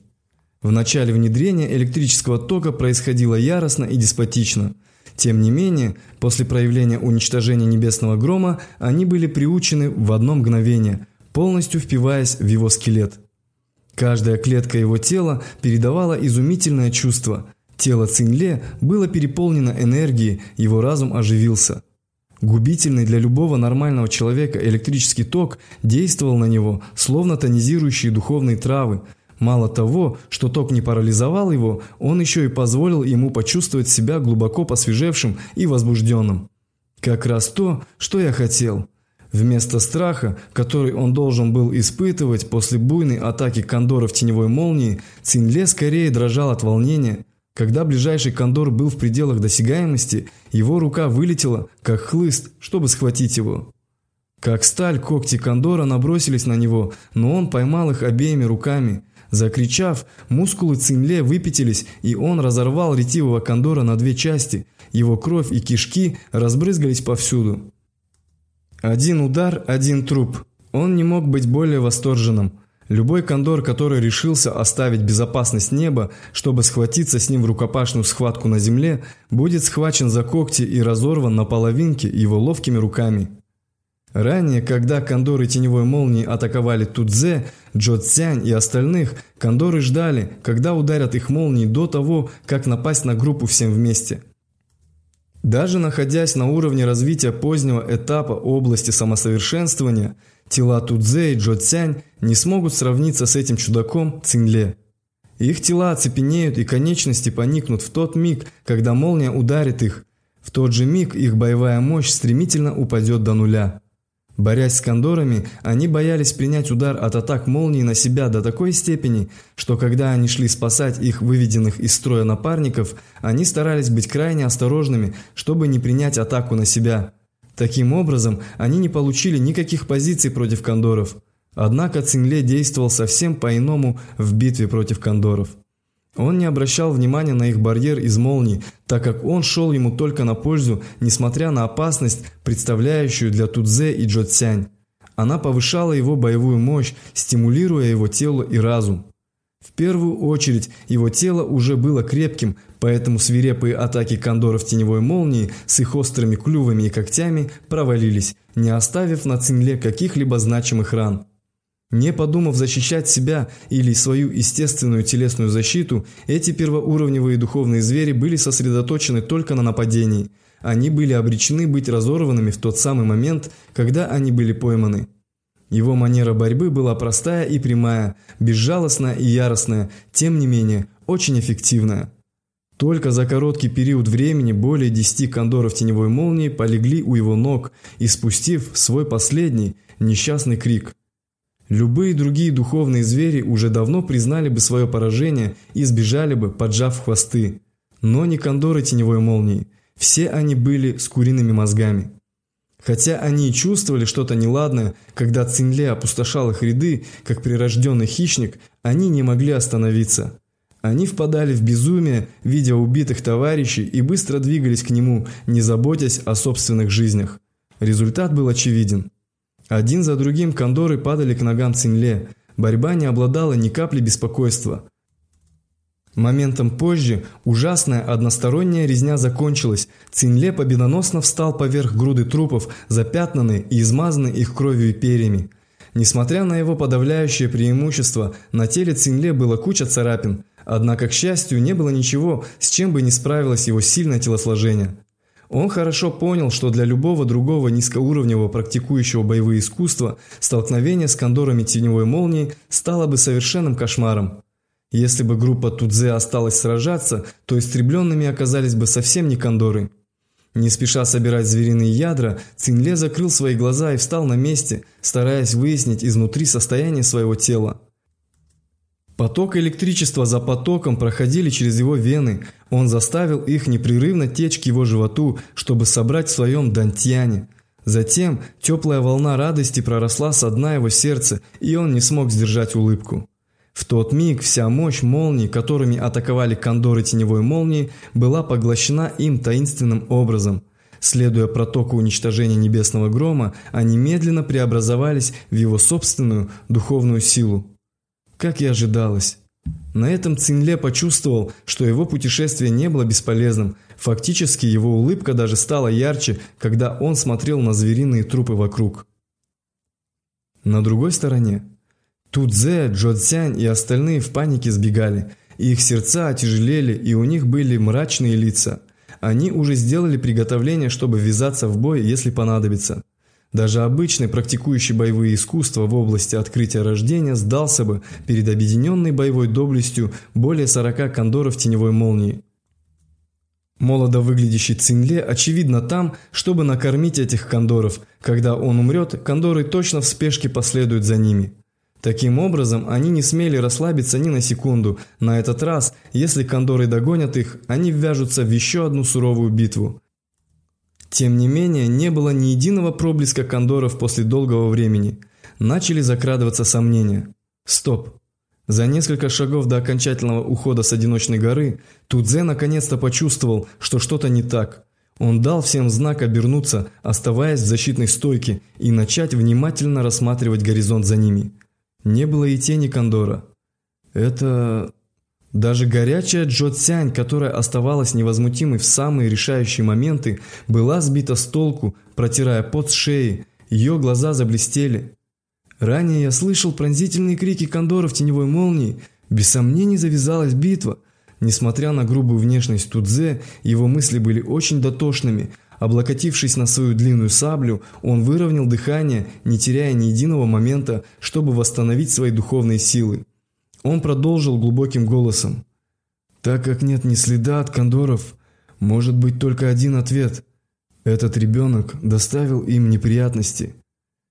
В начале внедрения электрического тока происходило яростно и деспотично. Тем не менее, после проявления уничтожения небесного грома, они были приучены в одно мгновение, полностью впиваясь в его скелет. Каждая клетка его тела передавала изумительное чувство. Тело Цинле было переполнено энергией, его разум оживился. Губительный для любого нормального человека электрический ток действовал на него, словно тонизирующие духовные травы – Мало того, что ток не парализовал его, он еще и позволил ему почувствовать себя глубоко посвежевшим и возбужденным. Как раз то, что я хотел. Вместо страха, который он должен был испытывать после буйной атаки кондоров теневой молнии, Цинле скорее дрожал от волнения. Когда ближайший кондор был в пределах досягаемости, его рука вылетела, как хлыст, чтобы схватить его. Как сталь, когти кондора набросились на него, но он поймал их обеими руками – Закричав, мускулы Цинле выпятились, и он разорвал ретивого кондора на две части. Его кровь и кишки разбрызгались повсюду. Один удар, один труп. Он не мог быть более восторженным. Любой кондор, который решился оставить безопасность неба, чтобы схватиться с ним в рукопашную схватку на земле, будет схвачен за когти и разорван на половинки его ловкими руками. Ранее, когда кондоры теневой молнии атаковали Тудзе, Джо Цянь и остальных, кондоры ждали, когда ударят их молнии до того, как напасть на группу всем вместе. Даже находясь на уровне развития позднего этапа области самосовершенствования, тела Тудзе и Джо Цянь не смогут сравниться с этим чудаком Цинле. Их тела оцепенеют и конечности поникнут в тот миг, когда молния ударит их. В тот же миг их боевая мощь стремительно упадет до нуля. Борясь с кондорами, они боялись принять удар от атак молнии на себя до такой степени, что когда они шли спасать их выведенных из строя напарников, они старались быть крайне осторожными, чтобы не принять атаку на себя. Таким образом, они не получили никаких позиций против кондоров. Однако Цинле действовал совсем по-иному в битве против кондоров. Он не обращал внимания на их барьер из молний, так как он шел ему только на пользу, несмотря на опасность, представляющую для Тудзе и Джо Цянь. Она повышала его боевую мощь, стимулируя его тело и разум. В первую очередь, его тело уже было крепким, поэтому свирепые атаки кондоров теневой молнии с их острыми клювами и когтями провалились, не оставив на Цинле каких-либо значимых ран. Не подумав защищать себя или свою естественную телесную защиту, эти первоуровневые духовные звери были сосредоточены только на нападении. Они были обречены быть разорванными в тот самый момент, когда они были пойманы. Его манера борьбы была простая и прямая, безжалостная и яростная, тем не менее, очень эффективная. Только за короткий период времени более 10 кондоров теневой молнии полегли у его ног, испустив свой последний, несчастный крик – Любые другие духовные звери уже давно признали бы свое поражение и сбежали бы, поджав хвосты. Но не кондоры теневой молнии. Все они были с куриными мозгами. Хотя они и чувствовали что-то неладное, когда Цинле опустошал их ряды, как прирожденный хищник, они не могли остановиться. Они впадали в безумие, видя убитых товарищей, и быстро двигались к нему, не заботясь о собственных жизнях. Результат был очевиден. Один за другим кондоры падали к ногам Цинле. Борьба не обладала ни капли беспокойства. Моментом позже ужасная односторонняя резня закончилась. Цинле победоносно встал поверх груды трупов, запятнанный и измазанный их кровью и перьями. Несмотря на его подавляющее преимущество, на теле Цинле было куча царапин. Однако, к счастью, не было ничего, с чем бы не справилось его сильное телосложение. Он хорошо понял, что для любого другого низкоуровневого практикующего боевые искусства столкновение с кондорами теневой молнии стало бы совершенным кошмаром. Если бы группа Тудзе осталась сражаться, то истребленными оказались бы совсем не кондоры. Не спеша собирать звериные ядра, Цинле закрыл свои глаза и встал на месте, стараясь выяснить изнутри состояние своего тела. Поток электричества за потоком проходили через его вены. Он заставил их непрерывно течь к его животу, чтобы собрать в своем дантьяне. Затем теплая волна радости проросла со дна его сердца, и он не смог сдержать улыбку. В тот миг вся мощь молний, которыми атаковали кондоры теневой молнии, была поглощена им таинственным образом. Следуя протоку уничтожения небесного грома, они медленно преобразовались в его собственную духовную силу. Как и ожидалось. На этом Цинле почувствовал, что его путешествие не было бесполезным. Фактически его улыбка даже стала ярче, когда он смотрел на звериные трупы вокруг. На другой стороне Тудзе, Джо Цянь и остальные в панике сбегали. Их сердца отяжелели, и у них были мрачные лица. Они уже сделали приготовление, чтобы ввязаться в бой, если понадобится. Даже обычный, практикующий боевые искусства в области открытия рождения сдался бы перед объединенной боевой доблестью более 40 кондоров теневой молнии. Молодо выглядящий Цинле очевидно там, чтобы накормить этих кондоров. Когда он умрет, кондоры точно в спешке последуют за ними. Таким образом, они не смели расслабиться ни на секунду. На этот раз, если кондоры догонят их, они ввяжутся в еще одну суровую битву. Тем не менее, не было ни единого проблеска кондоров после долгого времени. Начали закрадываться сомнения. Стоп. За несколько шагов до окончательного ухода с одиночной горы, Тудзе наконец-то почувствовал, что что-то не так. Он дал всем знак обернуться, оставаясь в защитной стойке, и начать внимательно рассматривать горизонт за ними. Не было и тени кондора. Это... Даже горячая Джо Цянь, которая оставалась невозмутимой в самые решающие моменты, была сбита с толку, протирая пот с шеи. Ее глаза заблестели. Ранее я слышал пронзительные крики кондоров теневой молнии. Без сомнений завязалась битва. Несмотря на грубую внешность Тудзе, его мысли были очень дотошными – Облокотившись на свою длинную саблю, он выровнял дыхание, не теряя ни единого момента, чтобы восстановить свои духовные силы. Он продолжил глубоким голосом. «Так как нет ни следа от кондоров, может быть только один ответ. Этот ребенок доставил им неприятности».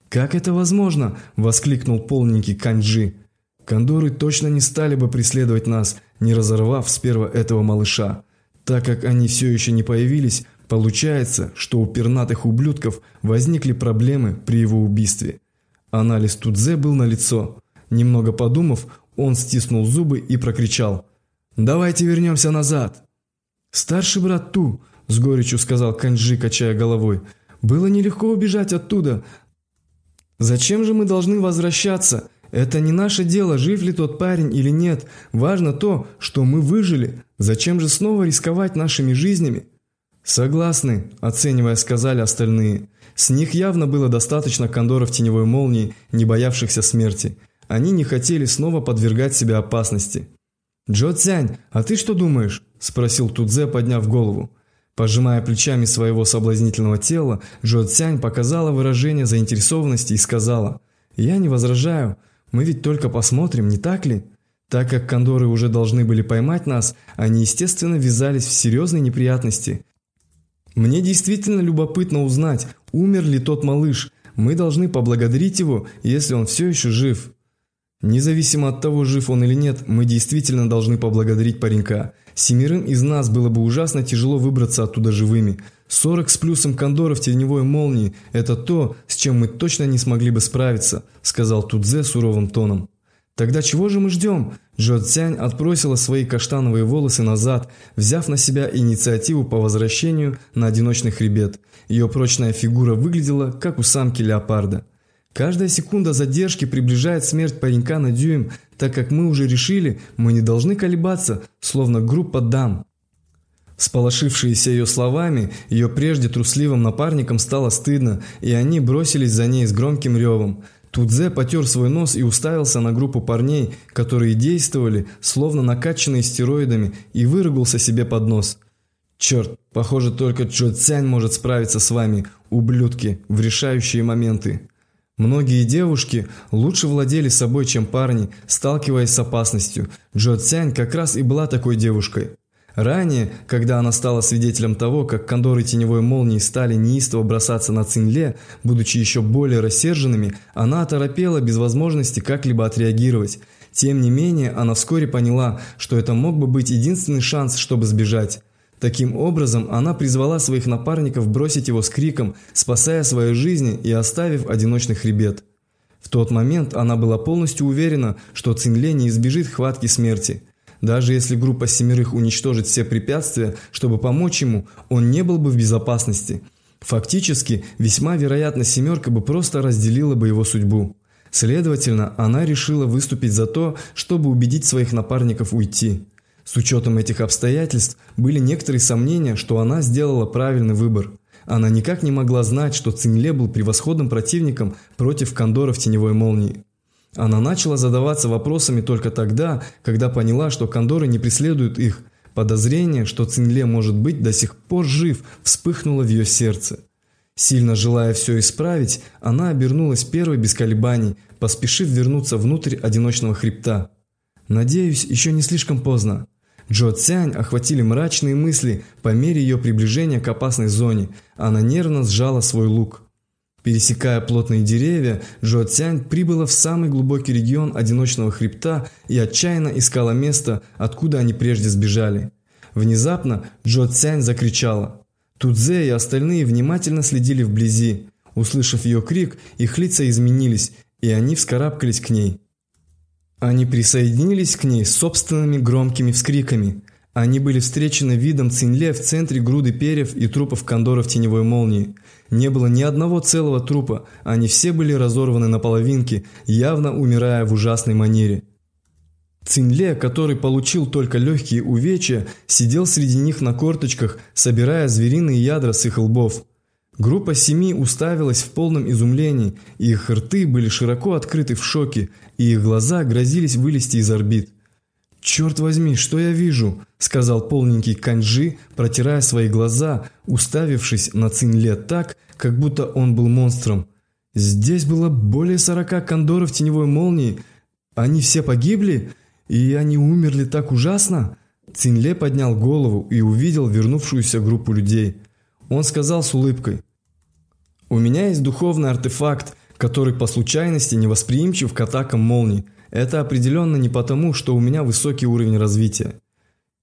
«Как это возможно?» – воскликнул полненький Канджи. «Кондоры точно не стали бы преследовать нас, не разорвав сперва этого малыша. Так как они все еще не появились, Получается, что у пернатых ублюдков возникли проблемы при его убийстве. Анализ Тудзе был налицо. Немного подумав, он стиснул зубы и прокричал «Давайте вернемся назад!» «Старший брат Ту», – с горечью сказал Канджи, качая головой, – «было нелегко убежать оттуда. Зачем же мы должны возвращаться? Это не наше дело, жив ли тот парень или нет. Важно то, что мы выжили. Зачем же снова рисковать нашими жизнями?» «Согласны», – оценивая, сказали остальные. С них явно было достаточно кондоров теневой молнии, не боявшихся смерти. Они не хотели снова подвергать себя опасности. «Джо Цянь, а ты что думаешь?» – спросил Тудзе, подняв голову. Пожимая плечами своего соблазнительного тела, Джо Цянь показала выражение заинтересованности и сказала, «Я не возражаю, мы ведь только посмотрим, не так ли?» Так как кондоры уже должны были поймать нас, они, естественно, ввязались в серьезные неприятности – мне действительно любопытно узнать, умер ли тот малыш. Мы должны поблагодарить его, если он все еще жив. Независимо от того, жив он или нет, мы действительно должны поблагодарить паренька. Семерым из нас было бы ужасно тяжело выбраться оттуда живыми. 40 с плюсом кондоров теневой молнии – это то, с чем мы точно не смогли бы справиться, сказал Тудзе суровым тоном. Тогда чего же мы ждем? Джо Цянь отбросила свои каштановые волосы назад, взяв на себя инициативу по возвращению на одиночный хребет. Ее прочная фигура выглядела, как у самки леопарда. Каждая секунда задержки приближает смерть паренька на дюйм, так как мы уже решили, мы не должны колебаться, словно группа дам. Сполошившиеся ее словами, ее прежде трусливым напарникам стало стыдно, и они бросились за ней с громким ревом. Тудзе потер свой нос и уставился на группу парней, которые действовали, словно накачанные стероидами, и выругался себе под нос. «Черт, похоже, только Чо Цянь может справиться с вами, ублюдки, в решающие моменты». Многие девушки лучше владели собой, чем парни, сталкиваясь с опасностью. Джо Цянь как раз и была такой девушкой. Ранее, когда она стала свидетелем того, как кондоры теневой молнии стали неистово бросаться на Цинле, будучи еще более рассерженными, она оторопела без возможности как-либо отреагировать. Тем не менее, она вскоре поняла, что это мог бы быть единственный шанс, чтобы сбежать. Таким образом, она призвала своих напарников бросить его с криком, спасая свою жизнь и оставив одиночный хребет. В тот момент она была полностью уверена, что Цинле не избежит хватки смерти. Даже если группа семерых уничтожит все препятствия, чтобы помочь ему, он не был бы в безопасности. Фактически, весьма вероятно, семерка бы просто разделила бы его судьбу. Следовательно, она решила выступить за то, чтобы убедить своих напарников уйти. С учетом этих обстоятельств были некоторые сомнения, что она сделала правильный выбор. Она никак не могла знать, что Цинле был превосходным противником против кондоров теневой молнии. Она начала задаваться вопросами только тогда, когда поняла, что кондоры не преследуют их. Подозрение, что Цинле может быть до сих пор жив, вспыхнуло в ее сердце. Сильно желая все исправить, она обернулась первой без колебаний, поспешив вернуться внутрь одиночного хребта. «Надеюсь, еще не слишком поздно». Джо Цянь охватили мрачные мысли по мере ее приближения к опасной зоне. Она нервно сжала свой лук. Пересекая плотные деревья, Джо Цянь прибыла в самый глубокий регион одиночного хребта и отчаянно искала место, откуда они прежде сбежали. Внезапно Джо Цянь закричала. Тудзе и остальные внимательно следили вблизи. Услышав ее крик, их лица изменились, и они вскарабкались к ней. Они присоединились к ней собственными громкими вскриками. Они были встречены видом Цинле в центре груды перьев и трупов кондоров теневой молнии. Не было ни одного целого трупа, они все были разорваны на половинки, явно умирая в ужасной манере. Цинле, который получил только легкие увечья, сидел среди них на корточках, собирая звериные ядра с их лбов. Группа семи уставилась в полном изумлении, их рты были широко открыты в шоке, и их глаза грозились вылезти из орбит. «Черт возьми, что я вижу?» – сказал полненький Канджи, протирая свои глаза, уставившись на Цинле так, как будто он был монстром. «Здесь было более сорока кондоров теневой молнии. Они все погибли? И они умерли так ужасно?» Цинле поднял голову и увидел вернувшуюся группу людей. Он сказал с улыбкой. «У меня есть духовный артефакт, который по случайности невосприимчив к атакам молний. Это определенно не потому, что у меня высокий уровень развития».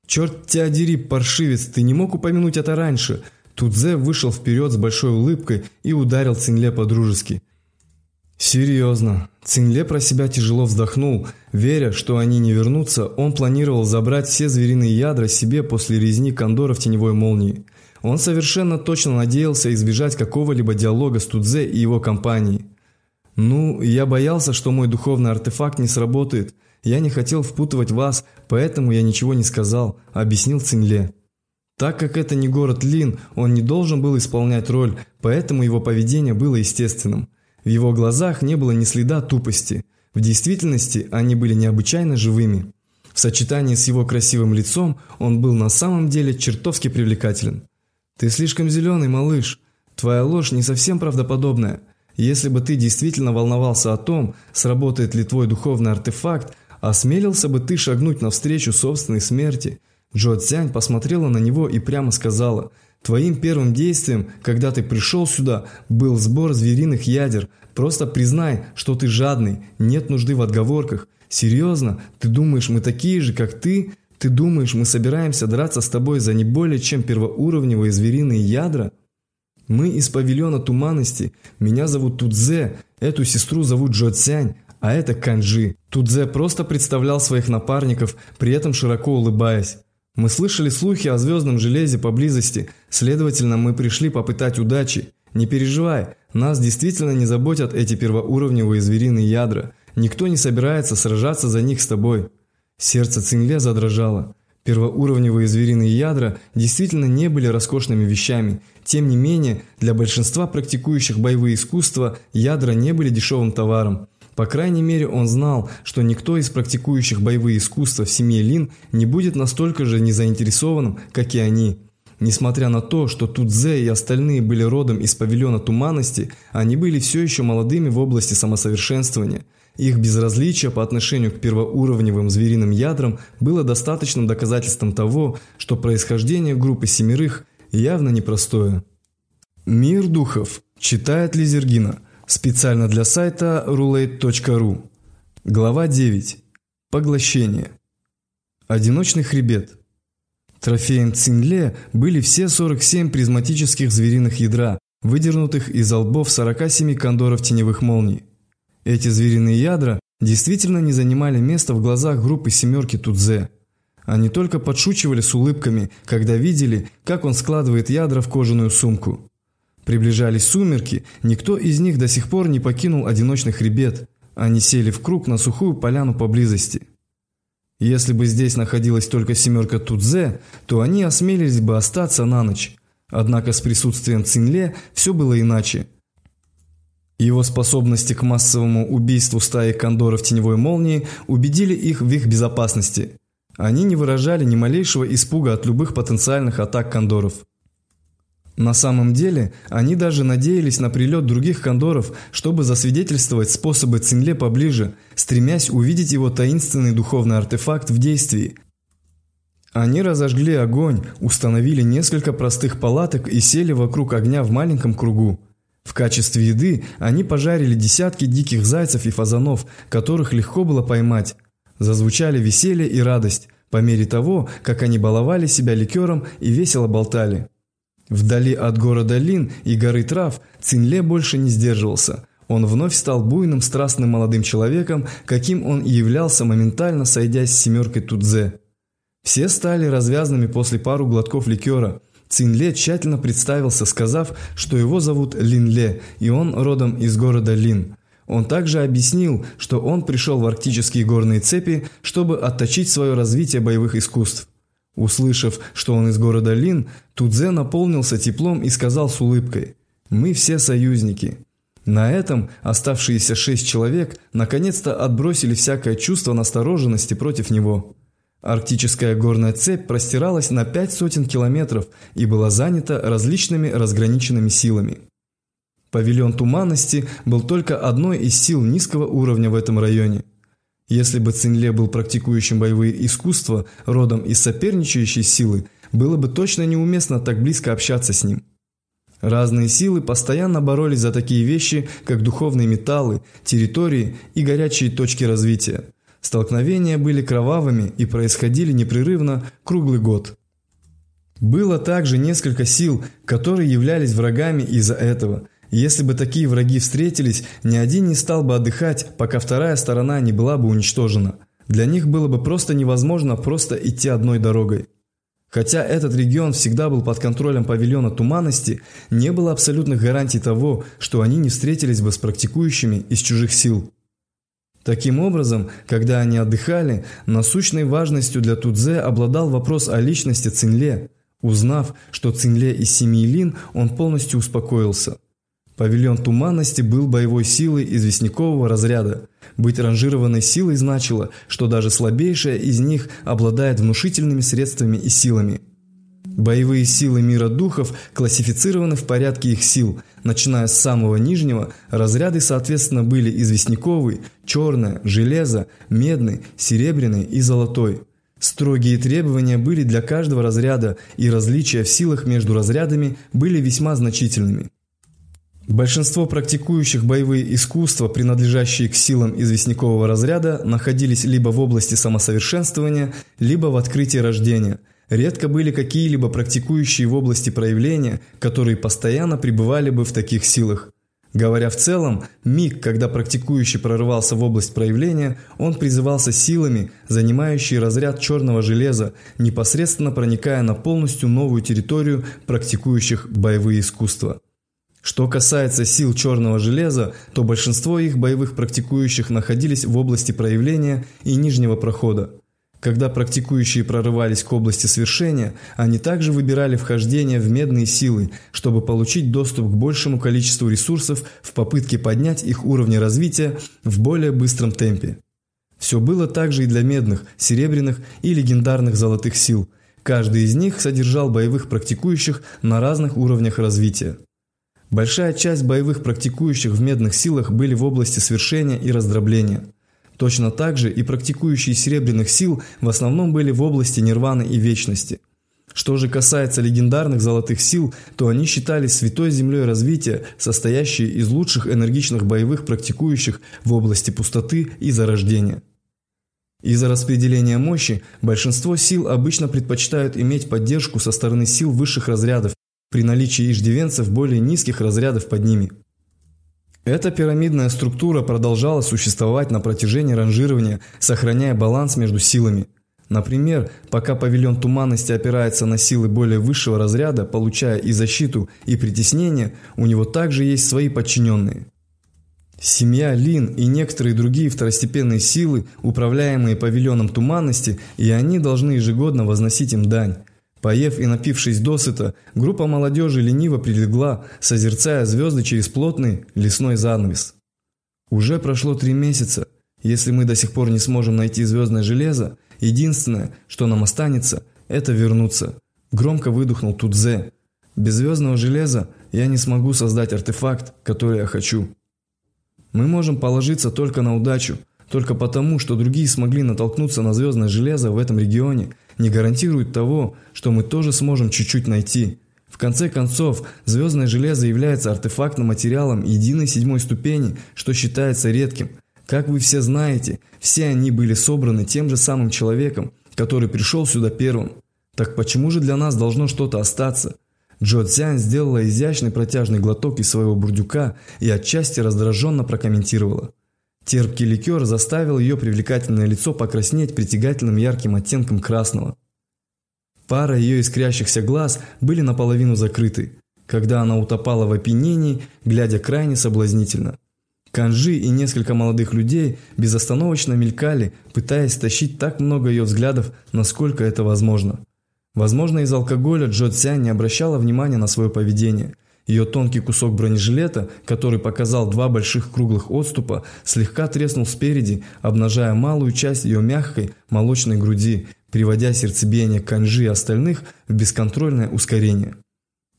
«Черт тебя дери, паршивец, ты не мог упомянуть это раньше!» Тудзе вышел вперед с большой улыбкой и ударил Цинле по-дружески. Серьезно. Цинле про себя тяжело вздохнул. Веря, что они не вернутся, он планировал забрать все звериные ядра себе после резни кондоров теневой молнии. Он совершенно точно надеялся избежать какого-либо диалога с Тудзе и его компанией. «Ну, я боялся, что мой духовный артефакт не сработает. Я не хотел впутывать вас, поэтому я ничего не сказал», – объяснил Цинле. Так как это не город Лин, он не должен был исполнять роль, поэтому его поведение было естественным. В его глазах не было ни следа тупости. В действительности они были необычайно живыми. В сочетании с его красивым лицом он был на самом деле чертовски привлекателен. «Ты слишком зеленый, малыш. Твоя ложь не совсем правдоподобная. Если бы ты действительно волновался о том, сработает ли твой духовный артефакт, осмелился бы ты шагнуть навстречу собственной смерти». Джо Цянь посмотрела на него и прямо сказала, «Твоим первым действием, когда ты пришел сюда, был сбор звериных ядер. Просто признай, что ты жадный, нет нужды в отговорках. Серьезно, ты думаешь, мы такие же, как ты?» Ты думаешь, мы собираемся драться с тобой за не более чем первоуровневые звериные ядра? Мы из павильона туманности. Меня зовут Тудзе, эту сестру зовут Джо Цянь, а это Канджи. Тудзе просто представлял своих напарников, при этом широко улыбаясь. Мы слышали слухи о звездном железе поблизости, следовательно, мы пришли попытать удачи. Не переживай, нас действительно не заботят эти первоуровневые звериные ядра. Никто не собирается сражаться за них с тобой. Сердце Цинле задрожало. Первоуровневые звериные ядра действительно не были роскошными вещами. Тем не менее, для большинства практикующих боевые искусства ядра не были дешевым товаром. По крайней мере, он знал, что никто из практикующих боевые искусства в семье Лин не будет настолько же незаинтересованным, как и они. Несмотря на то, что Тудзе и остальные были родом из павильона туманности, они были все еще молодыми в области самосовершенствования – их безразличие по отношению к первоуровневым звериным ядрам было достаточным доказательством того, что происхождение группы семерых явно непростое. Мир духов. Читает Лизергина. Специально для сайта roulette.ru. Глава 9. Поглощение. Одиночный хребет. Трофеем Цинле были все 47 призматических звериных ядра, выдернутых из лбов 47 кондоров теневых молний. Эти звериные ядра действительно не занимали места в глазах группы «семерки Тудзе». Они только подшучивали с улыбками, когда видели, как он складывает ядра в кожаную сумку. Приближались сумерки, никто из них до сих пор не покинул одиночный хребет. Они сели в круг на сухую поляну поблизости. Если бы здесь находилась только семерка Тудзе, то они осмелились бы остаться на ночь. Однако с присутствием Цинле все было иначе. Его способности к массовому убийству стаи кондоров теневой молнии убедили их в их безопасности. Они не выражали ни малейшего испуга от любых потенциальных атак кондоров. На самом деле, они даже надеялись на прилет других кондоров, чтобы засвидетельствовать способы Цинле поближе, стремясь увидеть его таинственный духовный артефакт в действии. Они разожгли огонь, установили несколько простых палаток и сели вокруг огня в маленьком кругу. В качестве еды они пожарили десятки диких зайцев и фазанов, которых легко было поймать. Зазвучали веселье и радость, по мере того, как они баловали себя ликером и весело болтали. Вдали от города Лин и горы трав Цинле больше не сдерживался. Он вновь стал буйным, страстным молодым человеком, каким он и являлся, моментально сойдясь с семеркой Тудзе. Все стали развязными после пару глотков ликера. Цинле тщательно представился, сказав, что его зовут Лин Ле, и он родом из города Лин. Он также объяснил, что он пришел в арктические горные цепи, чтобы отточить свое развитие боевых искусств. Услышав, что он из города Лин, Тудзе наполнился теплом и сказал с улыбкой «Мы все союзники». На этом оставшиеся шесть человек наконец-то отбросили всякое чувство настороженности против него. Арктическая горная цепь простиралась на пять сотен километров и была занята различными разграниченными силами. Павильон туманности был только одной из сил низкого уровня в этом районе – если бы Цинле был практикующим боевые искусства, родом из соперничающей силы, было бы точно неуместно так близко общаться с ним. Разные силы постоянно боролись за такие вещи, как духовные металлы, территории и горячие точки развития. Столкновения были кровавыми и происходили непрерывно круглый год. Было также несколько сил, которые являлись врагами из-за этого – если бы такие враги встретились, ни один не стал бы отдыхать, пока вторая сторона не была бы уничтожена. Для них было бы просто невозможно просто идти одной дорогой. Хотя этот регион всегда был под контролем павильона туманности, не было абсолютных гарантий того, что они не встретились бы с практикующими из чужих сил. Таким образом, когда они отдыхали, насущной важностью для Тудзе обладал вопрос о личности Цинле. Узнав, что Цинле из семьи Лин, он полностью успокоился – Павильон туманности был боевой силой известнякового разряда. Быть ранжированной силой значило, что даже слабейшая из них обладает внушительными средствами и силами. Боевые силы мира духов классифицированы в порядке их сил. Начиная с самого нижнего, разряды соответственно были известняковый, черное, железо, медный, серебряный и золотой. Строгие требования были для каждого разряда, и различия в силах между разрядами были весьма значительными. Большинство практикующих боевые искусства, принадлежащие к силам известнякового разряда, находились либо в области самосовершенствования, либо в открытии рождения. Редко были какие-либо практикующие в области проявления, которые постоянно пребывали бы в таких силах. Говоря в целом, миг, когда практикующий прорывался в область проявления, он призывался силами, занимающие разряд черного железа, непосредственно проникая на полностью новую территорию практикующих боевые искусства. Что касается сил черного железа, то большинство их боевых практикующих находились в области проявления и нижнего прохода. Когда практикующие прорывались к области свершения, они также выбирали вхождение в медные силы, чтобы получить доступ к большему количеству ресурсов в попытке поднять их уровни развития в более быстром темпе. Все было также и для медных, серебряных и легендарных золотых сил. Каждый из них содержал боевых практикующих на разных уровнях развития. Большая часть боевых практикующих в медных силах были в области свершения и раздробления. Точно так же и практикующие серебряных сил в основном были в области нирваны и вечности. Что же касается легендарных золотых сил, то они считались святой землей развития, состоящей из лучших энергичных боевых практикующих в области пустоты и зарождения. Из-за распределения мощи большинство сил обычно предпочитают иметь поддержку со стороны сил высших разрядов при наличии иждивенцев более низких разрядов под ними. Эта пирамидная структура продолжала существовать на протяжении ранжирования, сохраняя баланс между силами. Например, пока павильон туманности опирается на силы более высшего разряда, получая и защиту, и притеснение, у него также есть свои подчиненные. Семья Лин и некоторые другие второстепенные силы, управляемые павильоном туманности, и они должны ежегодно возносить им дань. Поев и напившись досыта, группа молодежи лениво прилегла, созерцая звезды через плотный лесной занавес. Уже прошло три месяца. Если мы до сих пор не сможем найти звездное железо, единственное, что нам останется, это вернуться. Громко выдохнул Тудзе. Без звездного железа я не смогу создать артефакт, который я хочу. Мы можем положиться только на удачу, только потому, что другие смогли натолкнуться на звездное железо в этом регионе – не гарантирует того, что мы тоже сможем чуть-чуть найти. В конце концов, звездное железо является артефактным материалом единой седьмой ступени, что считается редким. Как вы все знаете, все они были собраны тем же самым человеком, который пришел сюда первым. Так почему же для нас должно что-то остаться? Джо Цянь сделала изящный протяжный глоток из своего бурдюка и отчасти раздраженно прокомментировала. Терпкий ликер заставил ее привлекательное лицо покраснеть притягательным ярким оттенком красного. Пара ее искрящихся глаз были наполовину закрыты, когда она утопала в опьянении, глядя крайне соблазнительно. Канжи и несколько молодых людей безостановочно мелькали, пытаясь тащить так много ее взглядов, насколько это возможно. Возможно, из алкоголя Джо Цянь не обращала внимания на свое поведение – ее тонкий кусок бронежилета, который показал два больших круглых отступа, слегка треснул спереди, обнажая малую часть ее мягкой молочной груди, приводя сердцебиение Канжи и остальных в бесконтрольное ускорение.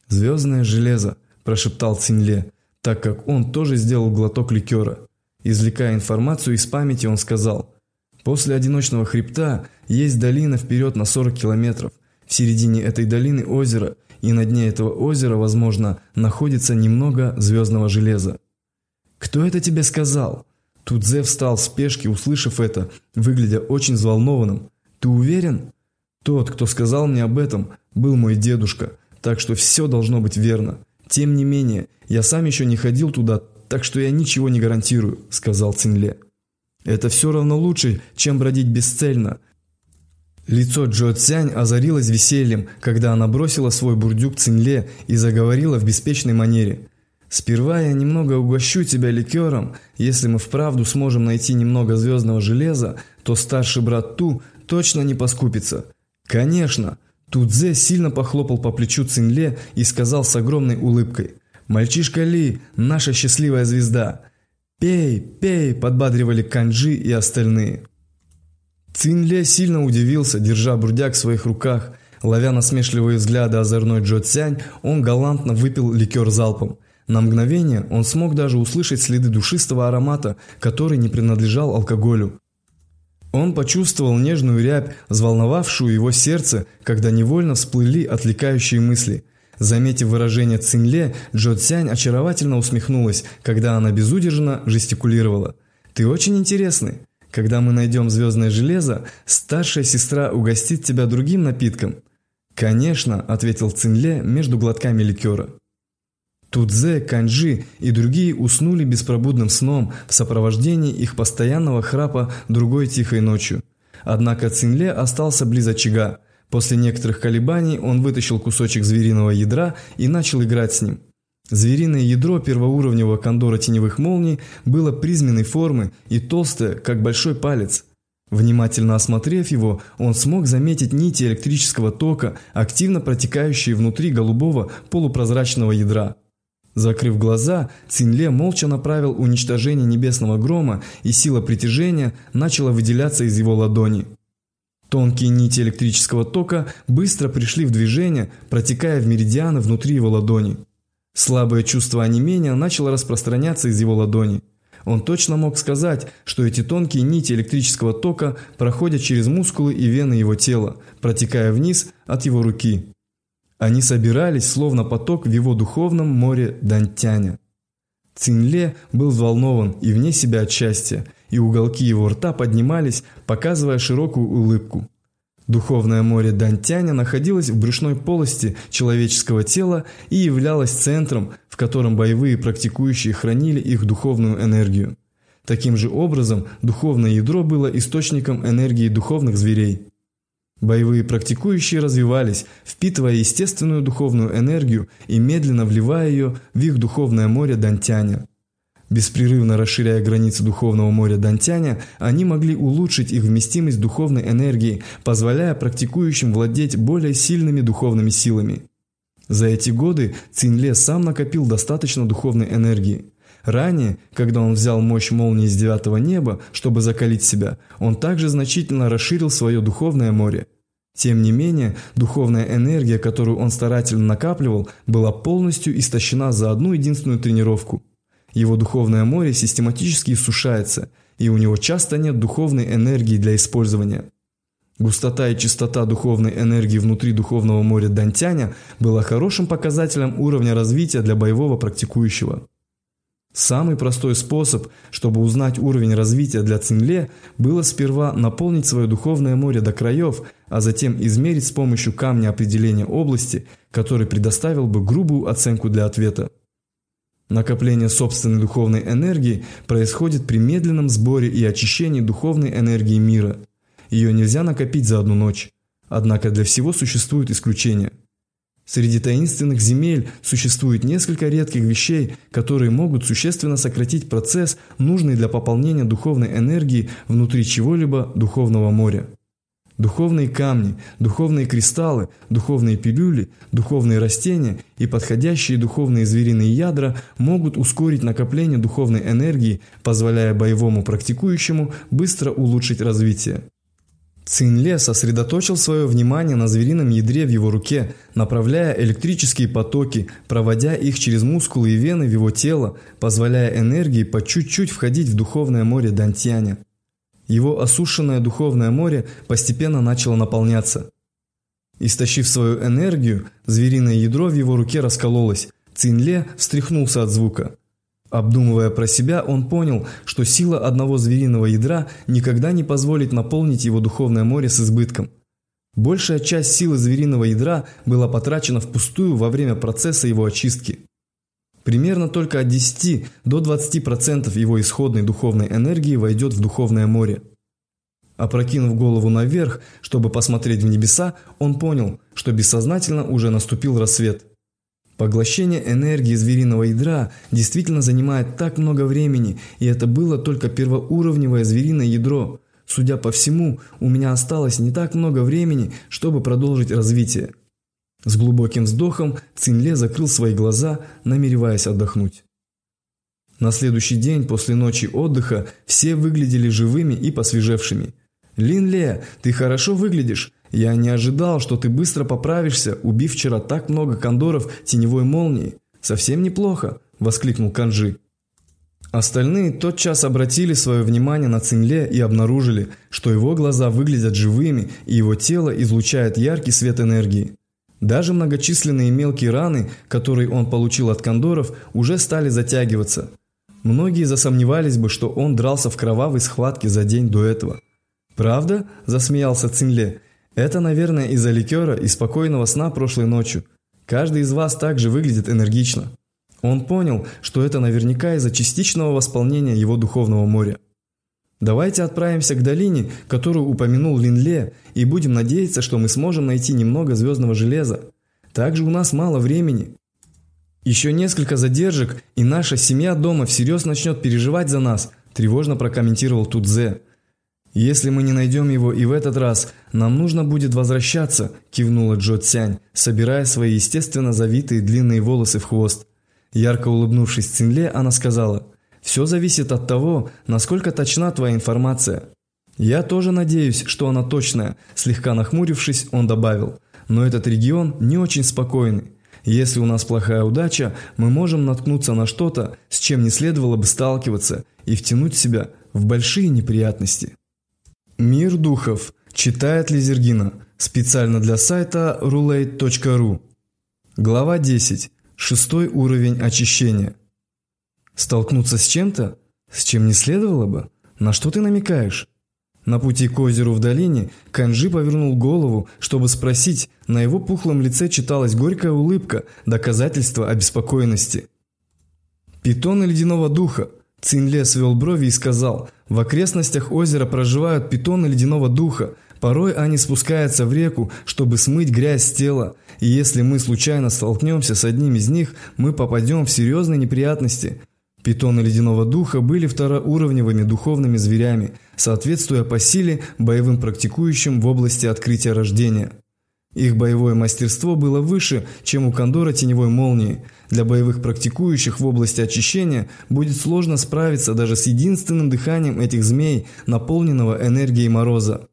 «Звездное железо», – прошептал Цинле, так как он тоже сделал глоток ликера. Извлекая информацию из памяти, он сказал, «После одиночного хребта есть долина вперед на 40 километров. В середине этой долины озеро – и на дне этого озера, возможно, находится немного звездного железа. «Кто это тебе сказал?» Тудзе встал в спешке, услышав это, выглядя очень взволнованным. «Ты уверен?» «Тот, кто сказал мне об этом, был мой дедушка, так что все должно быть верно. Тем не менее, я сам еще не ходил туда, так что я ничего не гарантирую», – сказал Цинле. «Это все равно лучше, чем бродить бесцельно. Лицо Джо Цянь озарилось весельем, когда она бросила свой бурдюк Цинле и заговорила в беспечной манере. «Сперва я немного угощу тебя ликером. Если мы вправду сможем найти немного звездного железа, то старший брат Ту точно не поскупится». «Конечно!» Тудзе сильно похлопал по плечу Цинле и сказал с огромной улыбкой. «Мальчишка Ли, наша счастливая звезда!» «Пей, пей!» – подбадривали Канджи и остальные. Цинле сильно удивился, держа бурдяк в своих руках. Ловя насмешливые взгляды озорной Джо Цянь, он галантно выпил ликер залпом. На мгновение он смог даже услышать следы душистого аромата, который не принадлежал алкоголю. Он почувствовал нежную рябь, взволновавшую его сердце, когда невольно всплыли отвлекающие мысли. Заметив выражение Цинле, Джо Цянь очаровательно усмехнулась, когда она безудержно жестикулировала. «Ты очень интересный. Когда мы найдем звездное железо, старшая сестра угостит тебя другим напитком». «Конечно», – ответил Цинле между глотками ликера. Тудзе, Канджи и другие уснули беспробудным сном в сопровождении их постоянного храпа другой тихой ночью. Однако Цинле остался близ очага. После некоторых колебаний он вытащил кусочек звериного ядра и начал играть с ним. Звериное ядро первоуровневого кондора теневых молний было призменной формы и толстое, как большой палец. Внимательно осмотрев его, он смог заметить нити электрического тока, активно протекающие внутри голубого полупрозрачного ядра. Закрыв глаза, Цинле молча направил уничтожение небесного грома, и сила притяжения начала выделяться из его ладони. Тонкие нити электрического тока быстро пришли в движение, протекая в меридианы внутри его ладони. Слабое чувство онемения начало распространяться из его ладони. Он точно мог сказать, что эти тонкие нити электрического тока проходят через мускулы и вены его тела, протекая вниз от его руки. Они собирались, словно поток в его духовном море Дантяня. Цинле был взволнован и вне себя от счастья. и уголки его рта поднимались, показывая широкую улыбку. Духовное море Дантяня находилось в брюшной полости человеческого тела и являлось центром, в котором боевые практикующие хранили их духовную энергию. Таким же образом, духовное ядро было источником энергии духовных зверей. Боевые практикующие развивались, впитывая естественную духовную энергию и медленно вливая ее в их духовное море Дантяня. Беспрерывно расширяя границы духовного моря Дантяня, они могли улучшить их вместимость духовной энергии, позволяя практикующим владеть более сильными духовными силами. За эти годы Цинле сам накопил достаточно духовной энергии. Ранее, когда он взял мощь молнии с девятого неба, чтобы закалить себя, он также значительно расширил свое духовное море. Тем не менее, духовная энергия, которую он старательно накапливал, была полностью истощена за одну единственную тренировку – его духовное море систематически иссушается, и у него часто нет духовной энергии для использования. Густота и чистота духовной энергии внутри духовного моря Дантяня была хорошим показателем уровня развития для боевого практикующего. Самый простой способ, чтобы узнать уровень развития для Цинле, было сперва наполнить свое духовное море до краев, а затем измерить с помощью камня определения области, который предоставил бы грубую оценку для ответа. Накопление собственной духовной энергии происходит при медленном сборе и очищении духовной энергии мира. Ее нельзя накопить за одну ночь. Однако для всего существуют исключения. Среди таинственных земель существует несколько редких вещей, которые могут существенно сократить процесс, нужный для пополнения духовной энергии внутри чего-либо духовного моря. Духовные камни, духовные кристаллы, духовные пилюли, духовные растения и подходящие духовные звериные ядра могут ускорить накопление духовной энергии, позволяя боевому практикующему быстро улучшить развитие. Цинле сосредоточил свое внимание на зверином ядре в его руке, направляя электрические потоки, проводя их через мускулы и вены в его тело, позволяя энергии по чуть-чуть входить в духовное море Дантьяня. Его осушенное духовное море постепенно начало наполняться. Истощив свою энергию, звериное ядро в его руке раскололось. Цинле встряхнулся от звука. Обдумывая про себя, он понял, что сила одного звериного ядра никогда не позволит наполнить его духовное море с избытком. Большая часть силы звериного ядра была потрачена впустую во время процесса его очистки. Примерно только от 10 до 20% его исходной духовной энергии войдет в духовное море. Опрокинув голову наверх, чтобы посмотреть в небеса, он понял, что бессознательно уже наступил рассвет. Поглощение энергии звериного ядра действительно занимает так много времени, и это было только первоуровневое звериное ядро. Судя по всему, у меня осталось не так много времени, чтобы продолжить развитие. С глубоким вздохом Цинле закрыл свои глаза, намереваясь отдохнуть. На следующий день после ночи отдыха все выглядели живыми и посвежевшими. «Лин ты хорошо выглядишь. Я не ожидал, что ты быстро поправишься, убив вчера так много кондоров теневой молнии. Совсем неплохо», – воскликнул Канжи. Остальные тотчас обратили свое внимание на Цинле и обнаружили, что его глаза выглядят живыми и его тело излучает яркий свет энергии. Даже многочисленные мелкие раны, которые он получил от кондоров, уже стали затягиваться. Многие засомневались бы, что он дрался в кровавой схватке за день до этого. «Правда?» – засмеялся Цинле. «Это, наверное, из-за ликера и спокойного сна прошлой ночью. Каждый из вас также выглядит энергично». Он понял, что это наверняка из-за частичного восполнения его духовного моря. Давайте отправимся к долине, которую упомянул Линле, и будем надеяться, что мы сможем найти немного звездного железа. Также у нас мало времени. Еще несколько задержек, и наша семья дома всерьез начнет переживать за нас, тревожно прокомментировал Тудзе. «Если мы не найдем его и в этот раз, нам нужно будет возвращаться», – кивнула Джо Цянь, собирая свои естественно завитые длинные волосы в хвост. Ярко улыбнувшись Цинле, она сказала – все зависит от того, насколько точна твоя информация. Я тоже надеюсь, что она точная, слегка нахмурившись, он добавил. Но этот регион не очень спокойный. Если у нас плохая удача, мы можем наткнуться на что-то, с чем не следовало бы сталкиваться, и втянуть себя в большие неприятности. Мир духов. Читает Лизергина. Специально для сайта roulette.ru. Глава 10. Шестой уровень очищения. Столкнуться с чем-то, с чем не следовало бы? На что ты намекаешь? На пути к озеру в долине Канжи повернул голову, чтобы спросить, на его пухлом лице читалась горькая улыбка, доказательство обеспокоенности. «Питоны ледяного духа!» Цинле свел брови и сказал, «В окрестностях озера проживают питоны ледяного духа. Порой они спускаются в реку, чтобы смыть грязь с тела, и если мы случайно столкнемся с одним из них, мы попадем в серьезные неприятности. Питоны ледяного духа были второуровневыми духовными зверями, соответствуя по силе боевым практикующим в области открытия рождения. Их боевое мастерство было выше, чем у кондора теневой молнии. Для боевых практикующих в области очищения будет сложно справиться даже с единственным дыханием этих змей, наполненного энергией мороза.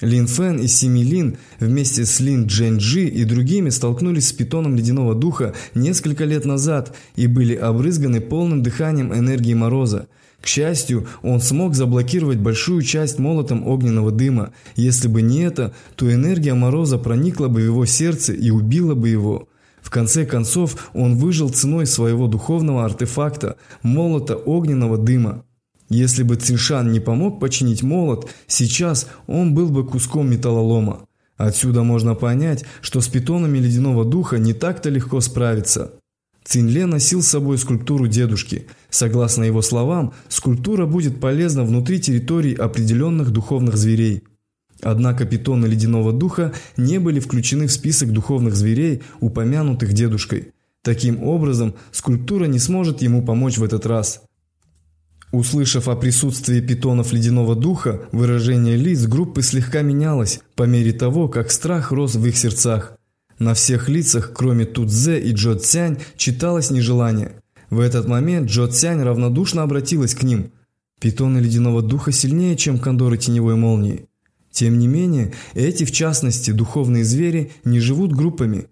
Лин Фэн и Сими Лин вместе с Лин Джэньджи и другими столкнулись с питоном ледяного духа несколько лет назад и были обрызганы полным дыханием энергии мороза. К счастью, он смог заблокировать большую часть молотом огненного дыма. Если бы не это, то энергия мороза проникла бы в его сердце и убила бы его. В конце концов, он выжил ценой своего духовного артефакта – молота огненного дыма. Если бы Циншан не помог починить молот, сейчас он был бы куском металлолома. Отсюда можно понять, что с питонами ледяного духа не так-то легко справиться. Цинле носил с собой скульптуру дедушки. Согласно его словам, скульптура будет полезна внутри территорий определенных духовных зверей. Однако питоны ледяного духа не были включены в список духовных зверей, упомянутых дедушкой. Таким образом, скульптура не сможет ему помочь в этот раз. Услышав о присутствии питонов ледяного духа, выражение лиц группы слегка менялось по мере того, как страх рос в их сердцах. На всех лицах, кроме Тудзе и Джо Цянь, читалось нежелание. В этот момент Джо Цянь равнодушно обратилась к ним. Питоны ледяного духа сильнее, чем кондоры теневой молнии. Тем не менее, эти, в частности, духовные звери, не живут группами.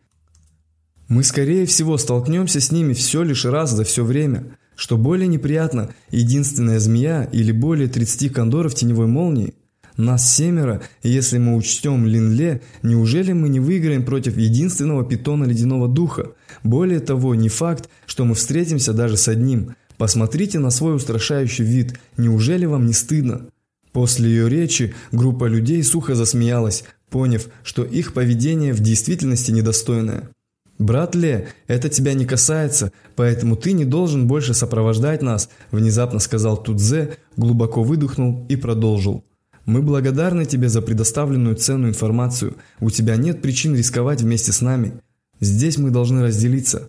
Мы, скорее всего, столкнемся с ними все лишь раз за все время – что более неприятно, единственная змея или более 30 кондоров теневой молнии? Нас семеро, и если мы учтем Линле, неужели мы не выиграем против единственного питона ледяного духа? Более того, не факт, что мы встретимся даже с одним. Посмотрите на свой устрашающий вид, неужели вам не стыдно? После ее речи группа людей сухо засмеялась, поняв, что их поведение в действительности недостойное. «Брат Ле, это тебя не касается, поэтому ты не должен больше сопровождать нас», внезапно сказал Тудзе, глубоко выдохнул и продолжил. «Мы благодарны тебе за предоставленную ценную информацию. У тебя нет причин рисковать вместе с нами. Здесь мы должны разделиться».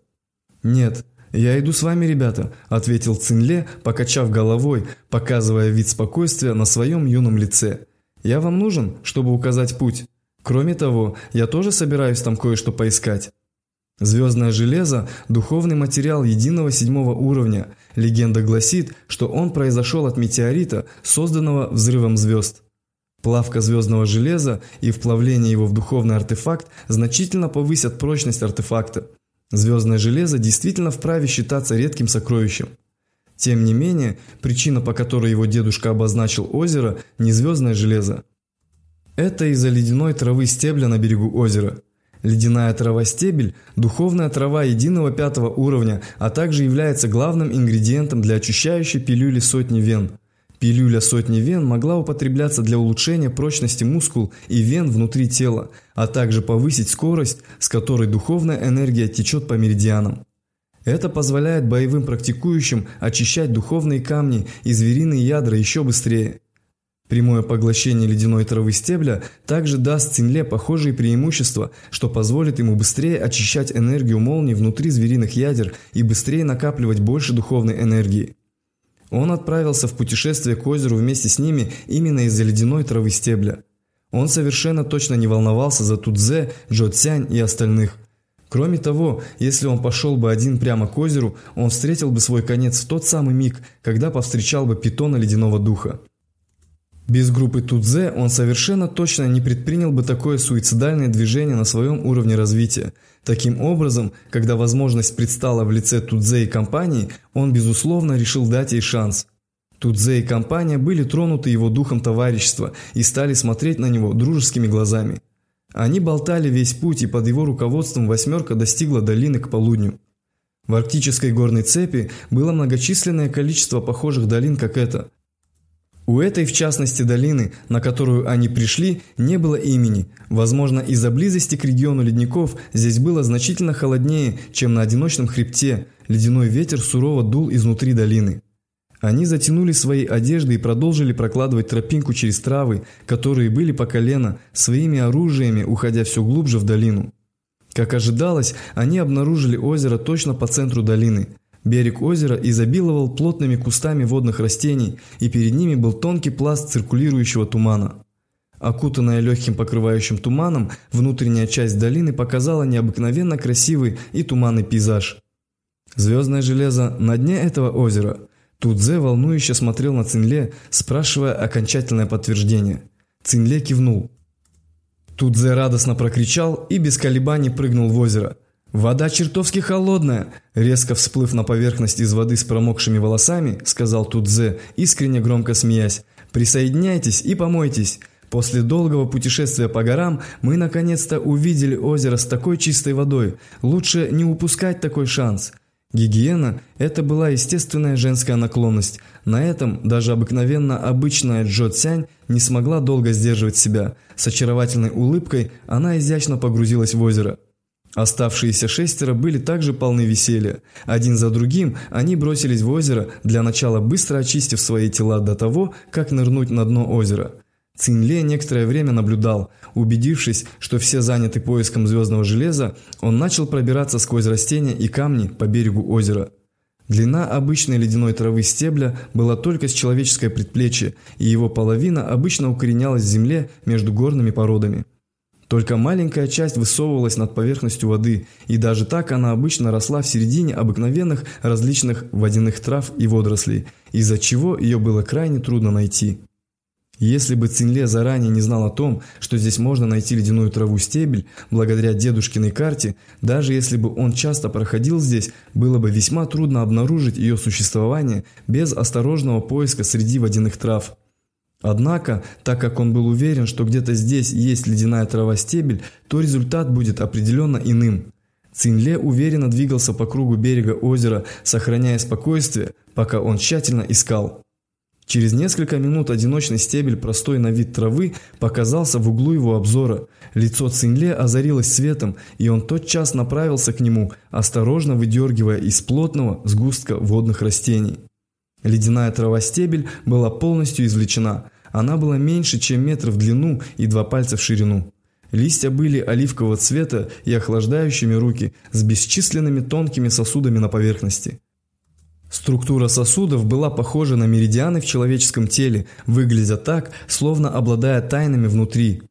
«Нет, я иду с вами, ребята», – ответил Цинле, покачав головой, показывая вид спокойствия на своем юном лице. «Я вам нужен, чтобы указать путь. Кроме того, я тоже собираюсь там кое-что поискать». Звездное железо – духовный материал единого седьмого уровня. Легенда гласит, что он произошел от метеорита, созданного взрывом звезд. Плавка звездного железа и вплавление его в духовный артефакт значительно повысят прочность артефакта. Звездное железо действительно вправе считаться редким сокровищем. Тем не менее, причина, по которой его дедушка обозначил озеро, не звездное железо. Это из-за ледяной травы стебля на берегу озера – Ледяная трава-стебель – духовная трава единого пятого уровня, а также является главным ингредиентом для очищающей пилюли сотни вен. Пилюля сотни вен могла употребляться для улучшения прочности мускул и вен внутри тела, а также повысить скорость, с которой духовная энергия течет по меридианам. Это позволяет боевым практикующим очищать духовные камни и звериные ядра еще быстрее. Прямое поглощение ледяной травы стебля также даст Цинле похожие преимущества, что позволит ему быстрее очищать энергию молнии внутри звериных ядер и быстрее накапливать больше духовной энергии. Он отправился в путешествие к озеру вместе с ними именно из-за ледяной травы стебля. Он совершенно точно не волновался за Тудзе, Джо Цянь и остальных. Кроме того, если он пошел бы один прямо к озеру, он встретил бы свой конец в тот самый миг, когда повстречал бы питона ледяного духа. Без группы Тудзе он совершенно точно не предпринял бы такое суицидальное движение на своем уровне развития. Таким образом, когда возможность предстала в лице Тудзе и компании, он безусловно решил дать ей шанс. Тудзе и компания были тронуты его духом товарищества и стали смотреть на него дружескими глазами. Они болтали весь путь, и под его руководством «восьмерка» достигла долины к полудню. В арктической горной цепи было многочисленное количество похожих долин, как эта – У этой, в частности, долины, на которую они пришли, не было имени. Возможно, из-за близости к региону ледников здесь было значительно холоднее, чем на одиночном хребте. Ледяной ветер сурово дул изнутри долины. Они затянули свои одежды и продолжили прокладывать тропинку через травы, которые были по колено, своими оружиями, уходя все глубже в долину. Как ожидалось, они обнаружили озеро точно по центру долины – Берег озера изобиловал плотными кустами водных растений, и перед ними был тонкий пласт циркулирующего тумана. Окутанная легким покрывающим туманом, внутренняя часть долины показала необыкновенно красивый и туманный пейзаж. Звездное железо на дне этого озера. Тудзе волнующе смотрел на Цинле, спрашивая окончательное подтверждение. Цинле кивнул. Тудзе радостно прокричал и без колебаний прыгнул в озеро – «Вода чертовски холодная!» Резко всплыв на поверхность из воды с промокшими волосами, сказал Тудзе, искренне громко смеясь. «Присоединяйтесь и помойтесь!» После долгого путешествия по горам мы наконец-то увидели озеро с такой чистой водой. Лучше не упускать такой шанс. Гигиена – это была естественная женская наклонность. На этом даже обыкновенно обычная Джо Цянь не смогла долго сдерживать себя. С очаровательной улыбкой она изящно погрузилась в озеро. Оставшиеся шестеро были также полны веселья. Один за другим они бросились в озеро, для начала быстро очистив свои тела до того, как нырнуть на дно озера. Цинле некоторое время наблюдал. Убедившись, что все заняты поиском звездного железа, он начал пробираться сквозь растения и камни по берегу озера. Длина обычной ледяной травы стебля была только с человеческое предплечье, и его половина обычно укоренялась в земле между горными породами. Только маленькая часть высовывалась над поверхностью воды, и даже так она обычно росла в середине обыкновенных различных водяных трав и водорослей, из-за чего ее было крайне трудно найти. Если бы Цинле заранее не знал о том, что здесь можно найти ледяную траву стебель, благодаря дедушкиной карте, даже если бы он часто проходил здесь, было бы весьма трудно обнаружить ее существование без осторожного поиска среди водяных трав. Однако, так как он был уверен, что где-то здесь есть ледяная трава-стебель, то результат будет определенно иным. Цинле уверенно двигался по кругу берега озера, сохраняя спокойствие, пока он тщательно искал. Через несколько минут одиночный стебель простой на вид травы показался в углу его обзора. Лицо Цинле озарилось светом, и он тотчас направился к нему, осторожно выдергивая из плотного сгустка водных растений. Ледяная трава-стебель была полностью извлечена. Она была меньше, чем метр в длину и два пальца в ширину. Листья были оливкового цвета и охлаждающими руки, с бесчисленными тонкими сосудами на поверхности. Структура сосудов была похожа на меридианы в человеческом теле, выглядя так, словно обладая тайнами внутри.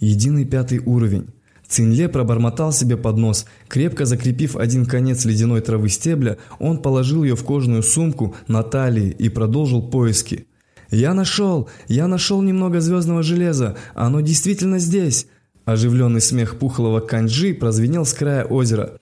Единый пятый уровень. Цинле пробормотал себе под нос. Крепко закрепив один конец ледяной травы стебля, он положил ее в кожаную сумку на талии и продолжил поиски. «Я нашел! Я нашел немного звездного железа! Оно действительно здесь!» Оживленный смех пухлого канджи прозвенел с края озера.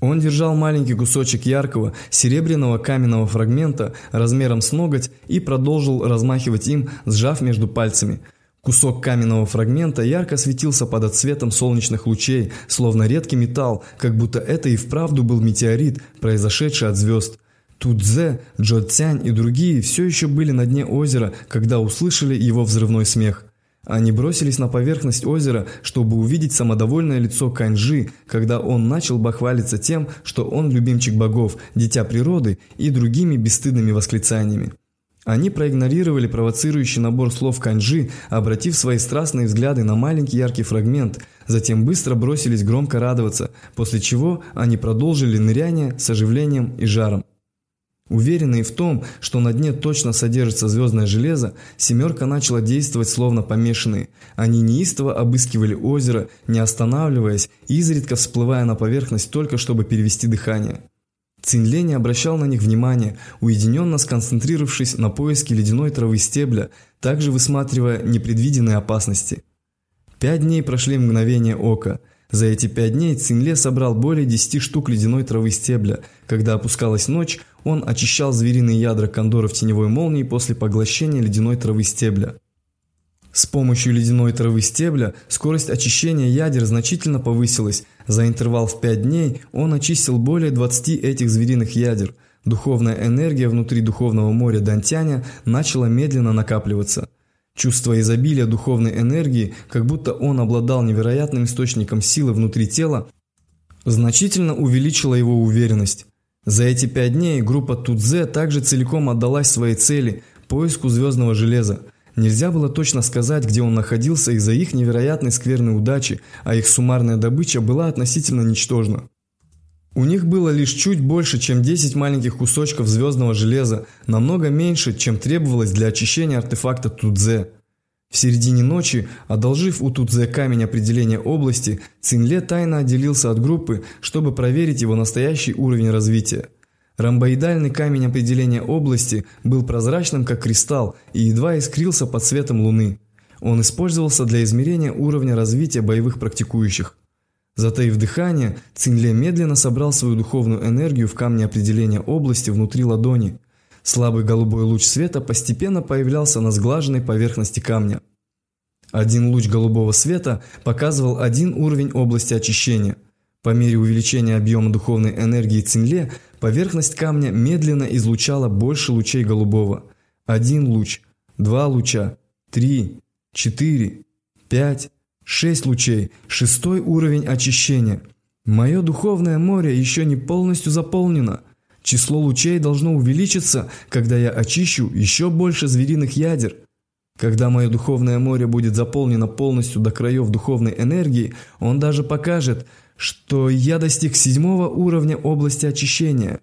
Он держал маленький кусочек яркого, серебряного каменного фрагмента размером с ноготь и продолжил размахивать им, сжав между пальцами – Кусок каменного фрагмента ярко светился под отсветом солнечных лучей, словно редкий металл, как будто это и вправду был метеорит, произошедший от звезд. Тудзе, Джо Цянь и другие все еще были на дне озера, когда услышали его взрывной смех. Они бросились на поверхность озера, чтобы увидеть самодовольное лицо Каньжи, когда он начал бахвалиться тем, что он любимчик богов, дитя природы и другими бесстыдными восклицаниями. Они проигнорировали провоцирующий набор слов Канджи, обратив свои страстные взгляды на маленький яркий фрагмент, затем быстро бросились громко радоваться, после чего они продолжили ныряние с оживлением и жаром. Уверенные в том, что на дне точно содержится звездное железо, «семерка» начала действовать словно помешанные. Они неистово обыскивали озеро, не останавливаясь, изредка всплывая на поверхность только чтобы перевести дыхание. Цинле не обращал на них внимания, уединенно сконцентрировавшись на поиске ледяной травы стебля, также высматривая непредвиденные опасности. Пять дней прошли мгновение ока. За эти пять дней Цинле собрал более десяти штук ледяной травы стебля. Когда опускалась ночь, он очищал звериные ядра кондоров теневой молнии после поглощения ледяной травы стебля. С помощью ледяной травы стебля скорость очищения ядер значительно повысилась. За интервал в 5 дней он очистил более 20 этих звериных ядер. Духовная энергия внутри духовного моря Дантяня начала медленно накапливаться. Чувство изобилия духовной энергии, как будто он обладал невероятным источником силы внутри тела, значительно увеличило его уверенность. За эти пять дней группа Тудзе также целиком отдалась своей цели – поиску звездного железа. Нельзя было точно сказать, где он находился из-за их невероятной скверной удачи, а их суммарная добыча была относительно ничтожна. У них было лишь чуть больше, чем 10 маленьких кусочков звездного железа, намного меньше, чем требовалось для очищения артефакта Тудзе. В середине ночи, одолжив у Тудзе камень определения области, Цинле тайно отделился от группы, чтобы проверить его настоящий уровень развития. Ромбоидальный камень определения области был прозрачным, как кристалл, и едва искрился под светом луны. Он использовался для измерения уровня развития боевых практикующих. Затаив дыхание, Цинле медленно собрал свою духовную энергию в камне определения области внутри ладони. Слабый голубой луч света постепенно появлялся на сглаженной поверхности камня. Один луч голубого света показывал один уровень области очищения. По мере увеличения объема духовной энергии Цинле, поверхность камня медленно излучала больше лучей голубого. Один луч, два луча, три, четыре, пять, Шесть лучей, шестой уровень очищения. Мое духовное море еще не полностью заполнено. Число лучей должно увеличиться, когда я очищу еще больше звериных ядер. Когда мое духовное море будет заполнено полностью до краев духовной энергии, он даже покажет, что я достиг седьмого уровня области очищения.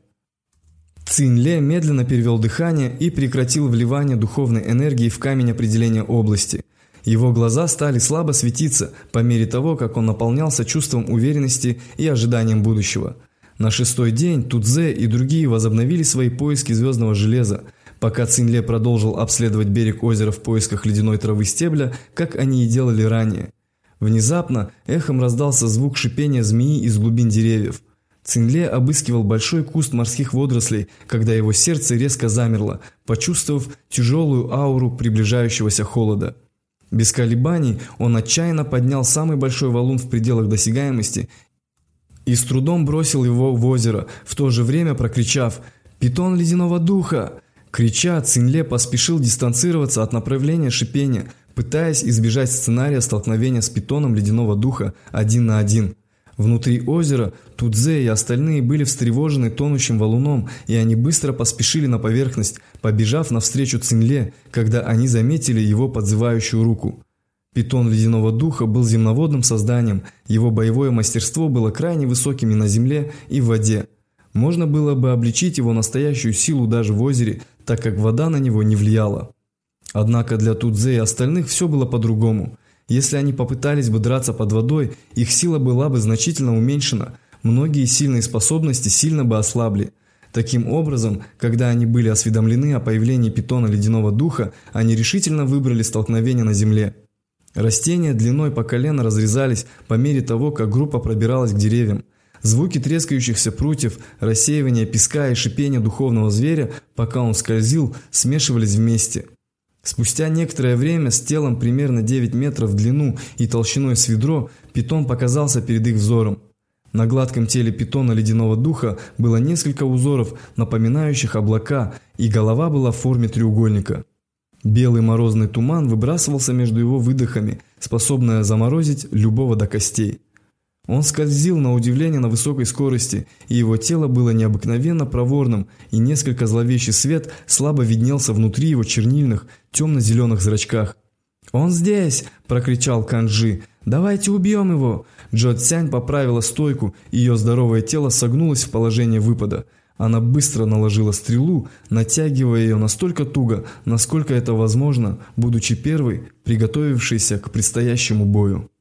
Цинле медленно перевел дыхание и прекратил вливание духовной энергии в камень определения области – его глаза стали слабо светиться по мере того, как он наполнялся чувством уверенности и ожиданием будущего. На шестой день Тудзе и другие возобновили свои поиски звездного железа, пока Цинле продолжил обследовать берег озера в поисках ледяной травы стебля, как они и делали ранее. Внезапно эхом раздался звук шипения змеи из глубин деревьев. Цинле обыскивал большой куст морских водорослей, когда его сердце резко замерло, почувствовав тяжелую ауру приближающегося холода. Без колебаний он отчаянно поднял самый большой валун в пределах досягаемости и с трудом бросил его в озеро, в то же время прокричав «Питон ледяного духа!». Крича, Цинле поспешил дистанцироваться от направления шипения, пытаясь избежать сценария столкновения с питоном ледяного духа один на один – Внутри озера Тудзе и остальные были встревожены тонущим валуном, и они быстро поспешили на поверхность, побежав навстречу Цинле, когда они заметили его подзывающую руку. Питон ледяного духа был земноводным созданием, его боевое мастерство было крайне высоким и на земле, и в воде. Можно было бы обличить его настоящую силу даже в озере, так как вода на него не влияла. Однако для Тудзе и остальных все было по-другому – если они попытались бы драться под водой, их сила была бы значительно уменьшена, многие сильные способности сильно бы ослабли. Таким образом, когда они были осведомлены о появлении питона ледяного духа, они решительно выбрали столкновение на земле. Растения длиной по колено разрезались по мере того, как группа пробиралась к деревьям. Звуки трескающихся прутьев, рассеивания песка и шипения духовного зверя, пока он скользил, смешивались вместе – Спустя некоторое время с телом примерно 9 метров в длину и толщиной с ведро питон показался перед их взором. На гладком теле питона ледяного духа было несколько узоров, напоминающих облака, и голова была в форме треугольника. Белый морозный туман выбрасывался между его выдохами, способная заморозить любого до костей. Он скользил на удивление на высокой скорости, и его тело было необыкновенно проворным, и несколько зловещий свет слабо виднелся внутри его чернильных, темно-зеленых зрачках. «Он здесь!» – прокричал Канжи. «Давайте убьем его!» Джо Цянь поправила стойку, ее здоровое тело согнулось в положение выпада. Она быстро наложила стрелу, натягивая ее настолько туго, насколько это возможно, будучи первой, приготовившейся к предстоящему бою.